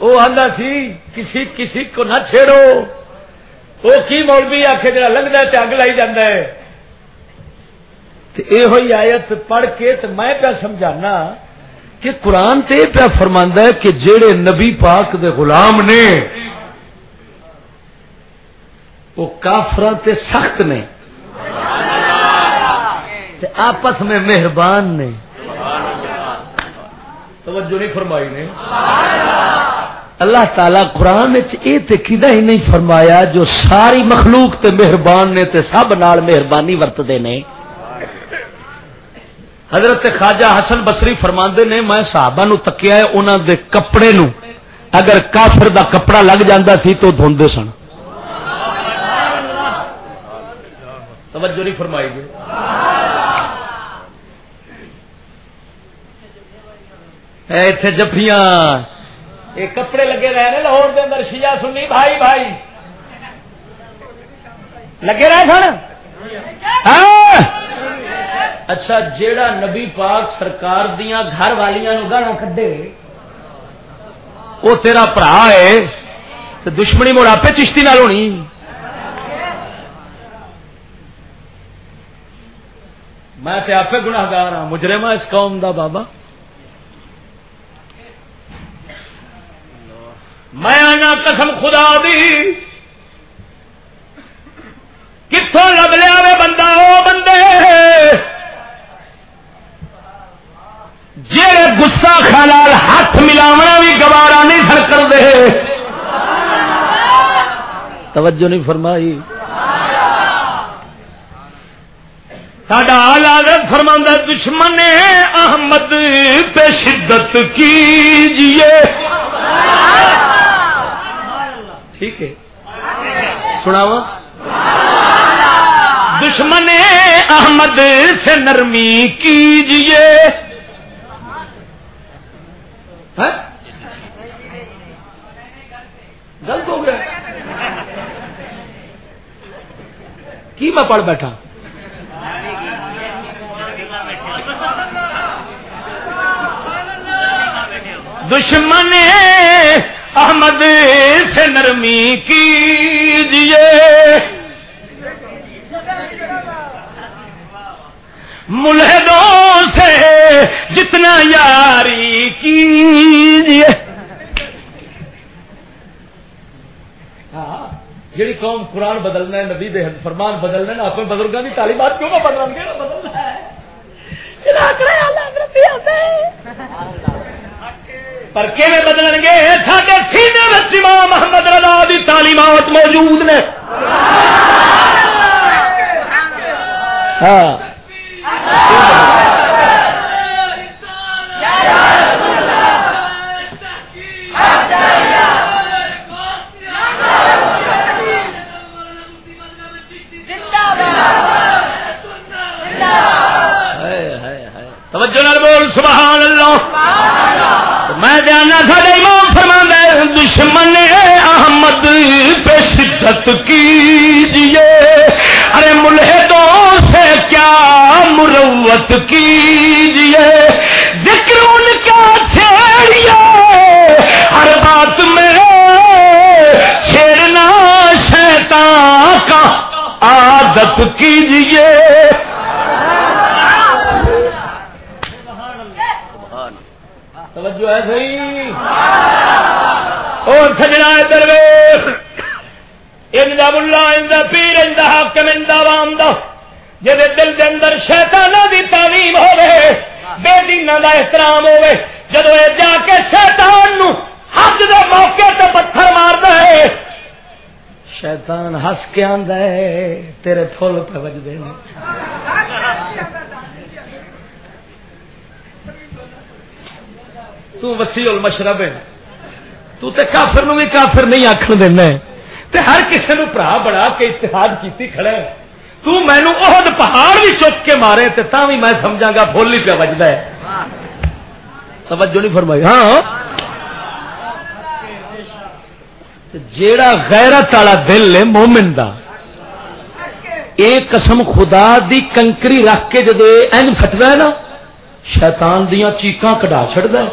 وہ آدھا سی کسی کسی کو نہ چھیڑو۔ وہ کی مولوی آخ جا لگتا ہے اگ لائی جانا ہے۔ یہ آیت پڑھ کے تو میں پیا سمجھانا کہ قرآن تے پیا فرما ہے کہ جڑے نبی پاک دے غلام نے وہ کافر تے سخت نے۔ تے آپس میں مہربان نے۔ توجہ نہیں فرمائی نے۔ اللہ تعالی قرآن یہ کدا ہی نہیں فرمایا جو ساری مخلوق تے مہربان نے تے سب نال مہربانی ورتتے نے؟ حضرت خواجہ حسن بسری فرماندے نے، میں صحابہ نو تکیا ہے انہوں دے کپڑے نو اگر کافر دا کپڑا لگ جاندا سی تو دھوندے سن۔ توجہ نہیں فرمائی گئی۔ اتنے جفیاں یہ کپڑے لگے رہے لاہور کے اندر، شیعہ سنی، بھائی بھائی۔ لگے رہے سن؟ ہاں۔ اچھا جیڑا نبی پاک سرکار دیا گھر والیاں گانا کھڈے وہ تیرا برا ہے تو دشمنی مڑ آپ چشتی نال ہونی۔ میں آپ گناگار ہاں مجرم ہاں اس قوم دا بابا۔ میں آنا قسم خدا دی۔ کتوں لب لیا بندہ؟ وہ بندے۔ جی گسا خلال ہاتھ ملاونا بھی گوارا نہیں سر کرتے۔ توجہ نہیں فرمائی۔ ساڈا آلادت فرما دشمن احمد پہ شدت کیجیے۔ ٹھیک ہے۔ سناو دشمن احمد، سے نرمی کیجیے ہاں؟ غلط ہو گیا۔ کی میں پڑھ بیٹھا؟ دشمن احمد سے نرمی کیجیے ملحدوں سے جتنا یاری کیجیے ہاں، جی قوم قرآن بدلنا ہے، نبی دے فرمان بدلنا ہے اپنے بزرگوں کی تعلیمات کیوں نہ بدلنا بدلنا ہے پر کیون بدل گے؟ سارے سینے امام محمد رضا دی تعلیمات موجود نے۔ ہاں۔ بول سبحان اللہ۔ میں جانا سارے امام فرما دشمن احمد پہ شدت کیجیے ارے ملحدوں سے کیا مروت کیجیے ذکر ان کا چھیڑیے۔ ہر بات میں چھیڑنا شیطان کا عادت کیجیے توجہ ہے صحیح۔ اور سجنا درویش۔ اندا ملا اندا پیر اندا حاکم اندا عوام دا۔ جے دل دے اندر شیطاناں دی تعلیم ہوے بے دیناں دا احترام ہوے جدوں اے جا کے شیطان نو حد دے موقع تے پتھر ماردا ہے، شیطان ہس کے آندا ہے، تیرے پھول پہ وجدے نے۔ تو وسیع المشرب ہے۔ تو تے کافر نو بھی کافر نہیں آخر دینا تے ہر کسی نو برا بڑا کے اتحاد کیتی کھڑا ہے۔ تو مینو عہد پہاڑ بھی چک کے مارے تے تا بھی میں سمجھا گا فل ہی پہ بجتا ہے۔ توجہ نہیں فرمائی۔ ہاں۔ جیڑا غیرت والا دل ہے مومن دا ایک قسم خدا دی کنکری رکھ کے جدو این فٹتا ہے نا شیطان دیا چیقاں کٹا چڑھتا ہے؟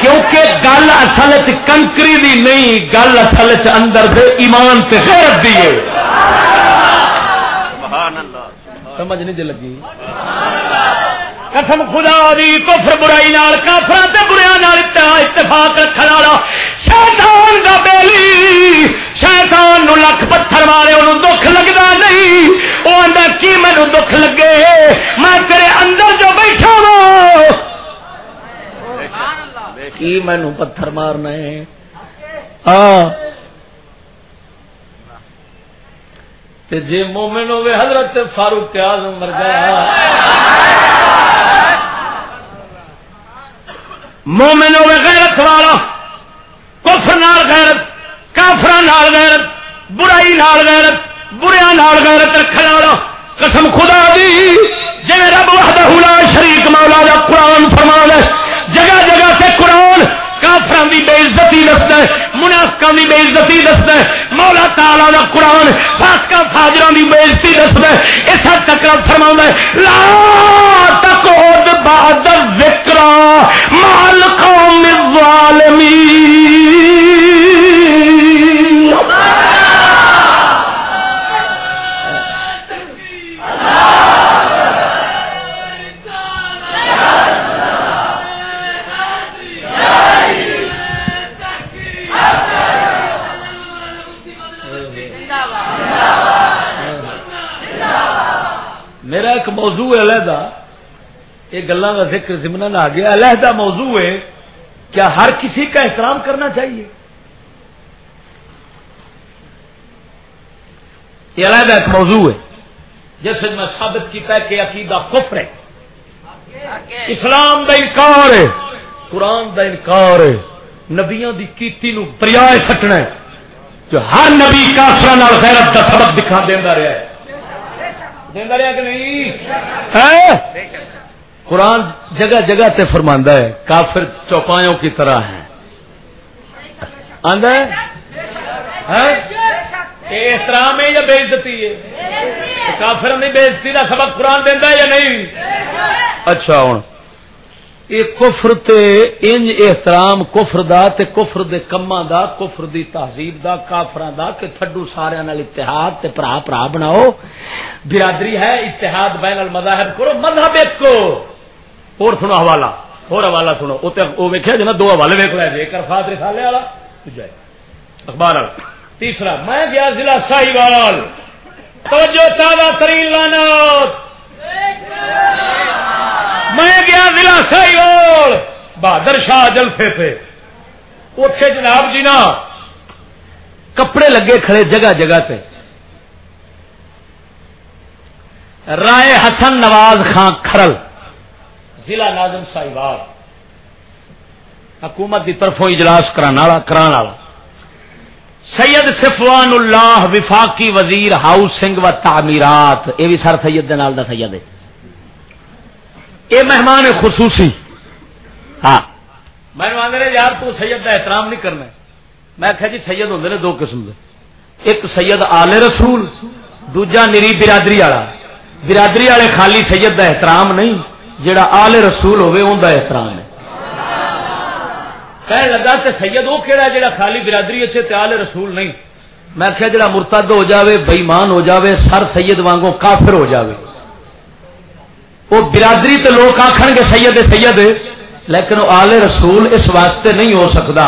کیونکہ گل اصل کنکری دی نہیں گل اصل اندر دے ایمان تے غیرت دی ہے۔ سمجھ نہیں دے لگی؟ قسم خدا دی کفر برائی نال کافر تے بریا نال اتفاق رکھن والا شیطان دا بیلی۔ شیطان نو لکھ پتھر مارے انہوں دکھ لگدا نہیں۔ او اندا کی مینوں دکھ لگے؟ میں تیرے اندر جو بیٹھا ہوں کی مینوں پتھر مارنا ہے؟ ہاں جی مومن ہوے حضرت فاروق اعظم مر گیا مومن ہوے غیرت والا کفر نال غیرت۔ کافر غیرت، برائی نال غیرت، بریا نال غیرت رکھنے والا قسم خدا دی۔ جی رب وحدہ لا شریک مولا دا قرآن فرمان ہے، جگہ جگہ سے قرآن کافران دی بے عزتی دستا ہے منافقان دی بے عزتی دستا ہے، مولا تعالی دا قرآن فاسقہ فاجران دی بے عزتی دستا ہے۔ اس حد تک رب فرماؤں ہے، لا تقعد بعد الذکر مال قوم الظالمین۔ موضوع علیحدہ۔ یہ گلوں کا ذکر ضمن آ گیا۔ علیحدہ موضوع ہے کیا ہر کسی کا احترام کرنا چاہیے؟ یہ علیحدہ ایک موضوع ہے۔ جیسے میں ثابت کیا کہ عقیدہ کفر ہے۔ اسلام دا انکار ہے۔ قرآن دا انکار ہے۔ نبیا کی کیتی نو دریائے سٹنا جو ہر نبی کافر غیرت کا سبق دکھا دینا رہا ہے۔ رہا کہ نہیں؟ قرآن جگہ جگہ تے فرماندہ ہے کافر چوپایوں کی طرح ہیں۔ احترام ہے؟ یا بےزتی ہے۔ کافر نہیں بےزتی کا سبق قرآن دینا یا نہیں؟ اچھا ہوں یہ کفر تے انج احترام کفر دا تے کفر دے کما دا، کفر دی تہذیب دا کافران دا کہ تھڈو سارے نال اتحاد تے پرا پرا بناؤ۔ برادری ہے، اتحاد بین المذاہب کرو، مذہب ایک کو۔ اور سنو حوالہ، اور حوالہ سنو۔ وہ ویکیا جنا دو حوالے ویک لے۔ ایک ارفات رسالے والا اخبار والا۔ تیسرا، میں گیا ضلع شاہی وال توجہ تازہ ترین لانات میں گیا ضلع سائی بہادر شاہ جلفے پہ۔ اتے جناب جی نا، کپڑے لگے کھڑے جگہ جگہ سے رائے حسن نواز خان کھرل، ضلع ناظم سائی حکومت کی طرفوں اجلاس کرا سید سفوان اللہ وفاقی وزیر ہاؤسنگ و تعمیرات. یہ بھی سر سید دا سید ہے. یہ مہمان خصوصی. ہاں. میں آدھے یار تو سید کا احترام نہیں کرنا میں آخیا جی سید ہوں نے دو قسم کے ایک سید آلے رسول، دوجا نری برادری والا. برادری والے خالی سید کا احترام نہیں جڑا آلے رسول ہوے ان احترام ہے. کہنے لگا کہ سید وہ کہڑا جڑا خالی برادری اچھے آلے رسول نہیں۔ میں آخیا جڑا مرتد ہو جاوے بےمان ہو جاوے، سر سید وانگو کافر ہو جاوے۔ وہ برادری تو لوگ آخر گے سید سید۔ لیکن وہ آلے رسول اس واسطے نہیں ہو سکتا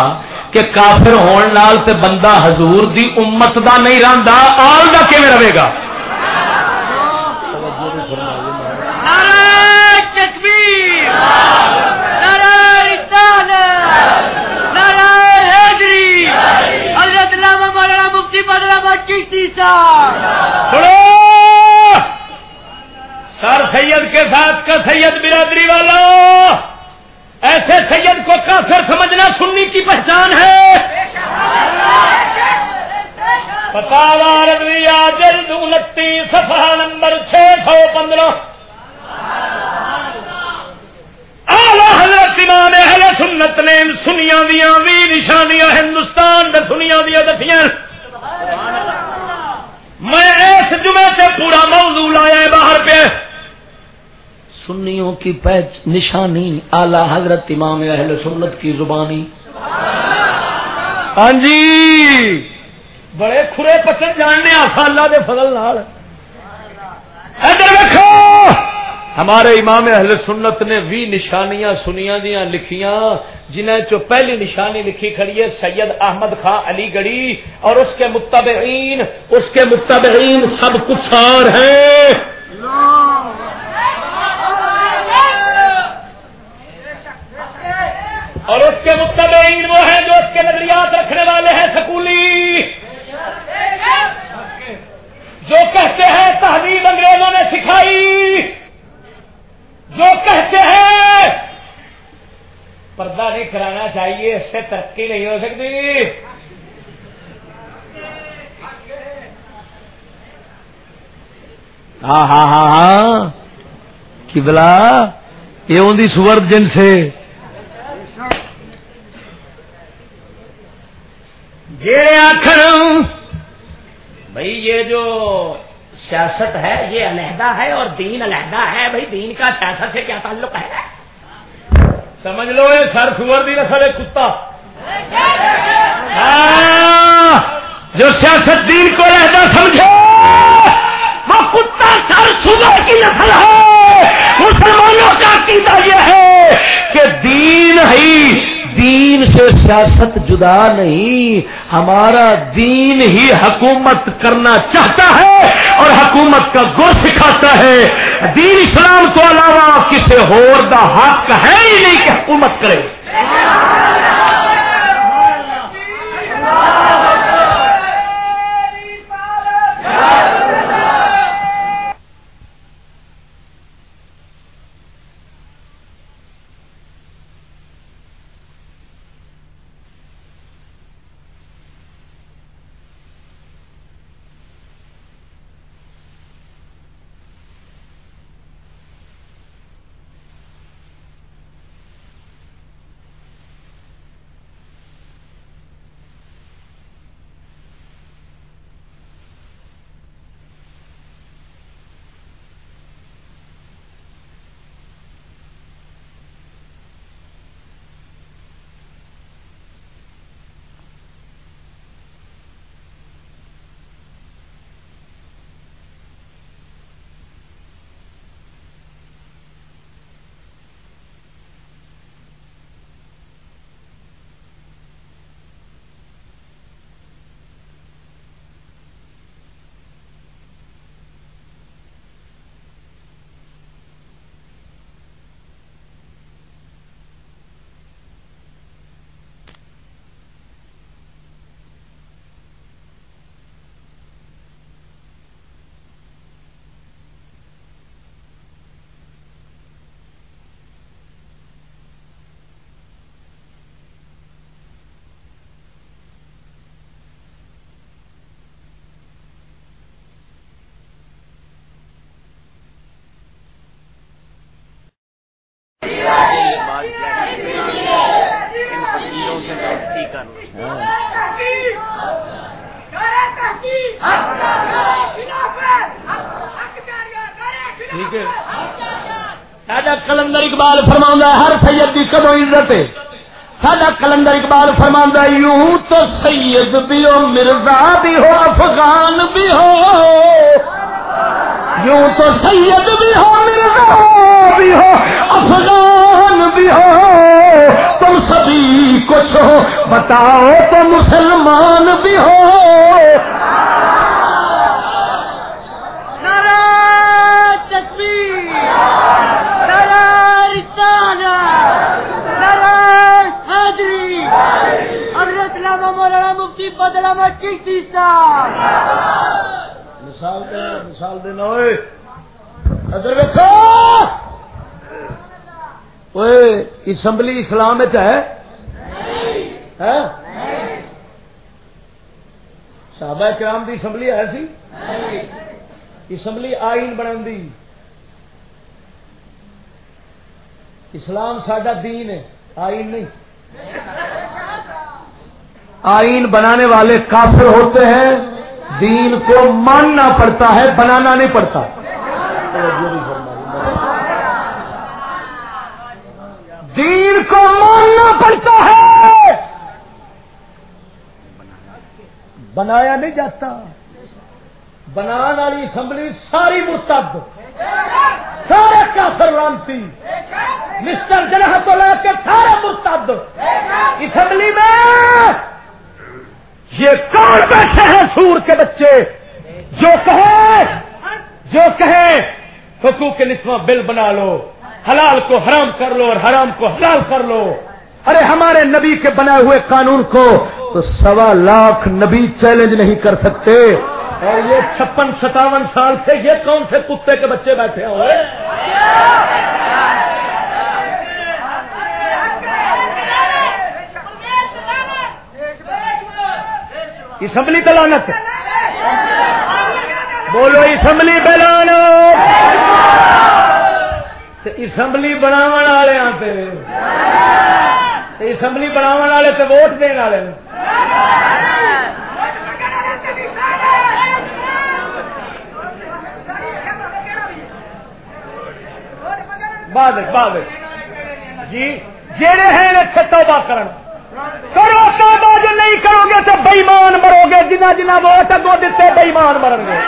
کہ کافر ہون نال تے بندہ حضور دی امت دا نہیں رہتا آل دا کیون رہے گا؟ مفتی سر سید کے ساتھ کا سید برادری والا۔ ایسے سید کو کافر سمجھنا سننی کی پہچان ہے۔ جلد انتیس سفا نمبر چھ سو پندرہ۔ حضرت امام اہل سنت نے سنیا دیا بھی نشانیاں ہندوستان دنیا دیا دسیاں۔ میں اس جمعے سے پورا موضوع لایا ہے باہر پہ۔ سنیوں کی پہچ نشانی آلہ حضرت امام اہل سنت کی زبانی۔ ہاں جی۔ بڑے کھرے پتن جاننے آسا اللہ دے فضل نال۔ ادھر رکھو ہمارے امام اہل سنت نے بھی نشانیاں سنیا دیا لکھیاں جنہیں جو پہلی نشانی لکھی کھڑی ہے سید احمد خان علی گڑھی اور اس کے متبعین، اس کے متبعین سب کفار ہیں۔ اور اس کے متبعین وہ ہیں جو اس کے نظریات رکھنے والے ہیں سکولی۔ جو کہتے ہیں تحریر انگریزوں نے سکھائی۔ جو کہتے ہیں۔ پردہ نہیں کرانا چاہیے، اس سے ترقی نہیں ہو سکتی۔ ہاں ہاں ہاں ہاں۔ کبلا یہ ان کی سور جن سے۔ یہ آخر بھائی یہ جو سیاست ہے، یہ علیحدہ ہے اور دین علیحدہ ہے۔ بھائی، دین کا سیاست سے کیا تعلق ہے؟ سمجھ لو، یہ سر سور دی نسل ہے، کتا۔ ہاں، جو سیاست دین کو علیحدہ سمجھے، وہ کتا سر سور کی نسل ہے۔ مسلمانوں کا عقیدہ یہ ہے کہ دین ہی دین سے سیاست جدا نہیں، ہمارا دین ہی حکومت کرنا چاہتا ہے اور حکومت کا گر سکھاتا ہے۔ دین اسلام کو علاوہ کسی ہور دا حق ہے ہی نہیں کہ حکومت کرے۔ کلندر اقبال فرما ہر سید کی کدو عزت ہے۔ سڈا کلندر اقبال فرما یوں تو سید بھی ہو، مرزا بھی ہو، افغان بھی ہو۔ یوں تو سید بھی ہو، مرزا بھی ہو، افغان بھی ہو۔ تم سبھی کچھ ہو، بتاؤ تو مسلمان بھی ہو۔ علاما مولانا مفتی بدلا مثال مثال دینا ادھر دیکھو اسمبلی اسلام ہے؟ صحابہ کرام دی اسمبلی ہے سی؟ اسمبلی آئین بنا اسلام سڈا دین ہے، آئین نہیں۔ آئین بنانے والے کافر ہوتے ہیں، دین کو ماننا پڑتا ہے، بنانا نہیں پڑتا۔ دین کو ماننا پڑتا ہے۔ بنایا نہیں جاتا۔ بنا والی اسمبلی ساری مرتب سارے کافر رانتی۔ مسٹر جنہ تو لے کے سارے مرتب اسمبلی میں یہ کون بیٹھے ہیں سور کے بچے؟ جو کہے جو کہے، حقوق کے نسواں بل بنا لو، حلال کو حرام کر لو اور حرام کو حلال کر لو۔ ارے، ہمارے نبی کے بنائے ہوئے قانون کو تو سوا لاکھ نبی چیلنج نہیں کر سکتے۔ اور یہ چھپن ستاون سال سے یہ کون سے کتے کے بچے بیٹھے ہوئے؟ اسمبلی دلانت بولو اسمبلی بلانو اسمبلی بناو والے اسمبلی بناو والے تو ووٹ دن والے بعد بعد جی جہے ہیں اتنے توبہ کرن۔ کرو توبہ جو نہیں کرو گے تو بےمان مرو گے جنہ جنہ ووٹ اگو دیتے بےمان مرن گے۔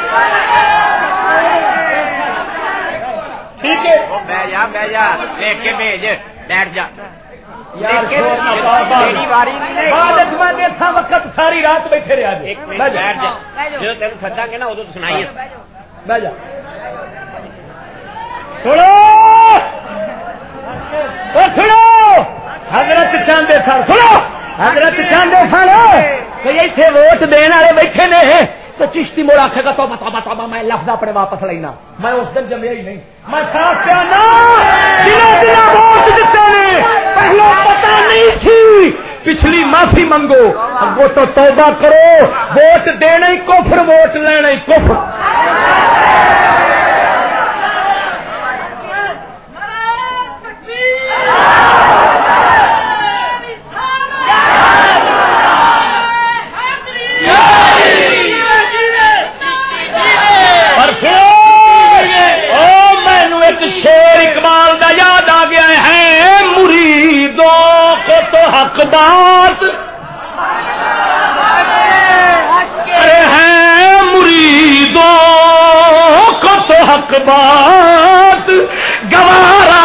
ٹھیک ہے؟ دیکھ کے بھیج بیٹھ جا۔ وقت ساری رات بیٹھے رہا جی تین سدا گے نا ادو سنائی بہ جا۔ سنو! سنو! حضرت چاہتے سن سنو! حضرت چاہتے سن اتنے ووٹ دن والے بیٹھے نے۔ تو چشتی موڑ آخے گا تو بتا بتا میں لفظ اپنے واپس لینا۔ میں اس دن جمیا ہی نہیں۔ میں صاف پہلے پتا نہیں تھی۔ پچھلی معافی منگو وہ تو توبہ کرو۔ ووٹ دینا ہی کفر، ووٹ لینا ہی کفر شیر اقبال دا یاد آ گیا ہے مریدوں کو تو حق بات۔ ارے ہیں مریدوں کو تو حق بات۔ گوارا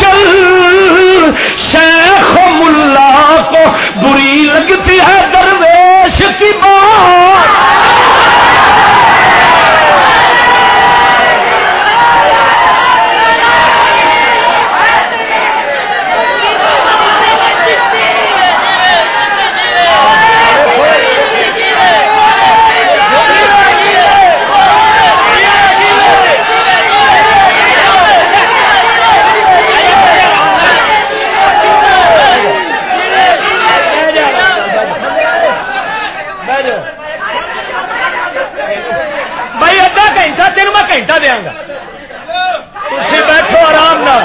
چل۔ شیخ ملا کو بری لگتی ہے درویش کی بات گھنٹہ دیا گا تھی بیٹھو آرام نہ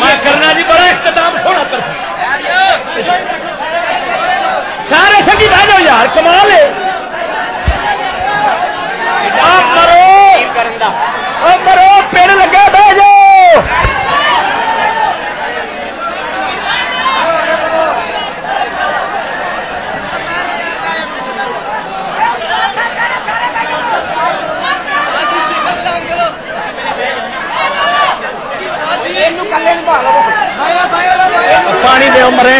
میں کرنا جی بڑا اختتام سونا کر سبھی بہ جاؤ یار کمال ہے۔ کرو کرو پیڑ لگا بہ جاؤ۔ پانی دے مرے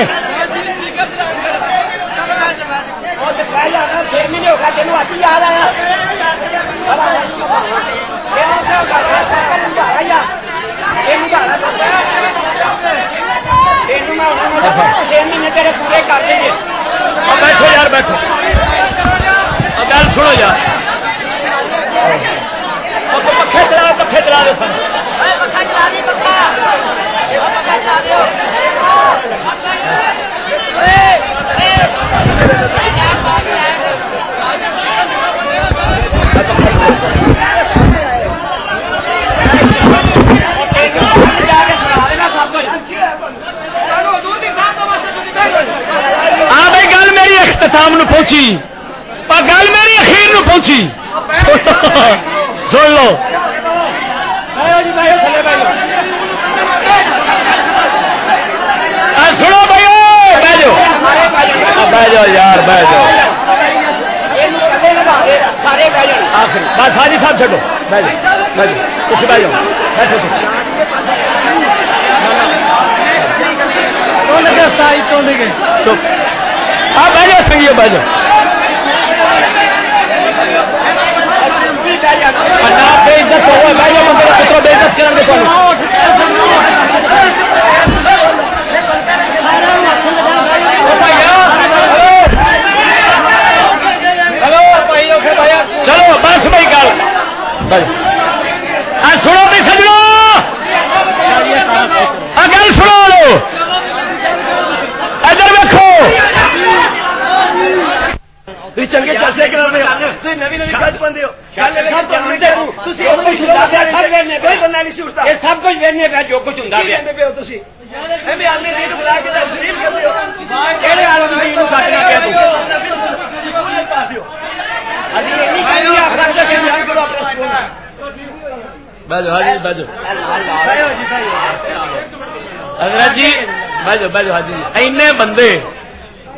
بیٹھو یار بیٹھو گل سنو یار پکے چلا پکے چلا دے ہاں بھائی گل میری اختتام نو پہنچی۔ اور گل میری اخیر نو پہنچی۔ سن لو۔ سنو بھائی بہ جاؤ۔ یار، بہ جاؤ۔ بس حاجی صاحب چڈو بہ جاؤ بہ جاؤ۔ بہ جاؤ۔ بیٹھو ہاں بہ جاؤ صحیح بہ جاؤ۔ بے عزت ہو بندے بے عزت کریں گے چلو، بس بھائی، گل۔ سنو بھی سجو گل سنو لو ادھر ویکو چنگے چرچے بندے سب کچھ وینے پہ جو کچھ ہوں حضرت جی بجو بجو حاجی اینے بندے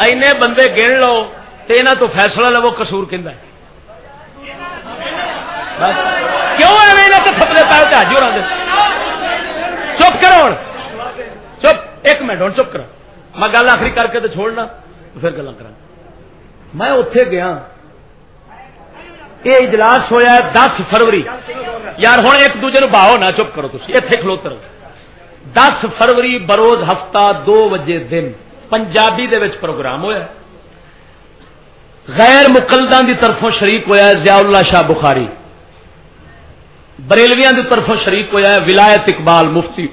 اینے بندے گن لو تو یہاں تو فیصلہ لو کسور کہ ایویں تو تھپڑے پائے تو حاجی ہو چپ کرو چپ، ایک منٹ ہوں چپ کرا میں گل آخری کر کے تو چھوڑنا پھر گلا کرا میں اتے گیا۔ یہ اجلاس ہوا دس فروری۔ یار ہوں ایک دوجے باہو نہ چپ کرو تھی اتنے کھلوتے رہو۔ دس فروری بروز ہفتہ دو بجے دن۔ پنجابی دے وچ پروگرام ہوا غیر مقلدان دی طرفوں شریک ہوا ضیاء اللہ شاہ بخاری۔ بریلویاں دی طرفوں شریک ہوا ولایت اقبال مفتی۔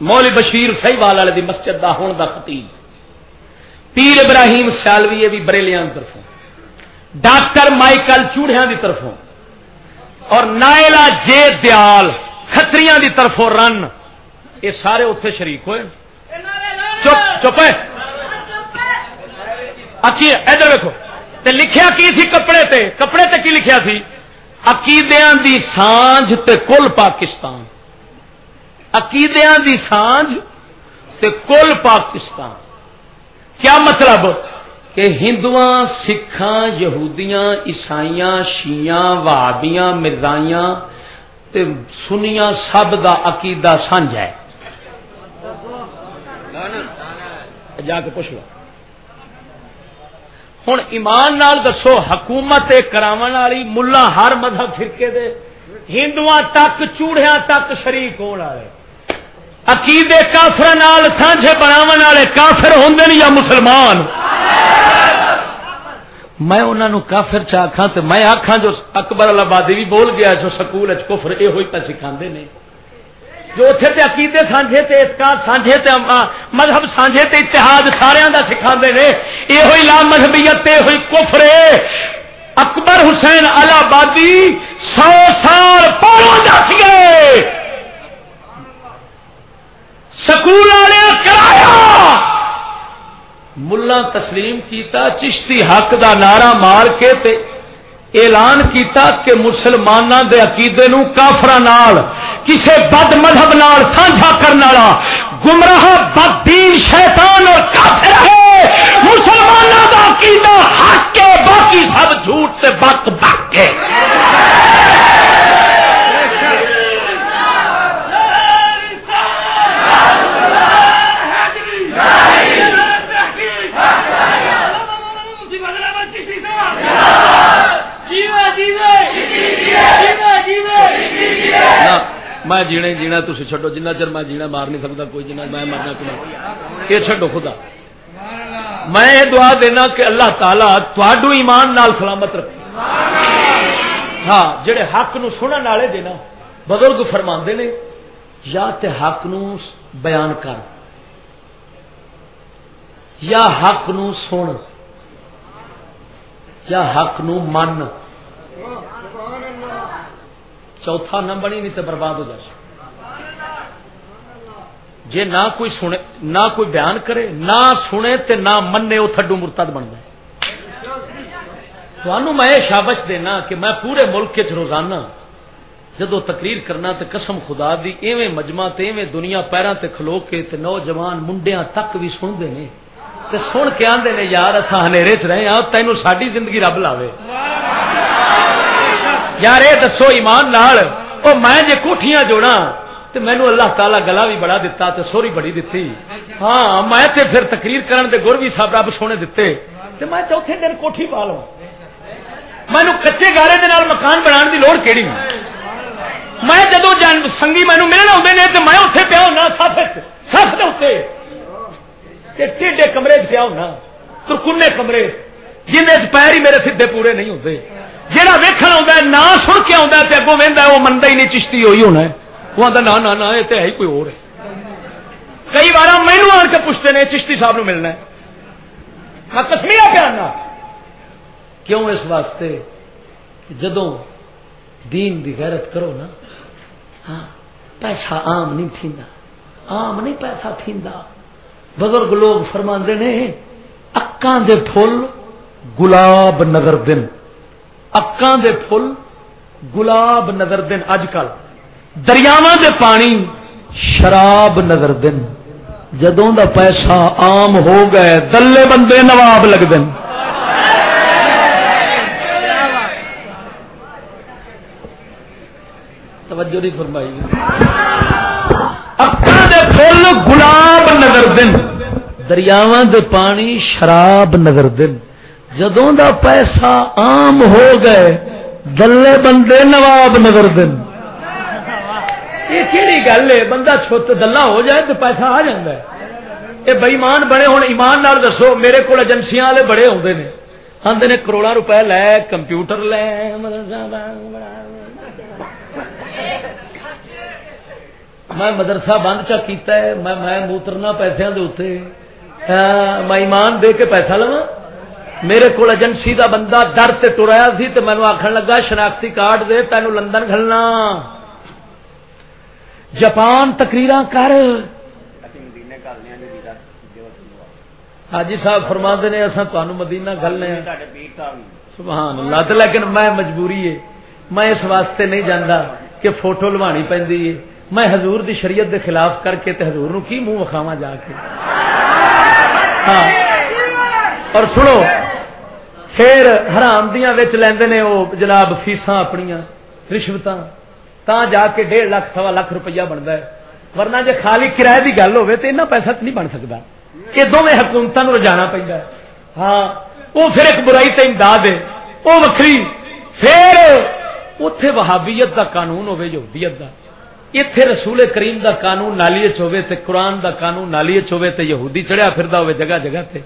مولی بشیر سیوال والے دی مسجد دا ہون دا خطیب۔ پیر ابراہیم سیالوی بھی بریلیاں دی طرفوں۔ ڈاکٹر مائیکل چوڑیاں دی طرفوں۔ اور نائلا جے دیال کتریاں دی طرفوں رن۔ یہ سارے اتنے شریک ہوئے۔ چپ چپ ادھر ویکو لکھیا کی تھی کپڑے تے؟ کپڑے تے کی لکھیا تھی؟ عقیدیاں دی سانج تے کل پاکستان۔ عقیدیاں دی سانج تے کل پاکستان۔ کیا مطلب؟ کہ ہندو سکھان یہودیاں، عیسائیاں شیاں وابیاں مرزائیاں تے سنیاں سب دا عقیدہ سانج ہے۔ جا کے پوچھ لو۔ ہوں ایمان نال دسو، حکومت کراو والی ملا ہر مذہب فرقے دے۔ ہندو تک چوڑیا تک شریک ہونے والے۔ عقیدے کافر سانجے بناو والے کافر ہوں یا مسلمان؟ میں انہوں کافر چاخا تو میں آخا جو اکبر آبادی بھی بول گیا جو سکول کفر یہ ہوئی پہ سکھا نے۔ جو اتنے تے عقیدے سانجے تے اتقاد سانجے تے مذہب سانجے تے اتحاد سارے دا سکھا دے نے۔ یہ ہوئی لا مذہبیت یہ ہوئی کفر اکبر حسین آبادی سو سال پہلو دس گئے سکول والے کرایا۔ ملا تسلیم کیتا، چشتی حق دا نعرہ مار کے تے اعلان کیتا کہ مسلمانوں دے عقیدے نو کافر کسے بد مذہب نال سانجھا کرنے والا، گمراہ بدین شیطان اور کافر ہے۔ مسلمانوں دا عقیدہ حق کے باقی سب جھوٹ سے بک بک کے۔ میں جینے جینا تھی چڈو جنہ چر میں جینا مار نہیں سکتا، کوئی جنا میں مرنا کوئی یہ چڈو خدا۔ میں یہ دعا دینا کہ اللہ تعالیٰ تھوڑو ایمان نال سلامت رکھے۔ ہاں جڑے حق نو سنن والے دینا بزرگ فرما نے، یا تے حق نو بیان کر۔ یا حق نو سن۔ یا حق نو من۔ چوتھا نہ بنی نہیں تو برباد ہو جائے۔ جی نہ کوئی سنے، نہ کوئی بیان کرے، نہ سنے تے نہ منے وہ تھڈو مرتد بن جائے۔ تو میں یہ شابش دینا کہ میں پورے ملک چ روزانہ جدو تقریر کرنا تے قسم خدا دی، ایویں مجمع تے ایویں دنیا پیروں تے کھلو کے تے نوجوان منڈیاں تک بھی سنتے ہیں۔ تے سن کے آدھے نے، یار اصا چ رہے ہاں تینوں ساری زندگی رب لاوے۔ یار یہ دسو ایمان نال، او میں جے کوٹھیاں جوڑا تو مینو اللہ تعالیٰ گلا بھی بڑا دتا، تے سوری بڑی دیتی ہاں میں تے پھر تقریر کرن دے گر بھی سب رب سونے دیتے تے میں چوتھے دن کوٹھی پا لوں۔ مینو کچے گارے دے نال مکان بنا دی لوڑ کیڑی؟ میں جدو جان سنگی مینو ملن آتے ہیں تو میں اتنے پیا ہونا سف سف دے ٹھڈے کمرے پیا ہونا، ترکنے کمرے جن پیر ہی میرے سیدے پورے نہیں ہوتے جہاں ویکن آتا نہ سن کے آتا ہے اگوں وہدا وہ منتا ہی نہیں چشتی ہوئی ہونا وہ آتا نہ نہ یہ تو ہے ہی کوئی اور کئی بار مینو آن کے پوچھتے ہیں چشتی صاحب نو ملنا میں کسمیا پیا کیوں اس واسطے جدو دین دی غیرت کرو نا ہاں پیسہ آم نہیں تھیندا۔ آم نہیں پیسہ تھیندا۔ بزرگ لوگ فرما نے، اکاں دے پھل گلاب نگر دن۔ اکاں دے پھل گلاب نگر دن اج کل دریاواں دے پانی شراب نگر دن جدوں دا پیسہ عام ہو گئے دلے بندے نواب لگ دن توجہ نہیں فرمائی اکا دے پھول گلاب نگر دن دریاواں دے پانی شراب نگر دن جدوں دا پیسہ عام ہو گئے، دلے بندے نواب نگر دن۔ یہ کہڑی گل ہے؟ بندہ چھت دلہ ہو جائے تو پیسہ آ جائے یہ بئیمان بڑے ہوں ایمان نال دسو، میرے کو ایجنسیاں والے بڑے آتے ہیں آتے نے کروڑا روپے لے، کمپیوٹر لے۔ میں مدرسہ بند چا کیتا ہے، میں میں موترنا پیسوں کے اتنے میں ایمان دے کے پیسہ لوا میرے کو ایجنسی دا بندہ ڈر سے ٹرایا سی تو مینو آخر لگا، شناختی کارڈ دے، تینوں لندن کھلنا جاپان تقریر کر۔ حاجی صاحب فرما نے اصا مدینہ گلنے سبحان اللہ لیکن میں مجبوری ہے۔ میں اس واسطے نہیں جانا کہ فوٹو لوانی پہ میں حضور دی شریعت دے خلاف کر کے تے حضور نو کی منہ وکھاوا جا کے۔ ہاں۔ اور سنو پھر حرام دیا لیندے نے وہ جناب فیساں اپنی رشوت تا جا کے ڈیڑھ لاکھ، سوا لاکھ روپیہ بنتا ہے۔ ورنہ جے خالی کرایہ کی گل ہوے تو اتنا پیسہ نہیں بن سکتا یہ دونوں حکومتوں رجانا پہ ہاں وہ پھر ایک برائی تے امداد ہے۔ وہ وکری پھر اتے وہابیت دا قانون ہوے یہودیت دا۔ اتے رسول کریم دا قانون نالی ہوے تے قرآن دا قانون نالی ہوے تے یہودی چڑھیا پھردا ہوے جگہ جگہ تے۔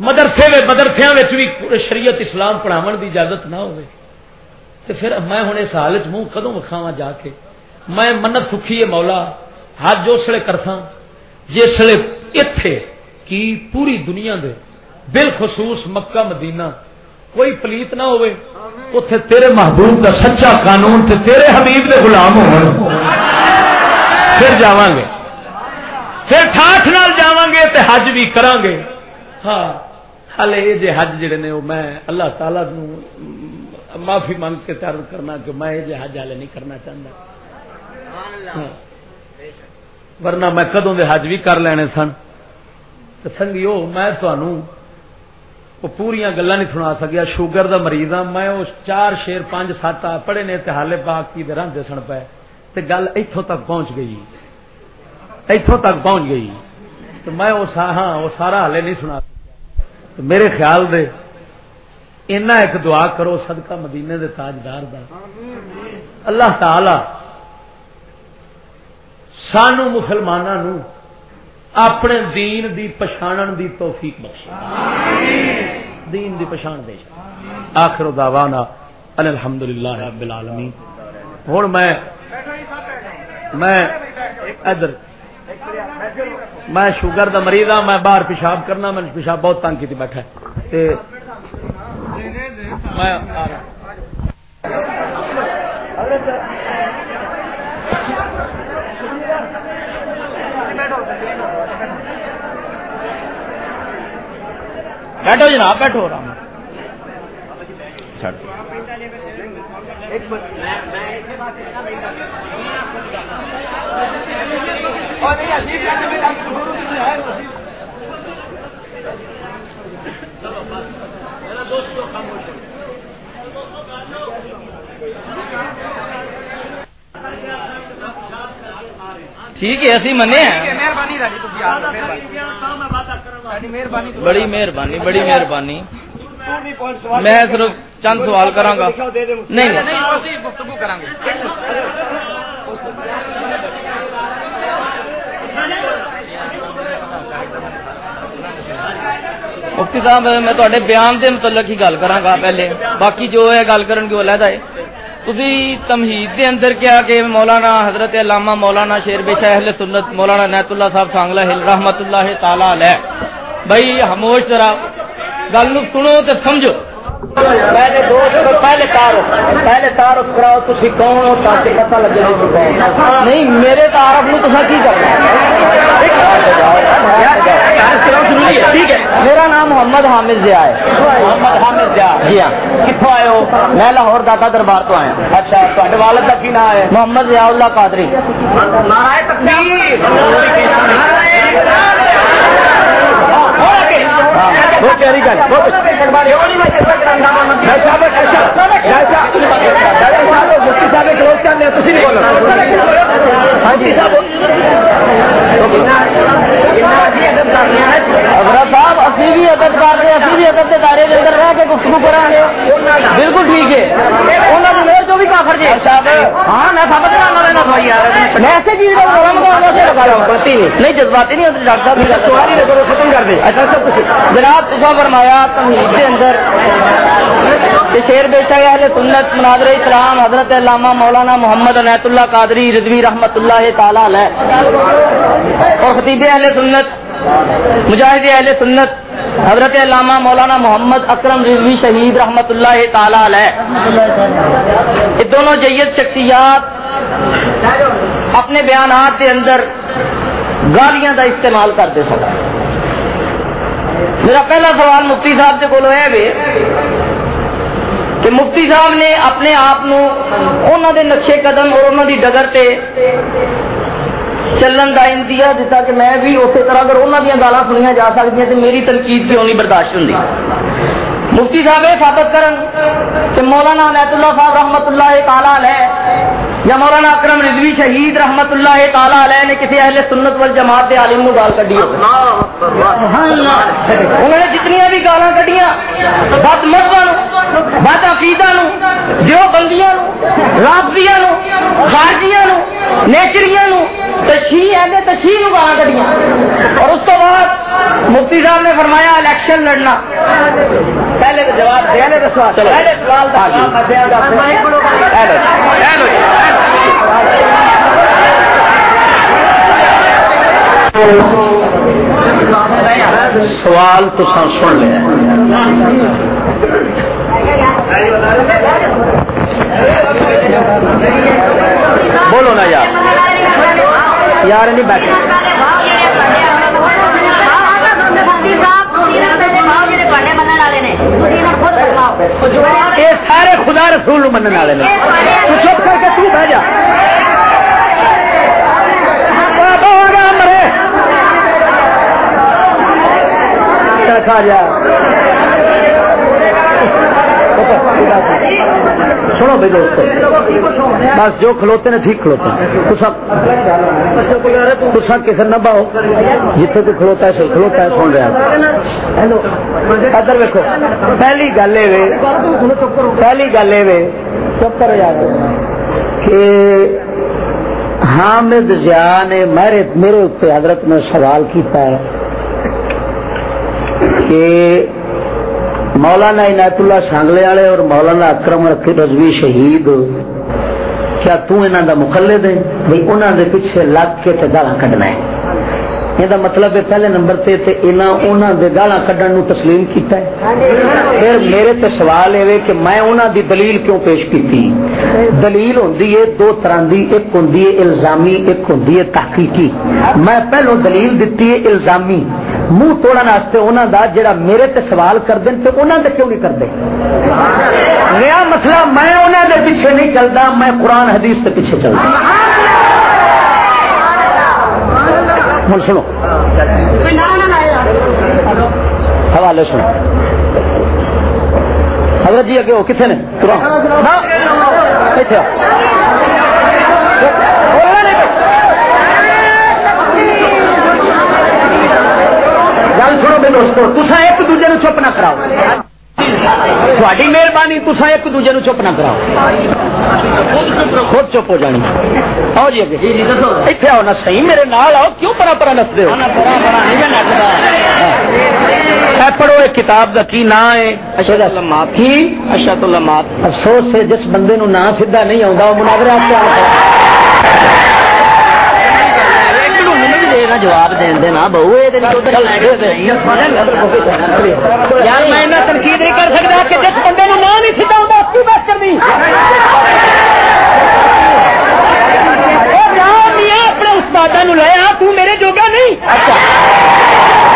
مدرسے مدرسے بھی شریعت اسلام پڑھاو دی اجازت نہ ہوے تے پھر میں ہوں اس حالت منہ کدوں وکھاوا جا کے؟ میں منت سکھی ہے مولا ہاتھ جو سڑے کرتا جسے اتے کی پوری دنیا دے بالخصوص مکہ، مدینہ، کوئی پلیت نہ ہوئے اتے تیرے محبوب کا سچا قانون تے تیرے حبیب دے غلام ہو پھر جا گے۔ پھر ٹھاٹ نال جا گے تے حج بھی کران گے ہاں ہلے یہ جے حج جڑے نے وہ میں اللہ تعالی نو معافی مانگ کے تر کرنا کہ میں یہ حج ہالے نہیں کرنا چاہتا ہاں۔ ورنہ میں کدوں دے حج بھی کر لینے سن۔ سنگیو میں تھانوں وہ پوریا گلا نہیں سنا سکیا۔ شوگر دا مریض ہاں میں اس چار شیر پانچ سات پڑھے نے ہالے پاک کی رنگ دسن پے۔ تے گل اتوں تک پہنچ گئی۔ اتوں تک پہنچ گئی۔ تو میں وہ ہاں وہ سارا ہالے نہیں سنا۔ سکیا میرے خیال دے اینا ایک دعا کرو صدقہ مدینے دے تاجدار دا۔ اللہ تعالی سانو مسلمانوں اپنے دین دی پچھان دی توفیق بخش دین دی پچھان دے۔ آخر دعوانا ان الحمد للہ رب العالمین۔ ہوں میں میں ادھر میں شوگر دا مریض ہاں میں باہر پیشاب کرنا، میں پیشاب بہت تنگ کی بیٹھا میں ہاں۔ بیٹھو جناب، بیٹھو آرام ٹھیک ہے اسی منے بڑی مہربانی بڑی مہربانی۔ میں صرف چند سوال کرا نہیں گفتگو گے۔ مفتی صاحب، میں تے بیان دے متعلق ہی گل کرا گا پہلے۔ باقی جو ہے گل کرن کی علیحدہ ہے۔ تھی تمہید دے اندر کیا کہ مولانا حضرت علامہ مولانا شیر بے اہل سنت مولانا نیت اللہ صاحب سانگلہ ہل رحمت اللہ تعالی علیہ۔ بھائی، خاموش ذرا گل سنو تو سمجھو۔ پہلے تعارف پہلے تعارف کراؤ تھی کون ہو؟ تاکہ پتہ لگے نہیں میرے تعارف تو کی ٹھیک ہے۔ میرا نام محمد حامد ضیا ہے۔ محمد حامد ضیا جی ہاں۔ کتوں آئے ہو؟ میں لاہور داتا دربار تو آیا اچھا تے والد کا کی نام ہے؟ محمد ضیاء اللہ قادری۔ صاحب ابھی ہاں جی۔ بھی ادب کرتے ابھی بھی ادب کے دائرے کے اندر رہ کے گفتگو کرا بالکل ٹھیک ہے۔ انہوں نے جو بھی کافر جی۔ ہاں میں سب میں ایسے چیز نہیں۔ جذباتی نہیں ہوتی ڈاکٹر صاحب۔ ختم کر دیں۔ جناب تصا فرمایا تمہید کے اندر شیر بیشا اہل سنت مناظر اسلام حضرت علامہ مولانا محمد عنایت اللہ قادری رضوی رحمت اللہ تعالی علیہ اور خطیب اہل سنت مجاہد اہل سنت، حضرت علامہ مولانا محمد اکرم رضوی شہید رحمت اللہ تعالی علیہ، یہ دونوں جید شخصیات اپنے بیانات کے اندر گالیاں کا استعمال کرتے سن۔ میرا پہلا سوال مفتی صاحب سے بولو ہے کہ مفتی صاحب نے اپنے آپ انہوں دے نقشے قدم اور انہوں دی ڈگر تے چلن کا دیا دیتا کہ میں بھی اسی طرح اگر انہوں دیا گالا سنیا جا سکتی ہیں تو میری تنقید کیوں نہیں برداشت ہوں مفتی صاحب یہ ثابت کرن کہ مولانا نیت اللہ صاحب رحمت اللہ تعالی علیہ یا مولانا اکرم رضوی شہید رحمت اللہ تعالی علیہ نے کسی اہل سنت وال جماعت کے عالم نو گال کڈی انہوں نے جتنی بھی گالا کڈیاں بد مذہب بد عقیدہ جو بندیاں رابطیاں خارجیاں نو تشیح اہل نو گالا کڈیاں اور اس تو بعد مفتی صاحب نے فرمایا الیکشن لڑنا پہلے تو جواب دیا سوال پہلے سوال سوال تو سن لیا بولو نا یار۔ یار نہیں بیٹھے یہ سارے خدا رسول من والے چپ کر کے تو بہ جا۔ مرے۔ کھا جا۔ سنو بھائی دوست بس جو کھلوتے نے ٹھیک کھلوتا۔ کھلوتے کسی نہ باؤ جتنے تو کھلوتا ہے کھلوتا ہے، سن رہا ادھر ویکو پہلی گل یہ پہلی گل یہ چپ کر کہ حامد ضیا نے میرے میرے اتنے حضرت نے سوال کیتا ہے کہ مولانا عنایت اللہ سانگلے والے اور مولانا اکرم رضوی شہید. کیا تنا کا مخلے دے بھائی انہوں دے پیچھے لگ کے گالا کھڈنا ہے۔ یہ مطلب ہے پہلے نمبر تے انہوں دے گالا کھڈن نو تسلیم کیتا ہے۔ پھر میرے تے سوال یہ کہ میں انہوں دی دلیل کیوں پیش کی دلیل ہوندی ہے دو طرح دی، ایک ہوندی ہے الزامی، ایک ہوندی ہے تحقیقی۔ میں پہلو دلیل دیتی ہے الزامی۔ منہ توڑن واسطے انہوں دا جڑا میرے تے سوال کر دیں تو انہوں دے کیوں نہیں کرتے نیا مسئلہ میں انہوں دے پیچھے نہیں چلتا میں قرآن حدیث کے پیچھے چلتا ہوں سنو۔ حوالے سنو۔ حضرت جی اگے ہو کتنے نے؟ اتنے گل سنو بے دوستو تسا ایک دوجے نو چپ نہ کراؤ۔ تھوڑی مہربانی تسا ایک دوجے نو چپ نہ کراؤ۔ خود چپ ہو جانی۔ آؤ جی اتنے آؤ نہ صحیح میرے نال آؤ۔ کیوں پرا پرا نستے ہو؟ اے پڑھو ایک کتاب کا کی نام ہے؟ اشد المات کی؟ اشد المات افسوس سے جس بندے نو نام سیدھا نہیں آتا وہ مناظرے آپ جواب دینا بہو یار، میں تنقید نہیں کر سکتا کہ جس بندے نو نام نہیں سیدھا آتا اس کی بات کرنی۔ اپنے استاد لے آ، تو میرے جوگا نہیں۔ اچھا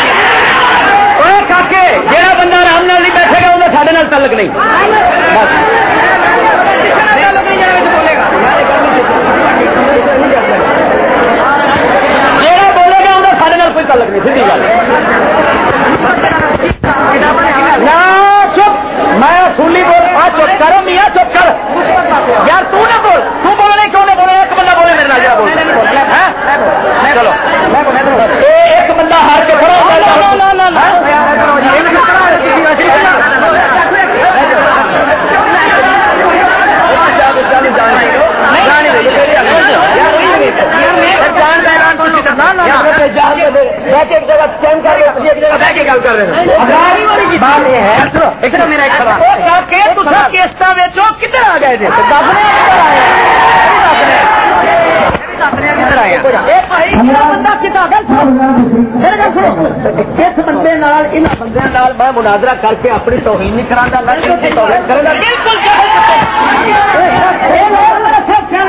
اوے کاکے جہاں بندہ آرام نال نہیں بیٹھے گا انہیں سارے تعلق نہیں بس جہاں بولے گا انہیں سارے کوئی تعلق نہیں سیدھی گل نہ چپ میں سولی بول آ چپ میاں چپ کر یار تو نہ بول تو بولنے کیوں بولے ایک بندہ بولے میرے نال جا بول چلو ایک بندہ ہار کے کھڑا ہوتا کدھر آ گئے اس بندے بندے میں مناظرہ کر کے اپنی توہین نہیں کرا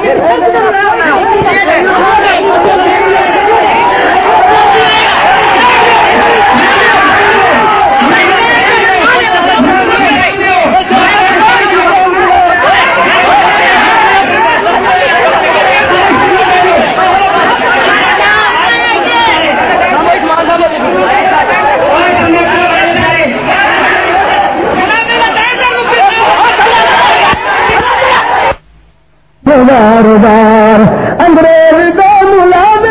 ہے کاروبار انگریز کا ملازم